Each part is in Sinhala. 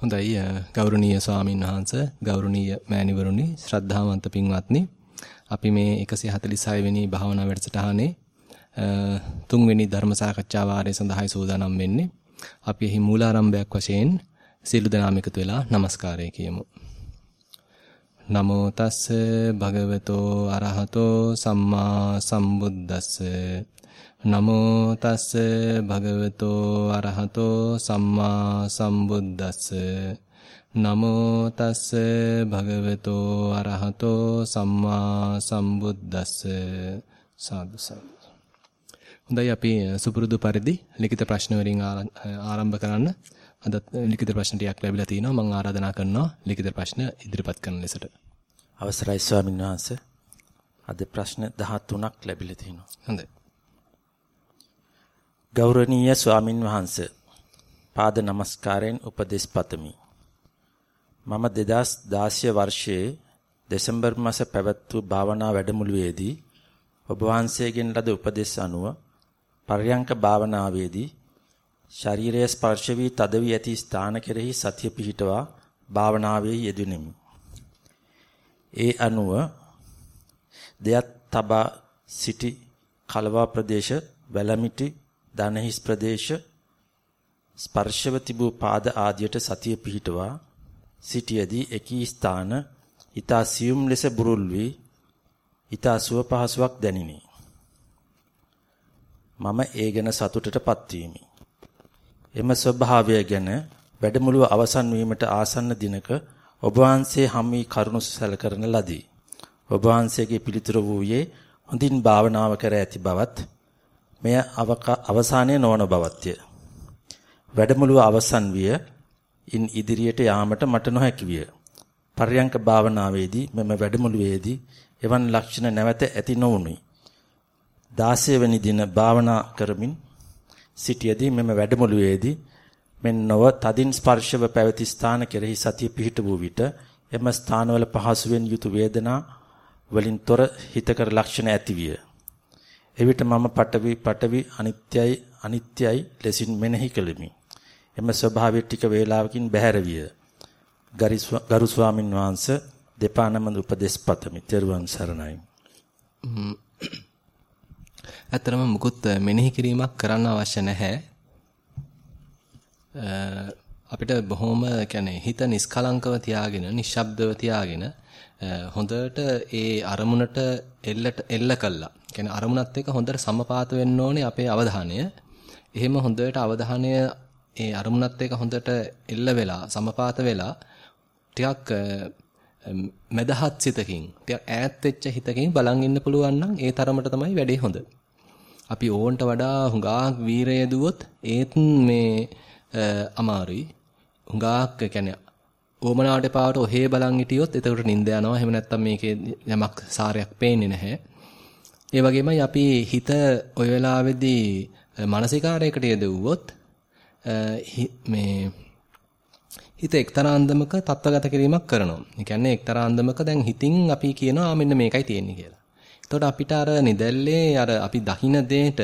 හොඳයි ගෞරවනීය ස්වාමින් වහන්සේ ගෞරවනීය මෑණිවරුනි ශ්‍රද්ධාවන්ත පින්වත්නි. අපි මේ 146 වෙනි භාවනා වැඩසටහනේ තුන්වෙනි ධර්ම සාකච්ඡා වාරය සඳහායි සූදානම් වෙන්නේ. අපි එහි මූලාරම්භයක් වශයෙන් සියලු දෙනාම එකතු වෙලා নমස්කාරය කියමු. නමෝ තස්ස භගවතෝ අරහතෝ සම්මා සම්බුද්දස්ස. නමෝ තස්ස භගවතෝ අරහතෝ සම්මා සම්බුද්දස්ස. නමෝ තස්ස භගවතෝ අරහතෝ සම්මා සම්බුද්දස්ස. සාදු සාදු. හොඳයි අපි සුපුරුදු පරිදි ලිඛිත ප්‍රශ්න වලින් ආරම්භ කරන්න. අද ලිඛිත ප්‍රශ්න ටිකක් ලැබිලා තිනවා මම ආරාධනා කරනවා ලිඛිත ප්‍රශ්න ඉදිරිපත් කරන ලෙසට. අවසරයි ස්වාමීන් වහන්සේ. අද ප්‍රශ්න 13ක් ලැබිලා තිනවා හොඳයි ගෞරවනීය ස්වාමින් වහන්සේ පාද නමස්කාරයෙන් උපදෙස් පතමි. මම 2016 වර්ෂයේ දෙසැම්බර් මාස පැවැත් වූ භාවනා වැඩමුළුවේදී ඔබ වහන්සේගෙන් ලද උපදෙස් අනුව පර්යංක භාවනාවේදී ශරීරයේ ස්පර්ශ වී තද වී ඇති ස්ථාන කෙරෙහි සතිය පිහිටවා භාවනාවේ යෙදුණෙමි. ඒ අනුව දෙයක් තබා සිටි කලවා ප්‍රදේශ වැලමිටි දනහිස් ප්‍රදේශ ස්පර්ශව තිබූ පාද ආදියට සතිය පිහිටවා සිටියේදී එකී ස්ථාන ඊතා සියුම් ලෙස බුරුල් වී ඊතා සුව පහසුවක් දැනිනි. මම ඒ ගැන සතුටටපත් වීමි. එම ස්වභාවය ගැන වැඩමුළුව අවසන් වීමට ආසන්න දිනක ඔබ වහන්සේ හම් වී කරුණු සැලකරන ලදී. ඔබ වහන්සේගේ පිළිතුර වූයේ හොඳින් භාවනාව කර ඇති බවත් මෙය අවසානයේ නොවන බවත්ය. වැඩමුළුව අවසන් විය. ඉන් ඉදිරියට යාමට මට නොහැකි විය. පර්යංක භාවනාවේදී මෙම වැඩමුළුවේදී එවන් ලක්ෂණ නැවත ඇති නොවුනි. 16 වෙනි දින භාවනා කරමින් සිටියේදී මෙම වැඩමුළුවේදී මෙන් නොව තදින් ස්පර්ශව පැවති ස්ථාන කෙරෙහි සතිය පිහිට වූ විට එම ස්ථානවල පහසුවෙන් යුතු වේදනා වලින් තොර හිතකර ලක්ෂණ ඇතිවිය. එවිට මම පටවි පටවි අනිත්‍යයි අනිත්‍යයි ලෙසින් මෙනෙහි කළෙමි. එම ස්වභාවය ටික වේලාවකින් බැහැර විය. ගරු ස්වාමින් වහන්සේ දෙපා නමද උපදේශ පතමි. ත්වන් සරණයි. ඇත්තටම මුකුත් මෙනෙහි කිරීමක් කරන්න අවශ්‍ය නැහැ. අපිට බොහොම කියන්නේ හිත නිස්කලංකව තියාගෙන, නිශ්ශබ්දව තියාගෙන හොඳට ඒ අරමුණට එල්ලට එල්ල කළා. කියන්නේ අරමුණත් එක්ක හොඳට සමපාත වෙන්න ඕනේ අපේ අවධානය. එහෙම හොඳට අවධානය ඒ අරමුණත් එක්ක හොඳට එල්ල වෙලා සමපාත වෙලා ටිකක් මදහත් සිතකින් ටිකක් ඈත් වෙච්ච හිතකින් බලන් ඉන්න පුළුවන් නම් ඒ තරමට තමයි වැඩේ හොඳ. අපි ඕන්ට වඩා හුඟක් වීරය දුවොත් ඒත් මේ අමාරුයි. හුඟක් කියන්නේ ඕමනාවට පාවට ඔහේ බලන් හිටියොත් එතකොට නිින්ද යනවා. එහෙම නැත්නම් මේකේ යමක් සාරයක් පේන්නේ නැහැ. ඒ වගේමයි අපි හිත ওই වෙලාවේදී මානසිකාරයකට යෙදුවොත් මේ හිත එක්තරා අන්දමක තත්ත්වගත කිරීමක් කරනවා. ඒ කියන්නේ එක්තරා අන්දමක දැන් හිතින් අපි කියනවා මෙන්න මේකයි තියෙන්නේ කියලා. එතකොට අපිට අර නිදැල්ලේ අර අපි දකින්න දෙයට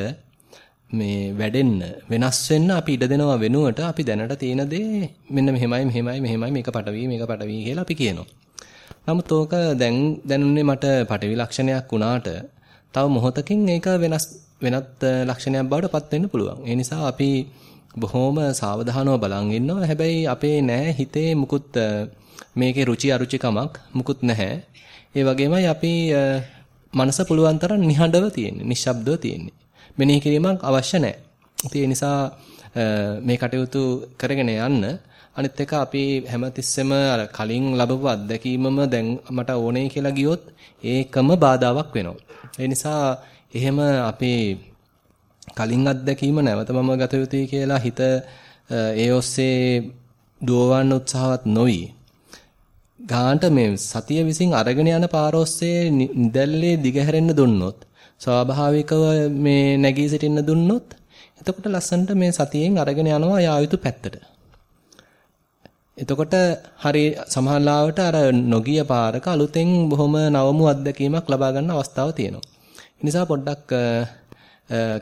මේ වැඩෙන්න වෙනස් වෙන්න අපි ඉඩ දෙනවා වෙනුවට අපි දැනට තියෙන දේ මෙන්න මෙහෙමයි මෙහෙමයි මෙහෙමයි මේක පටවි මේක පටවි කියලා අපි කියනවා. නමුත් ඕක දැන් දැනුනේ මට පටවි ලක්ෂණයක් වුණාට තව මොහොතකින් ඒක වෙනස් වෙනත් ලක්ෂණයක් බවට පත් වෙන්න පුළුවන්. ඒ නිසා අපි බොහොම සාවධානව බලන් ඉන්නවා. හැබැයි අපේ නෑ හිතේ මුකුත් මේකේ ruci අරුචිකමක් මුකුත් නැහැ. ඒ වගේමයි අපි මනස පුළුවන් තරම් නිහඬව තියෙන්නේ, නිශ්ශබ්දව තියෙන්නේ. මෙනෙහි කිරීමක් අවශ්‍ය නැහැ. ඒ නිසා මේ කටයුතු කරගෙන යන්න අනිත් එක අපි හැමතිස්සෙම අර කලින් ලැබපු අත්දැකීමම දැන් මට ඕනේ කියලා ගියොත් ඒකම බාධාවක් වෙනවා. ඒ නිසා එහෙම අපේ කලින් අත්දැකීම නැවත මම ගත යුතුයි කියලා හිත ඒ ඔස්සේ දුවවන්න උත්සාහවත් නොවි. ගාන්ට මේ සතිය විසින් අරගෙන යන පාර ඔස්සේ නිදැල්ලේ දිගහැරෙන්න දුන්නොත් ස්වාභාවිකව මේ නැගී සිටින්න දුන්නොත් එතකොට ලස්සනට මේ සතියෙන් අරගෙන යනවා යා යුතු පැත්තට. එතකොට හරි සමහරලාවට අර නොගිය පාරක අලුතෙන් බොහොම නවමු අත්දැකීමක් ලබා ගන්න අවස්ථාව තියෙනවා. ඒ නිසා පොඩ්ඩක්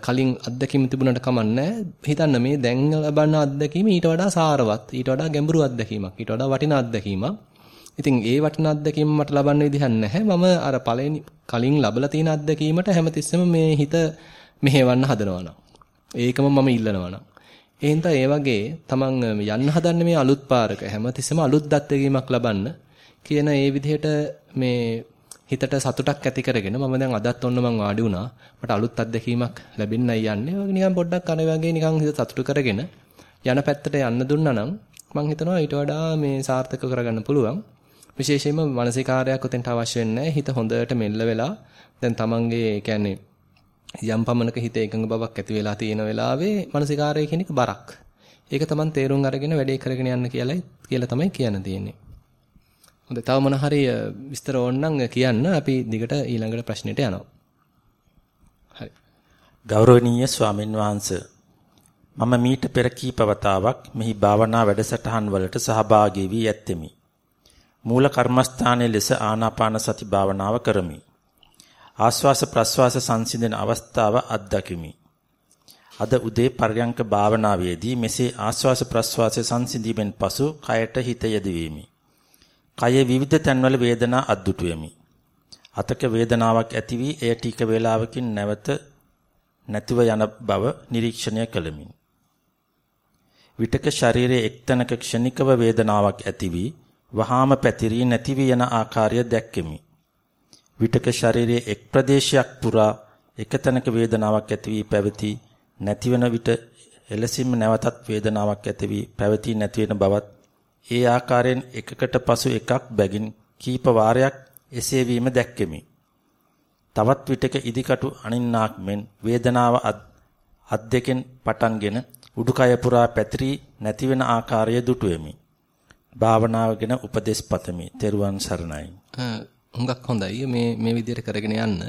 කලින් අත්දැකීම් තිබුණට කමන්නේ හිතන්න මේ දැන් ලබන අත්දැකීම ඊට වඩා සාරවත් ඊට වඩා ගැඹුරු අත්දැකීමක් ඊට වඩා වටිනා අත්දැකීමක් ඉතින් ඒ වටිනා අත්දැකීම මට ලබන්න විදිහක් නැහැ මම අර පළවෙනි කලින් ලැබලා තියෙන අත්දැකීමට හැමතිස්සෙම මේ හිත මෙහෙවන්න හදනවා නම් ඒකම මම ඉල්ලනවා නම් ඒ හින්දා ඒ වගේ තමන් යන්න හදන්නේ මේ අලුත් පාරක හැමතිස්සෙම අලුත් අත්දැකීමක් ලබන්න කියන ඒ විදිහට මේ හිතට සතුටක් ඇති කරගෙන මම දැන් අදත් ඔන්න මං වාඩි වුණා. මට අලුත් අත්දැකීමක් ලැබෙන්නයි යන්නේ. ඔය නිකන් පොඩ්ඩක් අර වගේ නිකන් හිත සතුටු කරගෙන යන පැත්තට යන්න දුන්නා නම් මං හිතනවා ඊට වඩා මේ සාර්ථක කරගන්න පුළුවන්. විශේෂයෙන්ම මානසිකාරයක් උතෙන්ට අවශ්‍ය වෙන්නේ හිත හොඳට මෙල්ල වෙලා දැන් තමන්ගේ කියන්නේ යම් පමණක හිත එකඟ බවක් ඇති වෙලා තියෙන වෙලාවේ මානසිකාරය කියන එක බරක්. ඒක තමන් තේරුම් අරගෙන වැඩේ කරගෙන යන්න කියලායි කියලා තමයි කියන්න තියෙන්නේ. හොඳයි තව මොන හරි විස්තර ඕනනම් කියන්න අපි දිගට ඊළඟට ප්‍රශ්නෙට යනවා. හරි. ගෞරවනීය ස්වාමින් වහන්සේ මම මීට පෙර කීප වතාවක් මෙහි භාවනා වැඩසටහන් වලට සහභාගී වී ඇත්තෙමි. මූල කර්මස්ථානයේ ලෙස ආනාපාන සති භාවනාව කරමි. ආස්වාස ප්‍රස්වාස සංසිඳන අවස්ථාව අත්දකිමි. අද උදේ පර්යංක භාවනාවේදී මෙසේ ආස්වාස ප්‍රස්වාස සංසිඳීමෙන් පසු කයට හිත යෙදවීමි. කයේ විවිධ තැන්වල වේදනා අද්දුටුවෙමි. අතක වේදනාවක් ඇති වී එය ටික වේලාවකින් නැවත නැතිව යන බව නිරීක්ෂණය කළෙමි. විටක ශරීරයේ එක්තැනක ක්ෂණිකව වේදනාවක් ඇති වී වහාම පැතිරී නැති වී යන ආකාරය දැක්කෙමි. විටක ශරීරයේ එක් ප්‍රදේශයක් පුරා එක තැනක වේදනාවක් ඇති වී පැවති නැතිවන විට එලෙසින්ම නැවතත් වේදනාවක් ඇති වී පැවති නැති වෙන බවත් ඒ ආකාරයෙන් එකකට පසු එකක් බැගින් කීප වාරයක් එසේ වීම දැක්කෙමි. තවත් විටක ඉදිකටු අනින්නාක් මෙන් වේදනාව අත් දෙකෙන් පටන්ගෙන උඩුකය පුරා පැතිරී නැති වෙන ආකාරය දුටුවෙමි. භාවනාව ගැන උපදෙස් පතමි. තෙරුවන් සරණයි. හුඟක් හොඳයි මේ මේ විදිහට කරගෙන යන්න.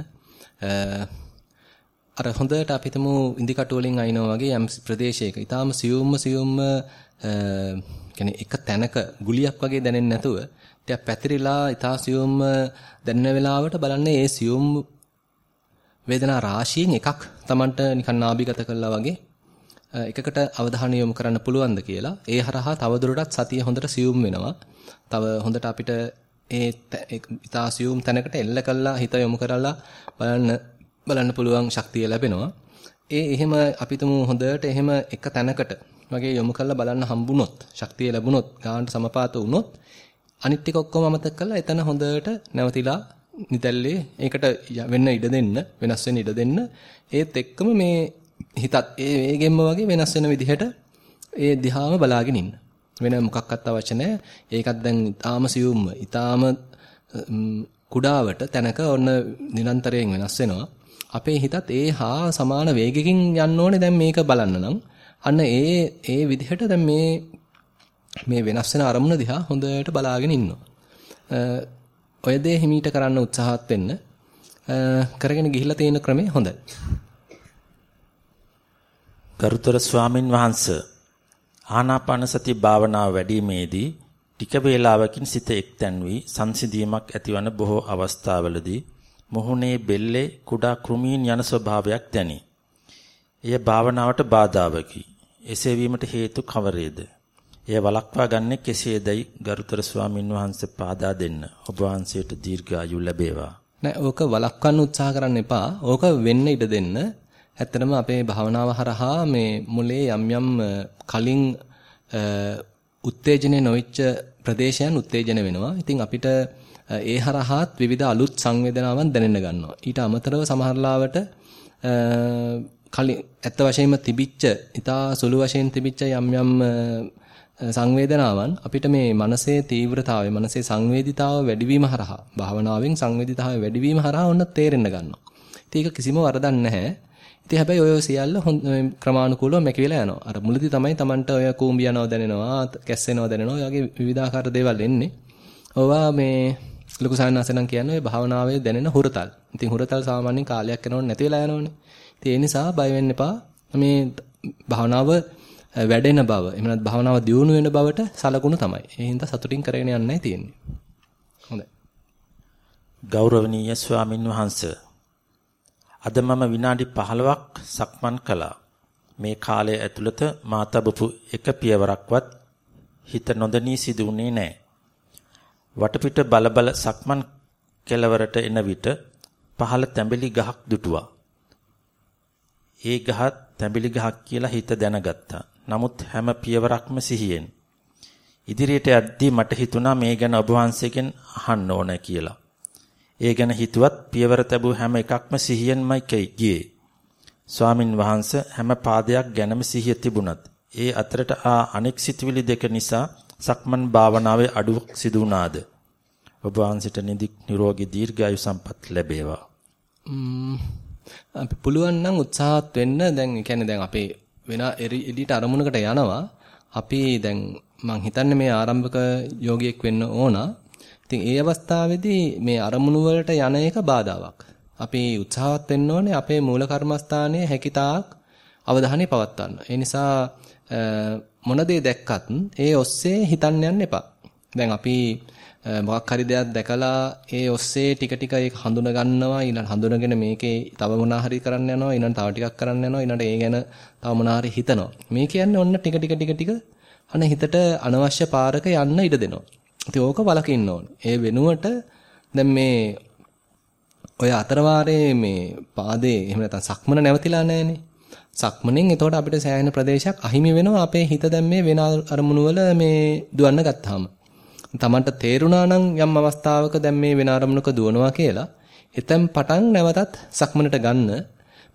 අර හොඳට අපි හිතමු ඉදිකටු වලින් අයිනවා වගේ යම් ප්‍රදේශයක ඊටාම සියුම්ම සියුම්ම කියන්නේ එක තැනක ගුලියක් වගේ දැනෙන්නේ නැතුව ටිකක් පැතිරිලා ඊටා සියුම්ම දැනෙන වෙලාවට බලන්න ඒ සියුම් වේදනා රාශියෙන් එකක් Tamanට නිකන් නාභිගත කළා වගේ එකකට අවධානය යොමු කරන්න පුළුවන්ද කියලා ඒ හරහා තවදුරටත් සතිය හොඳට සියුම් වෙනවා. තව හොඳට අපිට ඒ ඊටා සියුම් තැනකට එල්ල කළා හිත යොමු කරලා බලන්න බලන්න පුළුවන් ශක්තිය ලැබෙනවා. ඒ එහෙම අපිටම හොඳට එහෙම එක තැනකට වගේ යොමු කරලා බලන්න හම්බුනොත් ශක්තිය ලැබුණොත් ගානට සමපාත වුණොත් අනිත් ටික ඔක්කොම අමතක කරලා එතන හොඳට නැවතිලා නිතැල්ලේ ඒකට වෙන්න ඉඩ දෙන්න වෙනස් වෙන්න ඉඩ දෙන්න ඒත් එක්කම මේ හිතත් ඒ වේගෙම්ම වගේ වෙනස් වෙන විදිහට ඒ දිහාම බලාගෙන ඉන්න. වෙන මොකක්වත් අවශ්‍ය නැහැ. ඒකත් දැන් ඊටාම සියුම්ම, ඊටාම කුඩාවට තැනක ඔන්න නිරන්තරයෙන් වෙනස් වෙනවා. අපේ හිතත් ඒ හා සමාන වේගකින් යන්න ඕනේ දැන් මේක බලන්න නම්. අන්න ඒ ඒ විදිහට දැන් මේ මේ වෙනස් වෙන අරමුණ දිහා හොඳට බලාගෙන ඉන්නවා. ඔය දේ හිමීට කරන්න උත්සාහත් වෙන්න. කරගෙන ගිහිල්ලා තියෙන ක්‍රමය හොඳයි. ගරුතර ස්වාමින් වහන්සේ ආනාපාන සති භාවනාව වැඩිීමේදී ටික වේලාවකින් සිත එක්තැන් වී සංසිඳීමක් ඇතිවන බොහෝ අවස්ථාවලදී මොහුනේ බෙල්ලේ කුඩා කෘමීන් යන ස්වභාවයක් දැනේ. එය භාවනාවට බාධාවකි. එසේ වීමට හේතු කවරේද? එය වළක්වා ගන්නේ කෙසේදයි ගරුතර ස්වාමින් වහන්සේ පාදා දෙන්න. ඔබ වහන්සේට දීර්ඝායු ලැබේවා. නෑ ඕක වළක්වන්න උත්සාහ කරන්න එපා. ඕක වෙන්න ඉඩ දෙන්න. ඇත්තටම අපේ භාවනාව හරහා මේ මුලේ යම් යම් කලින් උත්තේජනේ නොවිච්ච ප්‍රදේශයන් උත්තේජන වෙනවා. ඉතින් අපිට ඒ හරහාත් විවිධ අලුත් සංවේදනාවන් දැනෙන්න ගන්නවා. ඊට අමතරව සමහරලාවට කලින් ඇත්ත වශයෙන්ම තිබිච්ච, ඊටා සුළු වශයෙන් තිබිච්ච යම් යම් සංවේදනාවන් අපිට මේ මනසේ තීව්‍රතාවය, මනසේ සංවේදීතාව වැඩිවීම හරහා, භාවනාවෙන් සංවේදීතාවය වැඩිවීම හරහා ඔන්න තේරෙන්න ගන්නවා. ඉතින් ඒක කිසිම වරදක් නැහැ. ඉතින් හැබැයි ඔය සියල්ල ක්‍රමානුකූලව මැකිවිලා යනවා. අර මුලදී තමයි Tamanට ඔය කූඹි යනවා දැනෙනවා, කැස්සෙනවා දැනෙනවා. ඔය වගේ විවිධාකාර දේවල් එන්නේ. ඕවා මේ ලොකු සායනාසනම් කියන්නේ ඔය භාවනාවේ දැනෙන හුරතල්. ඉතින් හුරතල් සාමාන්‍යයෙන් කාලයක් යනකොට නැති වෙලා යනවනේ. ඉතින් ඒ නිසා බය වෙන්න එපා. මේ භාවනාව වැඩෙන බව, එහෙම නැත්නම් භාවනාව දියුණු වෙන බවට සලකුණු තමයි. ඒ හින්දා සතුටින් කරගෙන යන්නයි තියෙන්නේ. හොඳයි. ගෞරවනීය ස්වාමින් වහන්සේ අද මම විනාඩි 15ක් සක්මන් කළා. මේ කාලය ඇතුළත මා තබපු එක පියවරක්වත් හිත නොදැනී සිදුුනේ නැහැ. වටපිට බලබල සක්මන් කෙළවරට එන විට පහළ තැඹිලි ගහක් දුටුවා. ඒ ගහ තැඹිලි ගහක් කියලා හිත දැනගත්තා. නමුත් හැම පියවරක්ම සිහියෙන්. ඉදිරියට යද්දී මට හිතුණා මේ ගැන ඔබ වහන්සේගෙන් අහන්න ඕන කියලා. ඒ ගැන හිතුවත් පියවර තැබූ හැම එකක්ම සිහියෙන්මයි ගියේ. ස්වාමින් වහන්සේ හැම පාදයක් ගැනම සිහිය තිබුණත් ඒ අතරට ආ අනෙක් සිතුවිලි දෙක නිසා සක්මන් භාවනාවේ අඩුවක් සිදු වුණාද? ඔබ වහන්සේට නිදික් නිරෝගී දීර්ඝායු සම්පත් ලැබේවා. අපි පුළුවන් නම් උත්සාහත් වෙන්න දැන් කියන්නේ දැන් අපේ වෙන එඩිට අරමුණකට යනවා. අපි දැන් මං හිතන්නේ මේ ආරම්භක යෝගියෙක් වෙන්න ඕන. ඉතින් ඒ අවස්ථාවේදී මේ අරමුණු වලට යන එක බාධාවක්. අපි උත්සාහවත් වෙන්න ඕනේ අපේ මූල කර්මස්ථානයේ හැකිතාක් අවධානය පවත්වන්න. ඒ නිසා මොන දේ දැක්කත් ඒ ඔස්සේ හිතන්න යන්න එපා. දැන් අපි මොකක් හරි දෙයක් දැකලා ඒ ඔස්සේ ටික ටික ඒක හඳුන ගන්නවා ඊළඟ හඳුනගෙන මේකේ තව මොනා හරි කරන්න යනවා ඊළඟ තව ටිකක් කරන්න යනවා ඊළඟ ඒ ගැන තව මොනා හරි හිතනවා මේ කියන්නේ ඔන්න ටික ටික ටික ටික අනේ හිතට අනවශ්‍ය පාරක යන්න ඉඩ දෙනවා ඉතින් ඕක බලකින්න ඕන. ඒ වෙනුවට දැන් මේ ඔය අතරවාරේ මේ පාදේ එහෙම නැත්නම් සක්මන නැවතිලා නැහනේ. සක්මනෙන් එතකොට අපිට සෑහෙන ප්‍රදේශයක් අහිමි වෙනවා අපේ හිත දැන් මේ වෙන අරමුණු වල මේ දුවන්න ගත්තාම. තමන්ට තේරුණා නම් යම් අවස්ථාවක දැන් මේ වෙන අරමුණක දුවනවා කියලා එතෙන් පටන් නැවතත් සක්මනට ගන්න.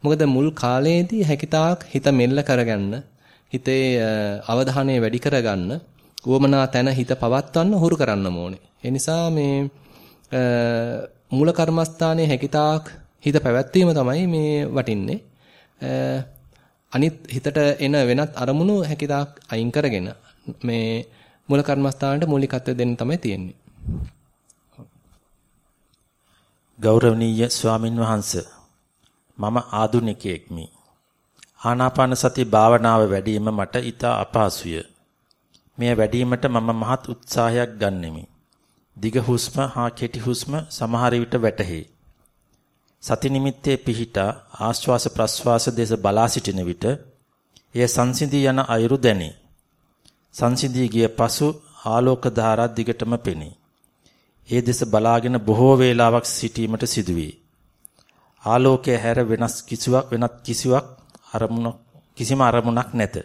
මොකද මුල් කාලයේදී හැකිතාක් හිත මෙල්ල කරගන්න, හිතේ අවධානය වැඩි කරගන්න, උවමනා තැන හිත පවත්වන්න හුරු කරන්න ඕනේ. ඒ නිසා මේ මූල කර්මස්ථානයේ හැකිතාක් හිත පැවැත්වීම තමයි මේ වටින්නේ. අනිත් හිතට එන වෙනත් අරමුණු හැකිතාක් අයින් කරගෙන මේ මූල කර්මස්ථානට මූලිකත්වය දෙන්න තමයි තියෙන්නේ. ගෞරවනීය ස්වාමින් වහන්සේ මම ආදුනිකයෙක්මි. ආනාපාන සති භාවනාව වැඩිම මට ඊට අපහසුය. මෙය වැඩිවීමට මම මහත් උත්සාහයක් ගන්නෙමි. දිග හුස්ම හා කෙටි හුස්ම සමහර විට වැටහි. සති නිමිත්තේ පිහිටා ආශ්වාස ප්‍රශ්වාස දෙස බලා සිටින විට එය සංසිඳී යන අයුරු දැනේ. සංසිඳී ගිය පසු ආලෝක ධාරා දිගටම පෙනේ. ඒ දෙස බලාගෙන බොහෝ වේලාවක් සිටීමට සිදුවේ. ආලෝකය හැර වෙනස් කිසිවක් වෙනත් කිසිවක් අරමුණ කිසිම අරමුණක් නැත.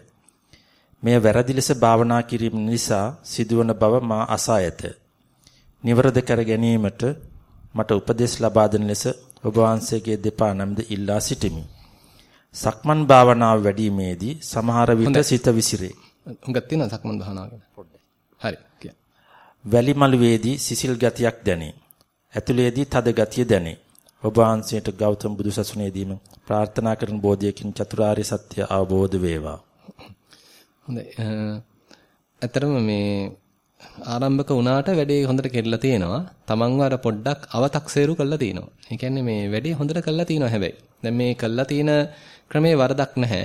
මෙය වැරදි ලෙස භාවනා කිරීම නිසා සිදුවන බව මා අසා ඇත. නිවරද කර ගැනීමට මට උපදෙස් ලබා දෙන ලෙස ඔබ වහන්සේගේ දෙපා නම්ද ඉල්ලා සිටිමි. සක්මන් භාවනාව වැඩිීමේදී සමහර විට සිත විසිරේ. හුඟක් තියෙනවා සක්මන් භාවනාව ගැන. පොඩ්ඩයි. හරි. කියන්න. වැලි මළුවේදී සිසිල් ගතියක් දැනේ. ඇතුළේදී තද ගතිය දැනේ. ඔබ වහන්සේට ගෞතම බුදුසසුනේදීම ප්‍රාර්ථනා කරන බෝධියකින් චතුරාර්ය සත්‍ය අවබෝධ වේවා. හොඳයි. ඇතරම මේ ආරම්භක වුණාට වැඩේ හොඳට කෙරලා තියෙනවා. තමන්ව අර පොඩ්ඩක් අව탁සේරු කරලා තිනවා. ඒ කියන්නේ මේ වැඩේ හොඳට කරලා තිනවා හැබැයි. දැන් මේ කරලා තියෙන ක්‍රමේ වරදක් නැහැ.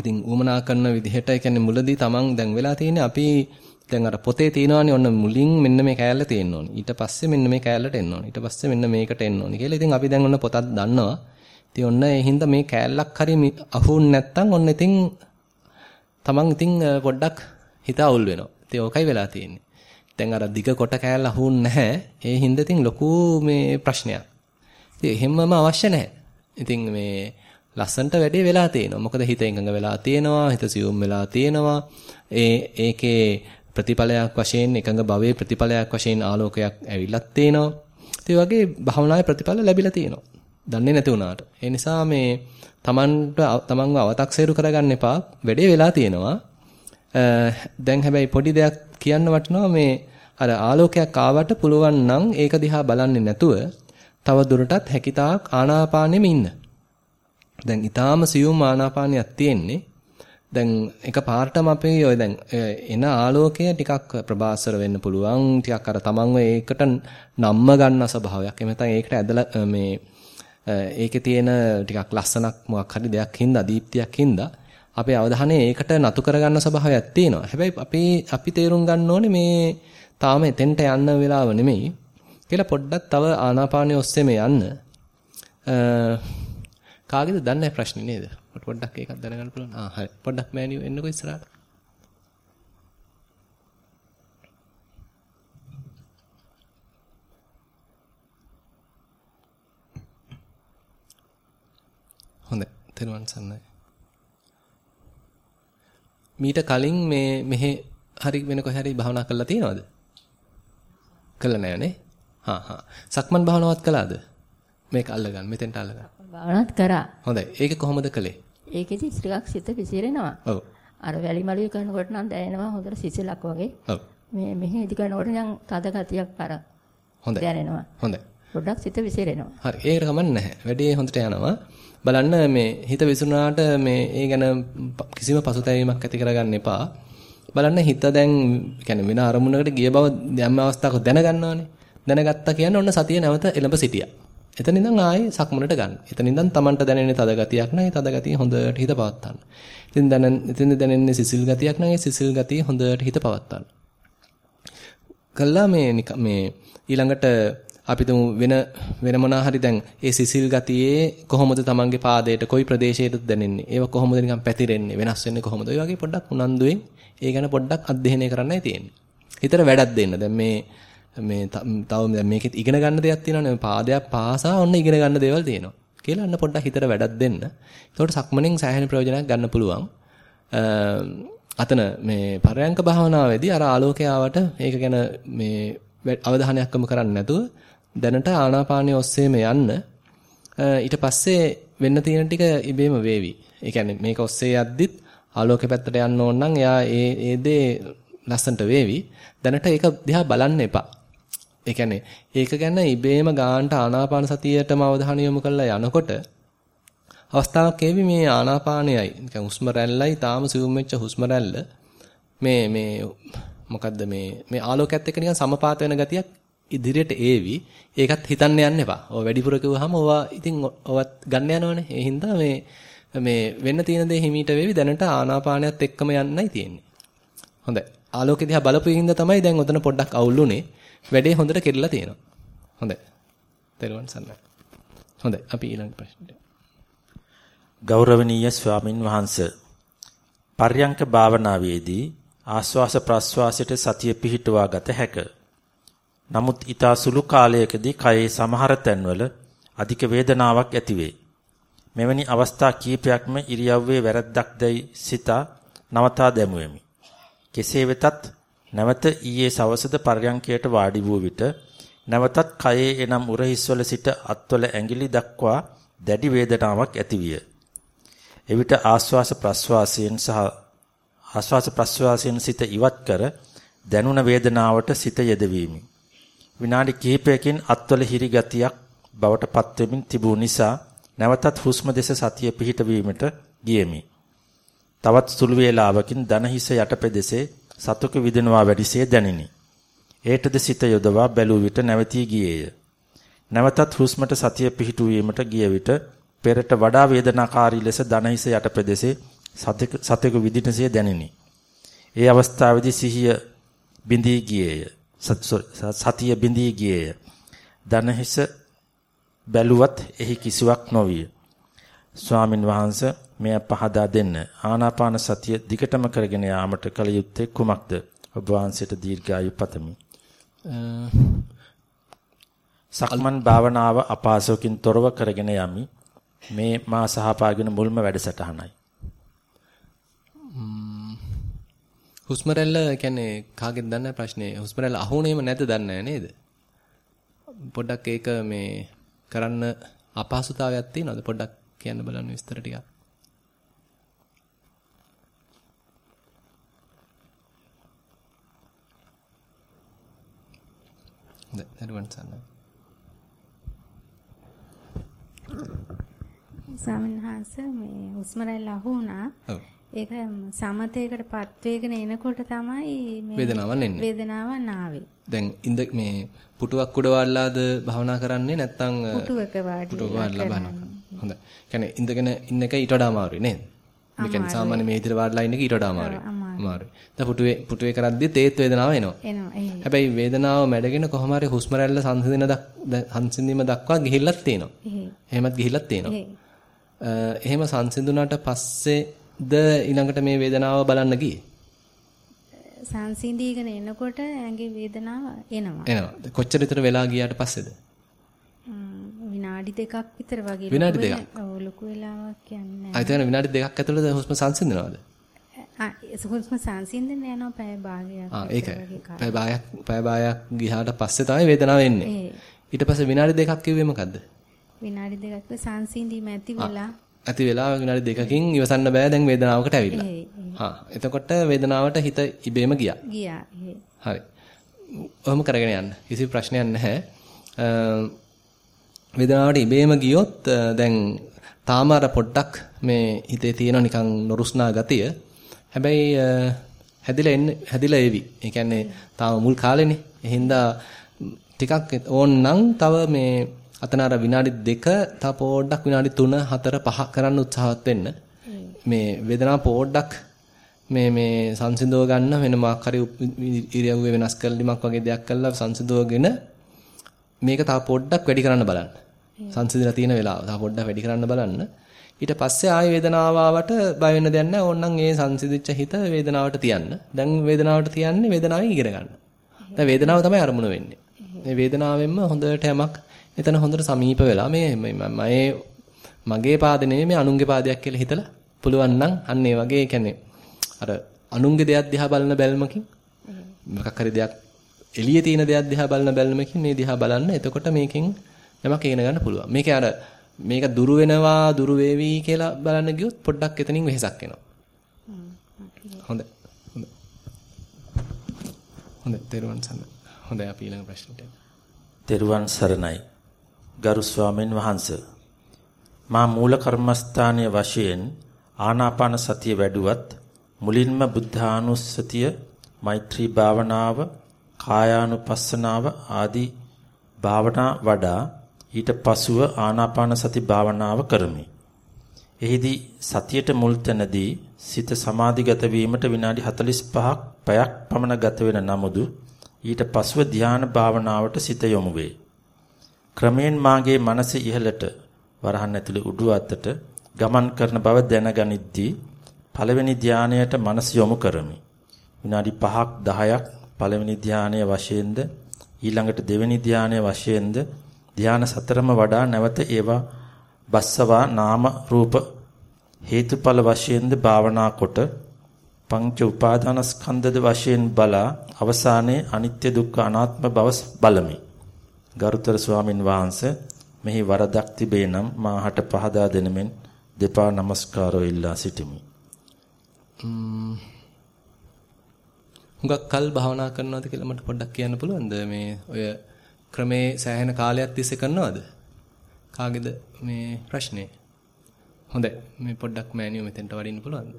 ඉතින් ඌමනා කරන විදිහට ඒ කියන්නේ මුලදී තමන් දැන් වෙලා තියෙන්නේ අපි දැන් අර පොතේ තියෙනවානේ ඔන්න මුලින් මෙන්න මේ කෑල්ල තියෙන්න ඕනේ. ඊට පස්සේ මෙන්න මේ කෑල්ලට එන්න ඕනේ. ඊට පස්සේ මෙන්න මේකට එන්න ඕනේ කියලා. ඉතින් අපි දැන් ඔන්න පොතක් දන්නවා. ඉතින් ඔන්න ඒ හින්දා මේ කෑල්ලක් හරි අහුුන් නැත්තම් ඔන්න ඉතින් තමන් ඉතින් පොඩ්ඩක් හිත අවුල් වෙනවා. ඉතින් ඕකයි වෙලා තියෙන්නේ. දැන් අර දිග කොට කෑල්ල අහුුන් නැහැ. ඒ හින්දා ඉතින් ලොකු මේ ප්‍රශ්නයක්. ඉතින් එහෙමම අවශ්‍ය නැහැ. ඉතින් මේ ලස්සන්ට වැඩේ වෙලා තියෙනවා. මොකද හිත එකඟ වෙලා තියෙනවා, හිත සියුම් වෙලා තියෙනවා. ඒ ඒකේ ප්‍රතිඵලයක් වශයෙන් එකඟ භවයේ ප්‍රතිඵලයක් වශයෙන් ආලෝකයක් ඇවිල්ලත් තියෙනවා. ඒ වගේ භවනායේ ප්‍රතිඵල ලැබිලා තියෙනවා. දන්නේ නැති වුණාට. ඒ නිසා මේ තමන්ට තමන්ව අව탁සේරු කරගන්න එපා. වැඩේ වෙලා තියෙනවා. දැන් හැබැයි පොඩි දෙයක් කියන්න වටනවා මේ අර ආලෝකයක් ආවට පුළුවන් නම් ඒක දිහා බලන්නේ නැතුව තව දුරටත් හැකිතාක් ආනාපානෙම ඉන්න. දැන් ඊටාම සියුම් ආනාපානියක් තියෙන්නේ. දැන් එක පාර්ටම අපේ ඔය දැන් එන ආලෝකය ටිකක් ප්‍රබාසර වෙන්න පුළුවන්. ටිකක් අර තමන්ව ඒකට නම්ම ගන්න ස්වභාවයක්. එහෙම නැත්නම් ඒකට ඇදලා මේ ඒකේ තියෙන ටිකක් ලස්සනක් මොකක් හරි දෙයක් හින්දා දීප්තියක් හින්දා අපේ අවධානය ඒකට නතු කරගන්න ස්වභාවයක් තියෙනවා. හැබැයි අපි අපි තේරුම් ගන්න ඕනේ මේ තාම එතෙන්ට යන්න වෙලාව නෙමෙයි. කියලා පොඩ්ඩක් තව ආනාපානිය ඔස්සේම යන්න. කාගේද දන්නේ ප්‍රශ්නේ නේද? මට පොඩ්ඩක් ඒකක් දැනගන්න පුළුවන්. ආ හරි. පොඩ්ඩක් මෑනියෝ එන්නකෝ ඉස්සරහට. හොඳයි. තෙරුවන් සරණයි. මීට කලින් මේ මෙහෙ හරි වෙන කොහේ හරි භාවනා කරලා තියෙනවද? කළා නෑ නේ? හා හා. සක්මන් භාවනාවක් කළාද? මේක අල්ලගන්න. මෙතෙන්ට අල්ලගන්න. භාවනාත් කරා. හොඳයි. ඒක කොහොමද කළේ? ඒකෙදි ටිකක් සිත විසිරෙනවා. ඔව්. අර වැලි මළුවේ කරනකොට නම් දැනෙනවා හොඳට සිසිලක් වගේ. ඔව්. මේ මෙහි ඉදි කරනකොට නම් තද ගතියක් අර හොඳයි. දැනෙනවා. හොඳයි. පොඩ්ඩක් සිත විසිරෙනවා. හරි. ඒක ගමන් නැහැ. වැඩේ හොඳට යනවා. බලන්න මේ හිත විසිරුණාට මේ ඒ ගැන කිසිම පසුතැවීමක් ඇති කරගන්න එපා. බලන්න හිත දැන් කියන්නේ වෙන අරමුණකට ගිය බව යම් අවස්ථාවක දැනගන්නවානේ. දැනගත්තා කියන්නේ ඔන්න සතිය නැවත එළඹ සිටියා. එතන ඉඳන් ආයේ සක්මනට ගන්න. එතන ඉඳන් Tamanට දැනෙන තද ගතියක් නම් ඒ තද ගතිය හොඳට හිත පවත්තන්න. ඉතින් දැනෙන ඉතින් දැනෙන්නේ සිසිල් ගතියක් නම් ඒ සිසිල් ගතිය හොඳට හිත පවත්තන්න. කළා මේ මේ ඊළඟට අපි තුමු වෙන වෙන මොනා හරි දැන් ඒ සිසිල් ගතියේ කොහොමද Tamanගේ පාදයට කොයි ප්‍රදේශයකටද දැනෙන්නේ? ඒව කොහොමද නිකන් පැතිරෙන්නේ? වෙනස් වෙන්නේ කොහොමද? ඔය වගේ පොඩ්ඩක් උනන්දුවෙන් ඒ ගැන පොඩ්ඩක් අධ්‍යයනය කරන්නයි තියෙන්නේ. හිතට වැඩක් දෙන්න. දැන් මේ මේ තව දැන් මේකෙත් ඉගෙන ගන්න දෙයක් තියෙනවානේ. පාදයක් පාසා ඔන්න ඉගෙන ගන්න දේවල් තියෙනවා. කියලා අන්න පොඩ්ඩක් හිතට වැඩක් දෙන්න. ඒකට සක්මණෙන් සෑහෙන ප්‍රයෝජනයක් ගන්න පුළුවන්. අතන මේ පරයන්ක භාවනාවේදී අර ආලෝකය ආවට ඒක ගැන මේ අවධානයක් යොමු කරන්නේ නැතුව දැනට ආනාපානිය ඔස්සේම යන්න ඊට පස්සේ වෙන්න තියෙන ටික ඉබේම වේවි. ඒ කියන්නේ මේක ඔස්සේ යද්දිත් ආලෝකේ පැත්තට යන්න ඕන නම් එයා ඒ ඒ දේ ලස්සන්ට වේවි. දැනට ඒක දිහා බලන්න එපා. ඒ කියන්නේ ඒක ගැන ඉබේම ගානට ආනාපාන සතියටම අවධානය යොමු කරලා යනකොට අවස්ථාවක් එවි මේ ආනාපානයයි නිකන් හුස්ම රැල්ලයි තාම සිවුම් වෙච්ච හුස්ම රැල්ල මේ මේ මොකද්ද මේ මේ ආලෝකයත් එක්ක නිකන් සමපාත වෙන ගතියක් ඉදිරියට ඒවි. ඒකත් හිතන්න යන්න එපා. ඔය වැඩිපුර කිව්වහම ඔවා ඉතින් ඔවත් ගන්න යනවනේ. ඒ හින්දා මේ මේ වෙන්න තියෙන දේ හිමීට වෙවි දැනට ආනාපානයත් එක්කම යන්නයි තියෙන්නේ. හොඳයි. ආලෝකෙ දිහා බලපු හින්දා තමයි දැන් ඔතන පොඩ්ඩක් අවුල්ුනේ. වැඩේ හොඳට කෙරලා තියෙනවා. හොඳයි. තෙරුවන් සරණයි. හොඳයි. අපි ඊළඟ ප්‍රශ්නට. ගෞරවනීය ස්වාමින් වහන්සේ පර්යංක භාවනාවේදී ආස්වාස ප්‍රස්වාසයට සතිය පිහිටුවා ගත හැකිය. නමුත් ඊතා සුළු කාලයකදී කයේ සමහර තැන්වල අධික වේදනාවක් ඇතිවේ. මෙවැනි අවස්ථා කීපයක්ම ඉරියව්වේ වැරද්දක් දැයි සිතා නවතා දැමුවෙමි. කෙසේ වෙතත් නැවත ඊයේ සවසද පර්යංකයට වාඩි වූ විට නැවතත් කයේ එනම් උරහිස්වල සිට අත්වල ඇඟිලි දක්වා දැඩි වේදනාවක් ඇතිවිය. එවිට ආස්වාස ප්‍රස්වාසයෙන් සහ ආස්වාස ප්‍රස්වාසයෙන් සිත ඉවත් කර දැනුණ වේදනාවට සිත යෙදවීමි. විනාඩි කිහිපයකින් අත්වල හිරි ගතියක් බවට පත්වෙමින් තිබූ නිසා නැවතත් හුස්ම දෙස සතිය පිහිටවීමට ගියෙමි. තවත් සුළු වේලාවකින් දන හිස යටපෙදෙසේ සතුක විදිනවා වැඩිසේ දැනිනි. ඒටද සිත යොදවා බැලූ විට නැවතී ගියේය. නැවතත් හුස්මට සතිය පිහිටුවීමට ගිය විට පෙරට වඩා වේදනාකාරී ලෙස දන හිස යටපෙදෙසේ සතෙකු විදිනසේ දැනිනි. ඒ අවස්ථාවේදී සිහිය බිඳී ගියේය. සතිය බිඳී ගියේය. දනහිස බැලුවත් එහි කිසිවක් නොවිය. ස්වාමින් වහන්සේ මෙය පහදා දෙන්න. ආනාපාන සතිය දිගටම කරගෙන යාමට කල යුත්තේ කුමක්ද? ඔබ වහන්සේට දීර්ඝායු පතමි. සක්මන් භාවනාව අපාසෝකින් තොරව කරගෙන යමි. මේ මා සහභාගී මුල්ම වැඩසටහනයි. හුස්ම රැල්ල කියන්නේ කාගෙද දන්නේ ප්‍රශ්නේ හුස්ම රැල්ල අහුනේම නැද්ද දන්නේ නේද? පොඩ්ඩක් ඒක මේ කරන්න අපහසුතාවයක් තියෙනවද? පොඩ්ඩක් කියන්න බලන්න විස්තර ටිකක්. දරුවන් සන්න. ස්වාමීන් වහන්සේ මේ හුස්ම රැල්ල අහුණා. ඔව්. ඒක සමතේකටපත් වේගෙන එනකොට තමයි මේ වේදනාවක් එන්නේ. වේදනාවක් ආවේ. දැන් ඉඳ මේ පුටුවක් උඩ වාඩිලාද භාවනා කරන්නේ නැත්නම් පුටුවක වාඩි පුටුවක භාවනා කරනවා. හොඳයි. කියන්නේ ඉඳගෙන ඉන්න එක ඊට වඩා අමාරුයි නේද? මේ කියන්නේ සාමාන්‍ය මේ විදිහට වාඩිලා ඉන්න එක ඊට වඩා අමාරුයි. අමාරුයි. දැන් පුටුවේ පුටුවේ කරද්දි තේත් වේදනාව එනවා. එනවා. හැබැයි වේදනාව මැඩගෙන කොහොම හරි හුස්ම රැල්ල සංසිඳන සංසිඳීම දක්වා ගිහිල්ලක් තියෙනවා. එහෙමත් ගිහිල්ලක් තියෙනවා. එහෙම සංසිඳුණාට පස්සේද ඊළඟට මේ වේදනාව බලන්න ගියේ. සංසිඳීගෙන එනකොට ඇඟේ වේදනාව එනවා. එනවා. කොච්චර විතර වෙලා ගියාට පස්සේද? විනාඩි දෙකක් විතර වගේ විනාඩි දෙකක්. ඔව් ලොකු වෙලාවක් කියන්නේ ආ එතන විනාඩි දෙකක් ඇතුළත හුස්ම සංසිඳනවද? ආ හුස්ම සංසිඳන යනවා පැය භාගයක්. ආ ඒකයි. පැය භාගයක් පැය භාගයක් ගියාට පස්සේ තමයි වේදනාව එන්නේ. ඊට පස්සේ විනාඩි දෙකක් කිව්වේ මොකද්ද? විනාඩි දෙකක් සංසිඳීම ඇති වෙලා ඇති වෙලා විනාඩි දෙකකින් ඉවසන්න බෑ දැන් වේදනාවකට ඇවිල්ලා. හා එතකොට වේදනාවට හිත ඉබේම ගියා. ගියා. හරි. ඔහොම කරගෙන යන්න. කිසි ප්‍රශ්නයක් නැහැ. වේදනාවට ඉබේම ගියොත් දැන් තාම අර පොඩ්ඩක් මේ හිතේ තියෙන නිකන් නොරුස්නා ගතිය. හැබැයි හැදිලා එන්න හැදිලා එවි. ඒ කියන්නේ තාම මුල් කාලෙනේ. එහෙනම් ටිකක් ඕන්නම් තව මේ අතන අර විනාඩි 2 තව පොඩ්ඩක් විනාඩි 3 4 5 කරන්න උත්සාහවත් වෙන්න. මේ වේදනාව පොඩ්ඩක් මේ මේ සංසිඳව ගන්න වෙන මාක් හරි ඉරියව්වේ වෙනස් කළීමක් වගේ දෙයක් කළා සංසිඳවගෙන මේක තව පොඩ්ඩක් වැඩි කරන්න බලන්න. සංසිඳලා තියෙන වෙලාව තව පොඩ්ඩක් වැඩි කරන්න බලන්න. ඊට පස්සේ ආයෙ වේදනාව ආවට බය වෙන්න දෙයක් නැහැ. ඕනනම් ඒ සංසිඳිච්ච හිත වේදනාවට තියන්න. දැන් වේදනාවට තියන්නේ වේදනාවෙන් ඉගෙන ගන්න. දැන් වේදනාව තමයි අරමුණ වෙන්නේ. මේ වේදනාවෙන්ම හොඳට යමක් එතන හොඳට සමීප වෙලා මේ මගේ මගේ පාද නෙමෙයි මේ අනුන්ගේ පාදයක් කියලා හිතලා පුළුවන් නම් අන්න ඒ වගේ කියන්නේ අර අනුන්ගේ දෙයක් දිහා බලන බැල්මකින් මොකක් හරි දෙයක් එළියේ තියෙන දෙයක් දිහා බලන බැල්මකින් මේ දිහා බලන්න එතකොට මේකෙන් යමක් ඉගෙන ගන්න පුළුවන්. මේකේ අර මේක දුරු වෙනවා දුරු වේවි කියලා බලන්න ගියොත් පොඩ්ඩක් එතනින් වෙහසක් එනවා. හොඳයි. හොඳයි. හොඳයි. තෙරුවන් සරණයි. හොඳයි අපි ඊළඟ ප්‍රශ්නට යමු. තෙරුවන් සරණයි. ගරු ස්වාමීන් වහන්ස මා මූල කර්මස්ථානයේ වශයෙන් ආනාපාන සතිය වැඩුවත් මුලින්ම බුද්ධානුස්සතිය මෛත්‍රී භාවනාව කායානුපස්සනාව ආදී භාවනා වඩා ඊට පසුව ආනාපාන සති භාවනාව කරමි. එහිදී සතියට මුල් තැනදී සිත සමාධිගත වීමට විනාඩි 45ක් පැයක් පමණ ගත වෙන නමුදු ඊට පසුව ධ්‍යාන භාවනාවට සිත යොමු වේ. ක්‍රමෙන් මාගේ මනස ඉහළට වරහන් ඇතුලේ උඩු අතට ගමන් කරන බව දැනගනිද්දී පළවෙනි ධානයට මනස යොමු කරමි. විනාඩි 5ක් 10ක් පළවෙනි ධානයේ වශයෙන්ද ඊළඟට දෙවෙනි ධානයේ වශයෙන්ද ධාන සතරම වඩා නැවත ඒවා බස්සවා නාම රූප හේතුඵල වශයෙන්ද භාවනා කොට පංච උපාදානස්කන්ධද වශයෙන් බලා අවසානයේ අනිත්‍ය දුක්ඛ අනාත්ම බව බලමි. ගරුතර ස්වාමින් වහන්සේ මෙහි වරදක් තිබේ නම් මාහට පහදා දෙනමෙන් දෙපා নমස්කාරෝ ඉල්ලා සිටිමි. හුඟක් කල් භාවනා කරනවද කියලා මට පොඩ්ඩක් කියන්න පුළුවන්ද? මේ ඔය ක්‍රමේ සෑහෙන කාලයක් තිස්සේ කරනවද? කාගේද මේ ප්‍රශ්නේ? හොඳයි. මේ පොඩ්ඩක් මෑනියෝ මෙතෙන්ට වඩින්න පුළුවන්ද?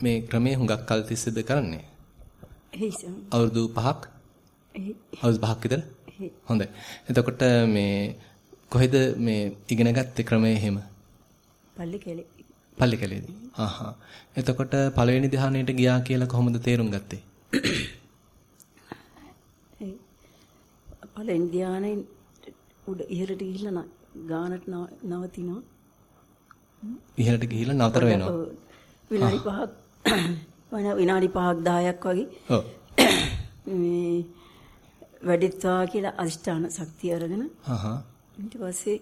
මේ ක්‍රමේ හුඟක් කල් තිස්සේද කරන්නේ? අවුරුදු 5ක් අවුරුදු 5ක් විතර? හොඳයි. එතකොට මේ කොහෙද මේ ඉගෙන ගත්තේ ක්‍රමය එහෙම? පල්ලි කෙලේ පල්ලි කෙලේදී ආහා. එතකොට පළවෙනි ධ්‍යානයට ගියා කියලා කොහොමද තේරුම් ගත්තේ? පළවෙනි ධ්‍යානයෙන් උඩ ඉහළට ගිහිල්ලා ගානට නවතිනවා. ඉහළට ගිහිල්ලා නතර වෙනවා. විනාඩි 5ක් විනාඩි 5ක් 10ක් වගේ ඔව් මේ වැඩිත්වා කියලා අදිෂ්ඨාන ශක්තිය අරගෙන හහ ඊට පස්සේ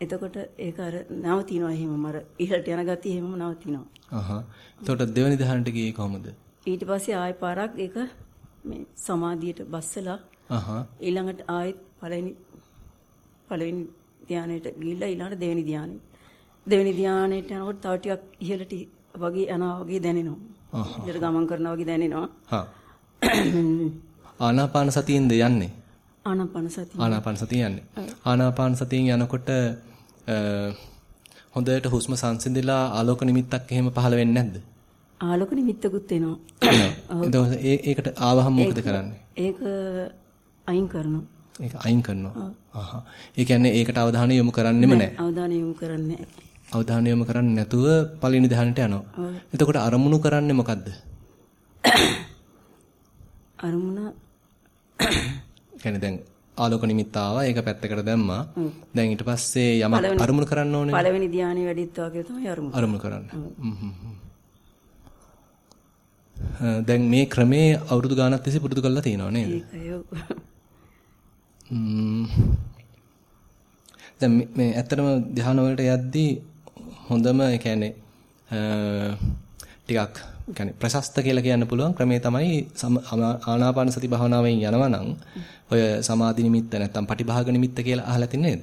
එතකොට ඒක අර නවතිනවා එහෙමම අර ඉහළට යන ගතිය එහෙමම නවතිනවා. අහහ. එතකොට දෙවෙනි ධ්‍යානට ගියේ කොහොමද? ඊට පස්සේ ආයෙ පාරක් ඒක මේ සමාධියට බස්සලා අහහ. ඊළඟට ආයෙත් පළවෙනි පළවෙනි ධ්‍යානයට ගිහිල්ලා ඊළඟට දෙවෙනි ධ්‍යානෙ. දෙවෙනි ධ්‍යානෙට යනකොට තව ටිකක් ඉහළට වගේ යනවා වගේ දැනෙනවා. ඉහළට ගමන් කරනවා වගේ දැනෙනවා. හා. ආනාපාන සතියෙන්ද යන්නේ? ආනාපාන සතිය. ආනාපාන සතිය යන්නේ. ආනාපාන සතියෙන් යනකොට හොඳට හුස්ම සංසිඳිලා ආලෝක නිමිත්තක් එහෙම පහළ වෙන්නේ නැද්ද? ආලෝක නිමිත්තකුත් එනවා. එතකොට ඒකට ආවහම මොකද කරන්නේ? ඒක අයින් කරනවා. ඒක අයින් කරනවා. ආහා. ඒ කියන්නේ ඒකට අවධානය යොමු කරන්නෙම නැහැ. අවධානය යොමු කරන්නේ අවධානය යොමු කරන්නේ නැතුව පළවෙනි ධ්‍යානෙට යනවා. එතකොට අරමුණු කරන්නේ මොකද්ද? අරමුණ කියන්නේ දැන් ආලෝක නිමිත්ත ආවා ඒක පැත්තකට දැම්මා. දැන් ඊට පස්සේ යමක් අරමුණු කරන්න ඕනේ. පළවෙනි ධානය වැඩිත්වා කියලා තමයි අරමුණ. අරමුණු කරන්න. දැන් මේ ක්‍රමේ අවුරුදු ගාණක් තිස්සේ පුරුදු කරලා තියෙනව නේද? දැන් මේ ඇත්තටම ධ්‍යාන වලට යද්දී හොඳම ඒ කියන්නේ ටිකක් කියන්නේ ප්‍රශස්ත කියලා කියන්න පුළුවන් ක්‍රමේ තමයි ආනාපාන සති භාවනාවෙන් යනවා නම් ඔය සමාධි නිමිත්ත නැත්තම් පටිභාග නිමිත්ත කියලා අහලා තින්නේ නේද?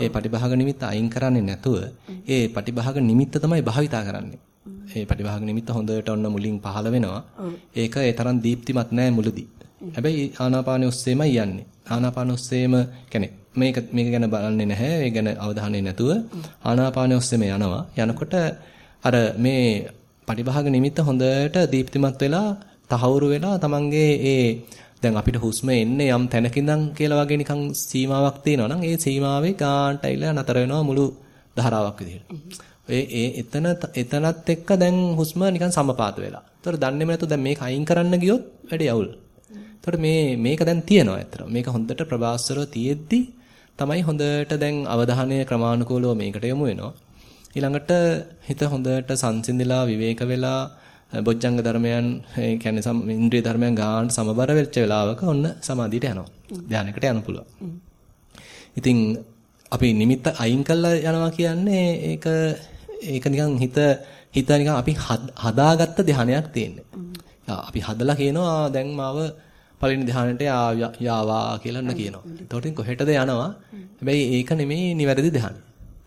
ඒ පටිභාග නිමිත්ත අයින් කරන්නේ නැතුව ඒ පටිභාග නිමිත්ත තමයි භාවිතා කරන්නේ. ඒ පටිභාග නිමිත්ත හොඳට ඔන්න මුලින් පහළ වෙනවා. ඒක ඒ තරම් දීප්තිමත් නෑ මුලදී. හැබැයි ආනාපානෙ ඔස්සේමයි යන්නේ. ආනාපාන ඔස්සේම කියන්නේ මේක මේක ගැන බලන්නේ නැහැ. ඒ ගැන අවධානය නැතුව ආනාපානෙ ඔස්සේම යනවා. යනකොට අර මේ පටිභාග නිමිත්ත හොඳට දීප්තිමත් වෙලා තහවුරු වෙලා තමන්ගේ ඒ දැන් අපිට හුස්ම එන්නේ යම් තැනක ඉඳන් කියලා වගේ නිකන් සීමාවක් තියෙනවා නම් ඒ සීමාවේ ගාන්ට ඇවිල්ලා නතර වෙනවා මුළු ධාරාවක් විදිහට. ඒ ඒ එතන එතනත් එක්ක දැන් හුස්ම නිකන් සමපාත වෙලා. ඒතර දන්නේම නැතු දැන් මේක අයින් කරන්න ගියොත් වැඩි අවුල්. ඒතර මේ මේක දැන් තියෙනවා ඇත්තට. මේක හොඳට ප්‍රබාස්වරව තියෙද්දි තමයි හොඳට දැන් අවධානය ක්‍රමානුකූලව මේකට යොමු වෙනවා. ඊළඟට හිත හොඳට සංසිඳිලා විවේක වෙලා බොජ්ජංග ධර්මයන් ඒ කියන්නේ ඉන්ද්‍රිය ධර්මයන් ගාන සමබර වෙච්ච වෙලාවක ඔන්න සමාධියට යනවා. ධානයකට යන්න පුළුවන්. ඉතින් අපි නිමිත්ත අයින් කළා යනවා කියන්නේ ඒක ඒක නිකන් හිත හිත නිකන් අපි හදාගත්ත ධානයක් තියෙන්නේ. අපි හදලා කියනවා දැන් මාව පළවෙනි ධානයට යාවා කියලා න කියනවා. එතකොට කොහෙටද යනවා? හැබැයි ඒක නෙමෙයි නිවැරදි ධානය.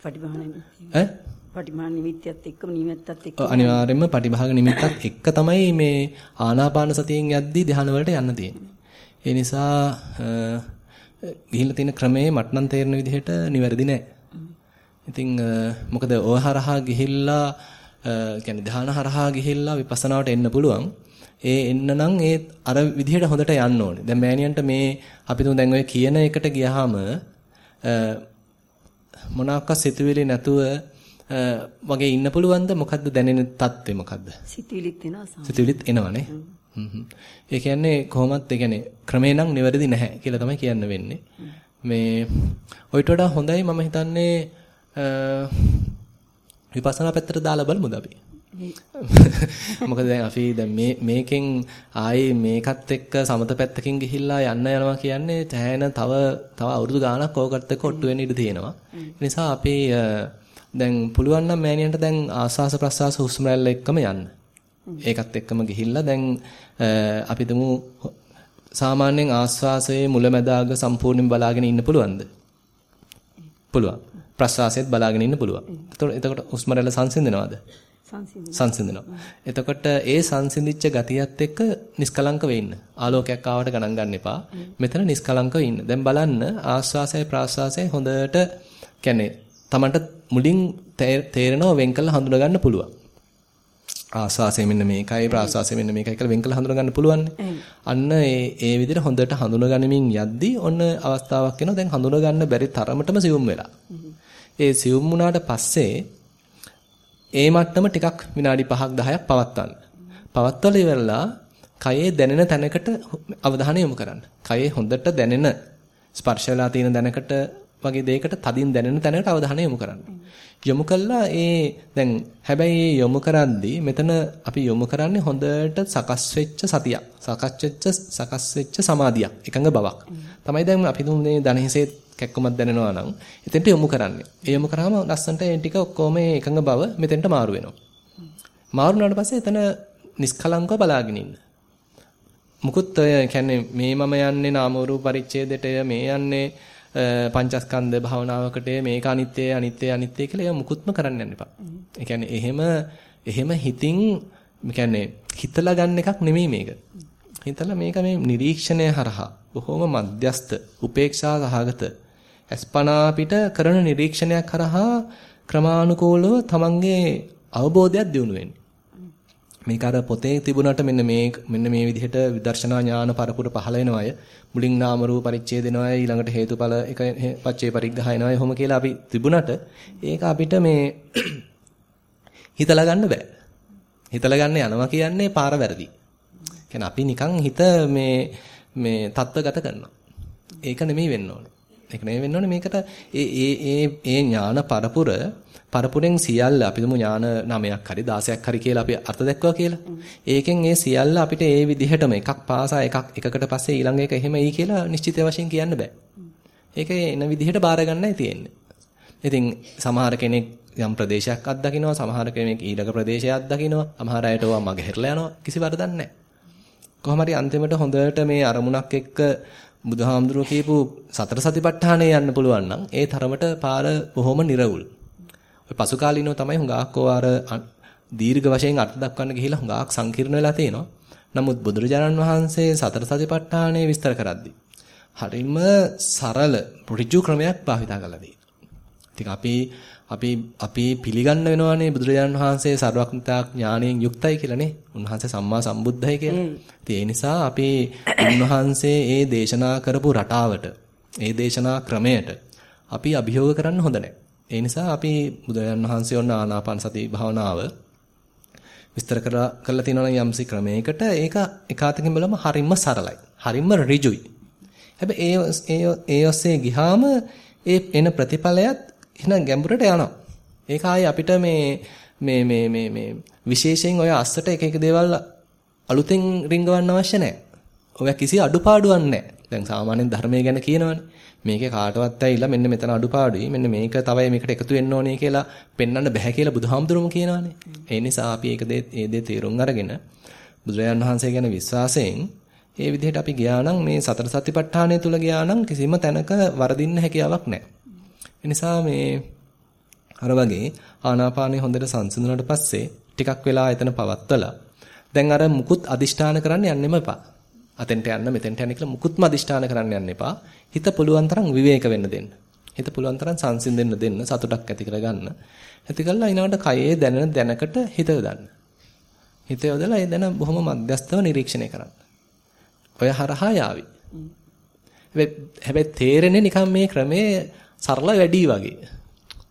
පටිභාණය. ඈ? පටිභාන නිමිත්තත් එක්කම නිමිත්තත් එක්ක අනිවාර්යයෙන්ම පටිභාග නිමිත්තත් එක්ක තමයි මේ ආනාපාන සතියෙන් යද්දී ධ්‍යාන වලට යන්න තියෙන්නේ. ඒ නිසා ගිහිල්ලා තියෙන ක්‍රමේ මට නම් තේරෙන විදිහට නිවැරදි නෑ. ඉතින් මොකද ඔය හරහා ගිහිල්ලා කියන්නේ ධ්‍යාන හරහා ගිහිල්ලා විපස්සනාවට එන්න පුළුවන්. ඒ එන්න නම් ඒ අර විදිහට හොඳට යන්න ඕනේ. දැන් මෑනියන්ට මේ අපි තුන් දැන් ඔය කියන එකට ගියාම මොනවාක්වත් සිතුවිලි නැතුව වගේ ඉන්න පුළුවන්ද? මොකද්ද දැනෙන තත්ත්වය මොකද්ද? සිතුවිලිත් එනවා සිතුවිලිත් එනවනේ ඒ කියන්නේ කොහොමත් ඒ කියන්නේ ක්‍රමේ නම් නිවැරදි නැහැ කියලා තමයි කියන්න වෙන්නේ. මේ ඔයිට වඩා හොඳයි මම හිතන්නේ විපස්සනා පැත්තට දාලා බලමුද අපි මොකද දැන් අපි දැන් මේ මේකෙන් ආයේ මේකත් එක්ක සමත පැත්තකින් ගිහිල්ලා යන්න යනවා කියන්නේ තැහැන තව තව අවුරුදු ගාණක් ඕකට එක්ක ඔට්ටු වෙන්න ඉඩ තියෙනවා. ඒ නිසා අපි දැන් පුළුවන් නම් මෑණියන්ට දැන් ආස්වාස ප්‍රස්වාස හුස්ම රැල්ල එක්කම යන්න. ඒකත් එක්කම ගිහිල්ලා දැන් අපි දුමු සාමාන්‍යයෙන් ආස්වාසයේ මුලැමැදාග සම්පූර්ණයෙන් බලාගෙන ඉන්න පුළුවන්ද? පුළුවන්. ප්‍රස්වාසයේත් බලාගෙන ඉන්න පුළුවන්. එතකොට එතකොට හුස්ම රැල්ල සංසිඳනවද? සංසිඳනවා. එතකොට ඒ සංසිඳිච්ච ගතියත් එක්ක නිස්කලංක වෙන්න. ආලෝකයක් ආවට ගණන් ගන්න එපා. මෙතන නිස්කලංකව ඉන්න. දැන් බලන්න ආස්වාසය ප්‍රාස්වාසය හොඳට කියන්නේ Tamanට මුලින් තේරෙනව වෙන් කළ හඳුනා ගන්න පුළුවන්. ආස්වාසය මෙන්න මේකයි ප්‍රාස්වාසය මෙන්න මේකයි කියලා වෙන් කළ හඳුනා ගන්න පුළුවන්. අන්න ඒ ඒ විදිහට හොඳට හඳුනා ගනිමින් යද්දී ඔන්න අවස්ථාවක් එනවා දැන් හඳුනා ගන්න බැරි තරමටම සියුම් වෙලා. ඒ සියුම් වුණාට පස්සේ ඒ මට්ටම ටිකක් විනාඩි 5ක් 10ක් පවත්වන්න. පවත්වලා ඉවරලා කයේ දැනෙන තැනකට අවධානය යොමු කරන්න. කයේ හොඳට දැනෙන ස්පර්ශ වෙලා තියෙන දැනකට වගේ දෙයකට තදින් දැනෙන තැනකට අවධානය යොමු කරන්න. යොමු කළා ඒ දැන් හැබැයි යොමු කරද්දී මෙතන අපි යොමු කරන්නේ හොඳට සකස් වෙච්ච සතියක්. සකස් වෙච්ච සකස් වෙච්ච සමාධියක්. එකඟ බවක්. තමයි දැන් අපි තුන්නේ දණහිසේ කැක්කමක් දැනෙනවා නම් එතෙන්ට යොමු කරන්නේ. ඒ යොමු කරාම ලස්සන්ට ඒ ටික ඔක්කොම එකඟ බව මෙතෙන්ට මාරු වෙනවා. මාරු වුණාට පස්සේ එතන නිස්කලංකව බලාගෙන ඉන්න. මුකුත් ඔය කියන්නේ මේ මම යන්නේ නාම රූප පරිච්ඡේදයට මේ යන්නේ පංචස්කන්ධ භාවනාවකට මේක අනිත්‍යයි අනිත්‍යයි අනිත්‍යයි කියලා ඒවා මුකුත්ම කරන්න යන්න එපා. ඒ කියන්නේ එහෙම එහෙම හිතින් කියන්නේ හිතලා ගන්න එකක් නෙමෙයි මේක. හිතලා මේක මේ නිරීක්ෂණය හරහා බොහොම මධ්‍යස්ත උපේක්ෂා සහගත අස්පනා පිට කරන නිරීක්ෂණයක් කරහා ක්‍රමානුකූලව තමන්ගේ අවබෝධයක් දියුණු වෙන්නේ. මේක අර පොතේ තිබුණාට මෙන්න මේ මෙන්න මේ විදිහට විදර්ශනා ඥාන පරපුර පහළ වෙන අය මුලින් නාම රූප පරිච්ඡේද දෙනවා ඊළඟට හේතුඵල එක පච්චේ පරිග්‍රහ එනවා එහෙම කියලා අපි තිබුණාට ඒක අපිට මේ හිතලා ගන්න බෑ. හිතලා ගන්න යනවා කියන්නේ පාර වැරදි. කියන්නේ අපි නිකන් හිත මේ මේ தත්වගත කරනවා. ඒක නෙමෙයි වෙන්න ඕනේ. ඒක නෙමෙයි වෙන්න ඕනේ මේකට ඒ ඒ ඒ ඒ ඥාන පරපුර පරපුරෙන් සියල්ල අපි තුමු ඥාන 9ක් හරි 16ක් හරි කියලා අපි අර්ථ දැක්වුවා කියලා. ඒකෙන් ඒ සියල්ල අපිට ඒ විදිහටම එකක් පාසා එකක් එකකට පස්සේ ඊළඟ එක එහෙමයි කියලා නිශ්චිත වශයෙන් කියන්න බෑ. ඒක එන විදිහට බාර ගන්නයි තියෙන්නේ. ඉතින් සමහර කෙනෙක් යම් ප්‍රදේශයක් අත්දකින්නවා සමහර කෙනෙක් ඊළඟ ප්‍රදේශයක් අත්දකින්නවා සමහර අයට ඕවා මගහැරලා යනවා කිසි වරදක් නැහැ. කොහොම හරි අන්තිමට හොඳට මේ අරමුණක් එක්ක බුදුහාමුදුරුවෝ කියපු සතර සතිපට්ඨානේ යන්න පුළුවන් නම් ඒ තරමට පාර බොහොම නිර්වුල්. ඔය පසු කාලිනව තමයි හුඟක් අර දීර්ඝ වශයෙන් අර්ථ දක්වන්න ගිහිලා හුඟක් සංකීර්ණ වෙලා තියෙනවා. නමුත් බුදුරජාණන් වහන්සේ සතර සතිපට්ඨානේ විස්තර කරද්දී හරිම සරල ඍජු ක්‍රමයක් භාවිතා කළා දී. ඉතින් අපි අපි අපි පිළිගන්න වෙනවානේ බුදුරජාණන් වහන්සේ සර්වඥතා ඥාණයෙන් යුක්තයි කියලානේ. උන්වහන්සේ සම්මා සම්බුද්ධයි කියලා. ඉතින් ඒ නිසා අපි උන්වහන්සේ ඒ දේශනා කරපු රටාවට, ඒ දේශනා ක්‍රමයට අපි අභියෝග කරන්න හොඳ නැහැ. ඒ නිසා අපි බුදුරජාණන් වහන්සේ ඔන්න ආනාපාන සති භාවනාව විස්තර කරලා කරලා තියෙනවා යම්සි ක්‍රමයකට ඒක එකාතකින් බලම හරිම සරලයි. හරිම ඍජුයි. හැබැයි ඒ ඒ ඔස්සේ ගියාම ඒ එන ප්‍රතිඵලයත් එහෙනම් ගැඹුරට යනවා. ඒක ආයේ අපිට මේ මේ මේ මේ මේ විශේෂයෙන් ඔය අස්සට එක එක දේවල් අලුතෙන් රිංගවන්න අවශ්‍ය නැහැ. ඔය කිසි අඩුපාඩුවක් නැහැ. දැන් සාමාන්‍යයෙන් ධර්මය ගැන කියනවනේ. මේකේ කාටවත් ඇවිල්ලා මෙන්න මෙතන අඩුපාඩුයි. මෙන්න මේක තවයි මේකට එකතු වෙන්න ඕනේ කියලා පෙන්වන්න බෑ කියලා බුදුහාමුදුරුවෝ කියනවානේ. ඒ නිසා අපි ඒක දේ ඒ දේ තේරුම් අරගෙන බුදුරජාණන් වහන්සේ ගැන විශ්වාසයෙන් ඒ විදිහට අපි ගියා නම් මේ සතර සතිපට්ඨානය තුල ගියා නම් කිසිම තැනක වරදින්න හැකියාවක් නැහැ. ඒ නිසා මේ අර වගේ ආනාපානෙ හොඳට සංසිඳුණාට පස්සේ ටිකක් වෙලා එතන පවත්තලා දැන් අර මුකුත් අදිෂ්ඨාන කරන්න යන්නෙම එපා. අතෙන්ට යන්න මෙතෙන්ට යන්න කියලා මුකුත්ම අදිෂ්ඨාන කරන්න යන්න එපා. හිත පුළුවන් තරම් විවේක වෙන්න දෙන්න. හිත පුළුවන් තරම් සංසිඳෙන්න දෙන්න, සතුටක් ඇති කරගන්න. ඇති කළා ඊළඟට කයේ දැනෙන දැනකට හිත යොදන්න. හිත යොදලා ඒ දැන බොහොම මධ්‍යස්තව නිරීක්ෂණය කරන්න. ඔය හරහා යාවි. හැබැයි තේරෙන්නේ නිකන් මේ ක්‍රමේ සරල වැඩි වගේ.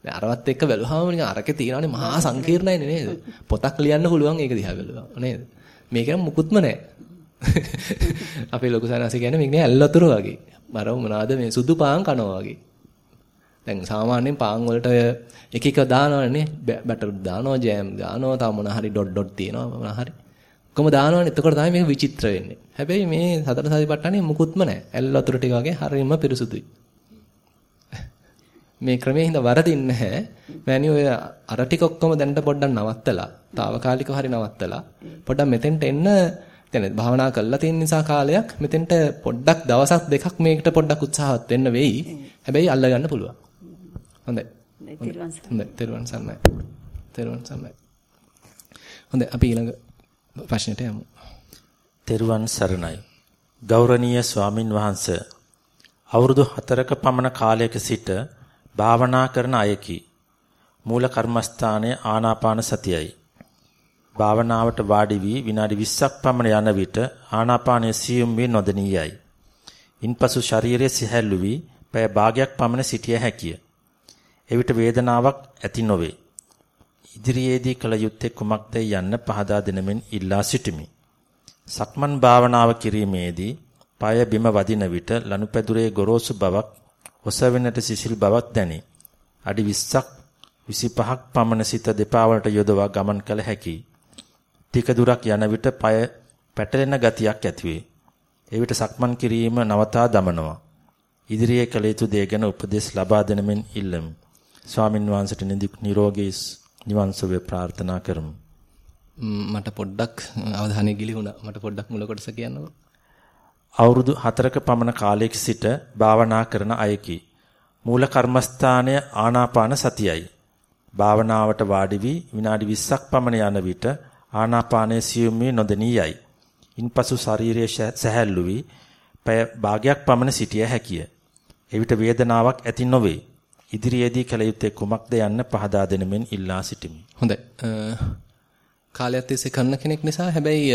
දැන් අරවත් එක්ක බැලුවාම නිකන් අරකේ තියෙනවානේ මහා සංකීර්ණයි නේද? පොතක් ලියන්න පුළුවන් ඒක දිහා බැලුවා නේද? මේක මුකුත්ම නැහැ. අපේ ලොකු සානසි කියන්නේ මේක නේ ඇල්ලතුර වගේ. මර මොනවාද මේ සුදු පාන් කනවා වගේ. දැන් සාමාන්‍යයෙන් පාන් වලට එක එක දානවනේ බැටර් දානවා ජෑම් දානවා තව මොන හරි ඩොට් ඩොට් තියෙනවා මොන හරි. කොහොම දානවනේ එතකොට තමයි මේක විචිත්‍ර වෙන්නේ. හැබැයි මේ සතර සතිපට්ඨානේ මුකුත්ම නැහැ. ඇල්ලතුර ටික වගේ හරියම පිරිසුදුයි. මේ ක්‍රමයේ හින්දා වරදින්නේ නැහැ. මෑණි ඔය අර ටික ඔක්කොම දැනට පොඩ්ඩක් නවත්තලා, తాවකාලිකව හරි නවත්තලා පොඩ්ඩක් මෙතෙන්ට එන්න දැන් භාවනා කරලා තියෙන නිසා කාලයක් මෙතෙන්ට පොඩ්ඩක් දවසක් දෙකක් මේකට පොඩ්ඩක් උත්සාහවත් වෙන්න වෙයි. හැබැයි අල්ල ගන්න පුළුවන්. හොඳයි. හොඳයි. තෙරුවන් සරණයි. තෙරුවන් සරණයි. හොඳයි අපි ඊළඟ ප්‍රශ්නෙට යමු. තෙරුවන් සරණයි. ගෞරවනීය ස්වාමින් වහන්සේ අවුරුදු 4ක පමණ කාලයක සිට භාවනා කරන අයකි. මූල කර්මස්ථානයේ ආනාපාන සතියයි. භාවනාවට වාඩි වී විනාඩි 20ක් පමණ යන විට ආනාපානය සියුම් වී නොදෙනියයි. ඉන්පසු ශරීරයේ සිහැල්ලු වී පැය භාගයක් පමණ සිටිය හැකිය. එවිට වේදනාවක් ඇති නොවේ. ඉදිරියේදී කල යුත්තේ කුමක්දයි යන්න පහදා දෙනමින් ඉල්ලා සිටිමි. සක්මන් භාවනාව කිරීමේදී পায় බිම වදින විට ලනුපැදුරේ ගොරෝසු බවක් ඔසවෙනට සිසිල් බවක් දැනේ. අඩි 20ක් 25ක් පමණ සිත දෙපා වලට යොදවා ගමන් කළ හැකියි. ටික දුරක් යන විට পায় පැටලෙන ගතියක් ඇතිවේ. එවිට සක්මන් කිරීම නවතා දමනවා. ඉදිරියේ කළ යුතු දේ ගැන උපදෙස් ලබා දෙනමින් ඉල්ලමි. ස්වාමින් වහන්සේට නිරෝගී නිවන් සුවය ප්‍රාර්ථනා කරමු. මට පොඩ්ඩක් අවධානය ගිලිහුණා. මට පොඩ්ඩක් මුල කොටස කියන්නකෝ. අවුරුදු 4ක පමණ කාලයක සිට භාවනා කරන අයකි. මූල කර්මස්ථානය ආනාපාන සතියයි. භාවනාවට වාඩි වී විනාඩි 20ක් පමණ යන විට ආනාපානයේ සියුම් වී නොදෙනී යයි. ඉන්පසු ශරීරයේ සැහැල්ලු වී පැය භාගයක් පමණ සිටිය හැකිය. එවිට වේදනාවක් ඇති නොවේ. ඉදිරියේදී කල යුත්තේ කුමක්ද යන්න පහදා දෙනමින් ඉල්ලා සිටිමි. හොඳයි. කාලයක් තිස්සේ කරන කෙනෙක් නිසා හැබැයි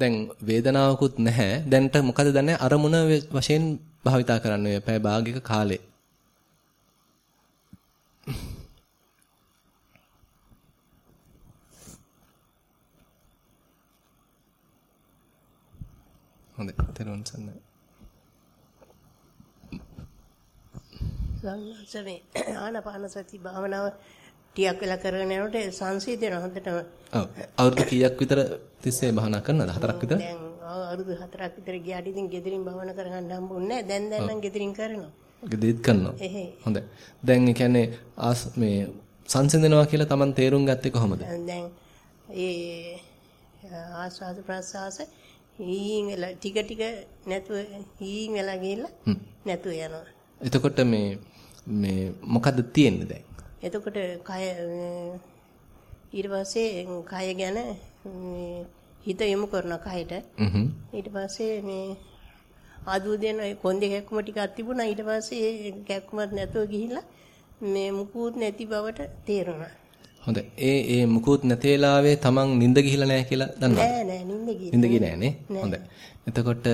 දැන් වේදනාවකුත් නැහැ. දැන්ට මොකද දන්නේ අරමුණ වශයෙන් භාවිතා කරන්න ඔය පැය භාගික කාලේ. හොඳයි. තෙරුවන් සරණයි. සංසමේ ආනාපාන සති භාවනාව ටිකක් වෙලා කරගෙන යනකොට සංසිඳන හොඳටම ඔව්. අවුරුදු කීයක් විතර තිස්සේ භාවනා කරනවද? හතරක් විතර? දැන් අවුරුදු හතරක් විතර ගියාට ඉතින් ගෙදරින් භාවනා කරගන්න හම්බුන්නේ නැහැ. දැන් දැන් නම් ගෙදරින් කරනවා. ගෙදෙත් කරනවා. එහෙ හොඳයි. දැන් ඒ කියන්නේ ආස් මේ සංසිඳනවා කියලා Taman තේරුම් ගත්තේ කොහොමද? දැන් ඒ ආස්වාද ප්‍රසආස හීන් වෙලා ටික ටික නැතුව හීන් වෙලා ගිහිල්ලා නැතුව යනවා. එතකොට මේ මේ මොකද්ද තියෙන්නේ දැන් එතකොට කය ඊට පස්සේ කය ගැන හිත යොමු කරන කයට. ඊට පස්සේ මේ ආදු දෙන ඒ කොන්දේ කැක්කුම ටිකක් තිබුණා. ඊට පස්සේ ඒ කැක්කුමත් නැතුව ගිහිල්ලා මේ මුකුත් නැති බවට තේරුණා. හොඳයි. ඒ ඒ මුකුත් නැති වෙලාවේ තමන් නිින්ද ගිහිලා නැහැ කියලා දන්නවද? නෑ නෑ නිින්ද ගියේ. නිින්ද ගියේ නෑනේ. හොඳයි. එතකොට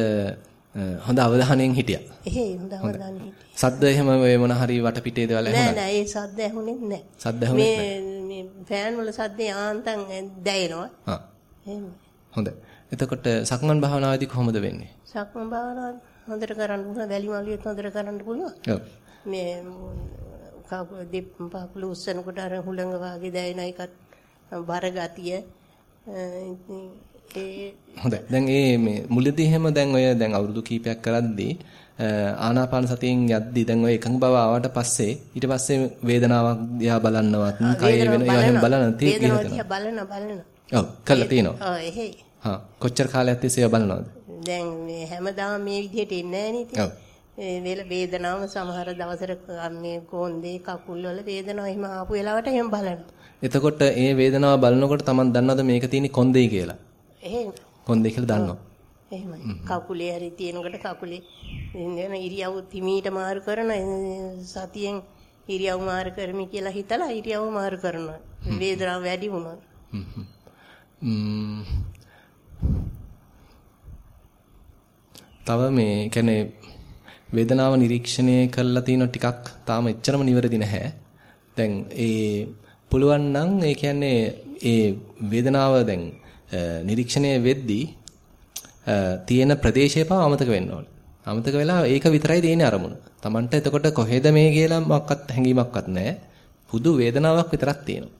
හොඳ අවධානයෙන් හිටියා. එහෙයි හොඳ අවධානයෙන් හිටියා. සද්ද එහෙම ඔය මොන හරි වටපිටේ දේවල් ඇහුණා? නෑ නෑ ඒ සද්ද ඇහුනේ නෑ. සද්ද ඇහුනේ නෑ. මේ ෆෑන් වල සද්දේ ආන්තම් දැයෙනවා. ආ. එහෙම. හොඳයි. එතකොට සක්මන් භාවනාවේදී කොහොමද වෙන්නේ? සක්මන් භාවනාව හොඳට කරන්න පුළුවන්, වැලි මලියත් හොඳට කරන්න පුළුවන්. ඔව්. මේ කකුල දෙප්පකුල උස්සනකොට අර හුළඟ වාගේ දැනෙන එකත් බර ගතිය හොඳයි. දැන් මේ මේ මුලදී එහෙම දැන් ඔය දැන් අවුරුදු කීපයක් කරද්දී ආනාපාන සතියෙන් යද්දී දැන් ඔය එකඟ බව ආවට පස්සේ ඊට පස්සේ වේදනාවක් දිහා බලන්නවත් කය වෙන ඒවා එහෙම බලන තියෙනවා. බලන බලන. ඔව් කළා තියෙනවා. ඔව් එහෙයි. හා කොච්චර කාලයක් තිස්සේ බලනවද? දැන් මේ හැමදාම මේ විදිහට එන්නේ නැහැ. වේල වේදනාව සමහර දවසට මේ කොන්දේ කකුල් වල වේදනාව එහෙම ආපු වෙලාවට එහෙම බලනවා. එතකොට ඒ වේදනාව බලනකොට Taman දන්නවද මේක තියෙන්නේ කොන්දේ කියලා? එහෙම. කොන්දේ කියලා දන්නවා. එහෙමයි. කකුලේ හරි තියෙනකොට කකුලේ වෙන ඉරියව් තිමීට මාරු කරන සතියෙන් ඉරියව් මාරු කරමි කියලා හිතලා ඉරියව් මාරු කරනවා. වේදනාව වැඩි වුණා. තව මේ කියන්නේ වේදනාව නිරීක්ෂණය කරලා තියෙන ටිකක් තාම එච්චරම නිවැරදි නැහැ. දැන් ඒ පුළුවන් නම් ඒ කියන්නේ ඒ වේදනාව දැන් නිරීක්ෂණය වෙද්දී තියෙන ප්‍රදේශය පාව අමතක වෙන්න ඕනේ. අමතක වෙලා ඒක විතරයි තියෙන්නේ අරමුණ. Tamanට එතකොට කොහෙද මේ කියලා මොකක්වත් හැඟීමක්වත් නැහැ. හුදු වේදනාවක් විතරක් තියෙනවා.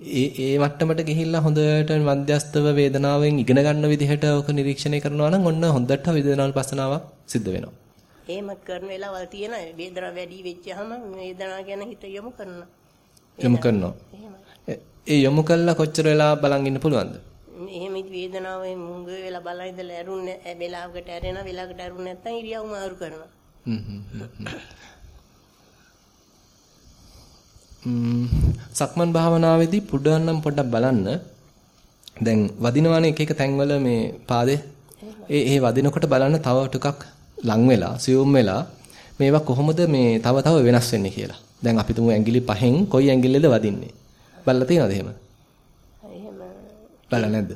ඒ ඒ මට්ටමට ගිහිල්ලා හොඳට මධ්‍යස්තව වේදනාවෙන් ඉගෙන ගන්න විදිහට ඔක නිරීක්ෂණය කරනවා නම් ඔන්න හොඳට වේදනාවල් පස්සනාවක් සිද්ධ වෙනවා. එහෙම කරන වෙලාවල් තියෙන වේදනාව වැඩි වෙච්චහම වේදනාව ගැන හිත යොමු කරනවා. යොමු කරනවා. ඒ යොමු කළා කොච්චර වෙලා බලන් ඉන්න පුළුවන්ද? එහෙම වේදනාවේ මුංග වෙලා බලන් ඉඳලා ඇරුන්නේ වෙලාවකට ඇරෙනවා වෙලාවකට ඇරුන්නේ නැත්නම් ඉරියව් මාරු කරනවා. සක්මන් භාවනාවේදී පුඩුවන්නම් පොඩ්ඩක් බලන්න. දැන් වදිනවනේ එක එක තැන්වල මේ පාදේ. ඒ ඒ වදිනකොට බලන්න තව ටිකක් ලං වෙලා, සියුම් වෙලා මේවා කොහොමද මේ තව තව වෙනස් වෙන්නේ කියලා. දැන් අපි තුමු ඇඟිලි පහෙන් කොයි ඇඟිල්ලේද වදින්නේ? බලලා තියෙනවද එහෙම? එහෙම බලලා නැද්ද?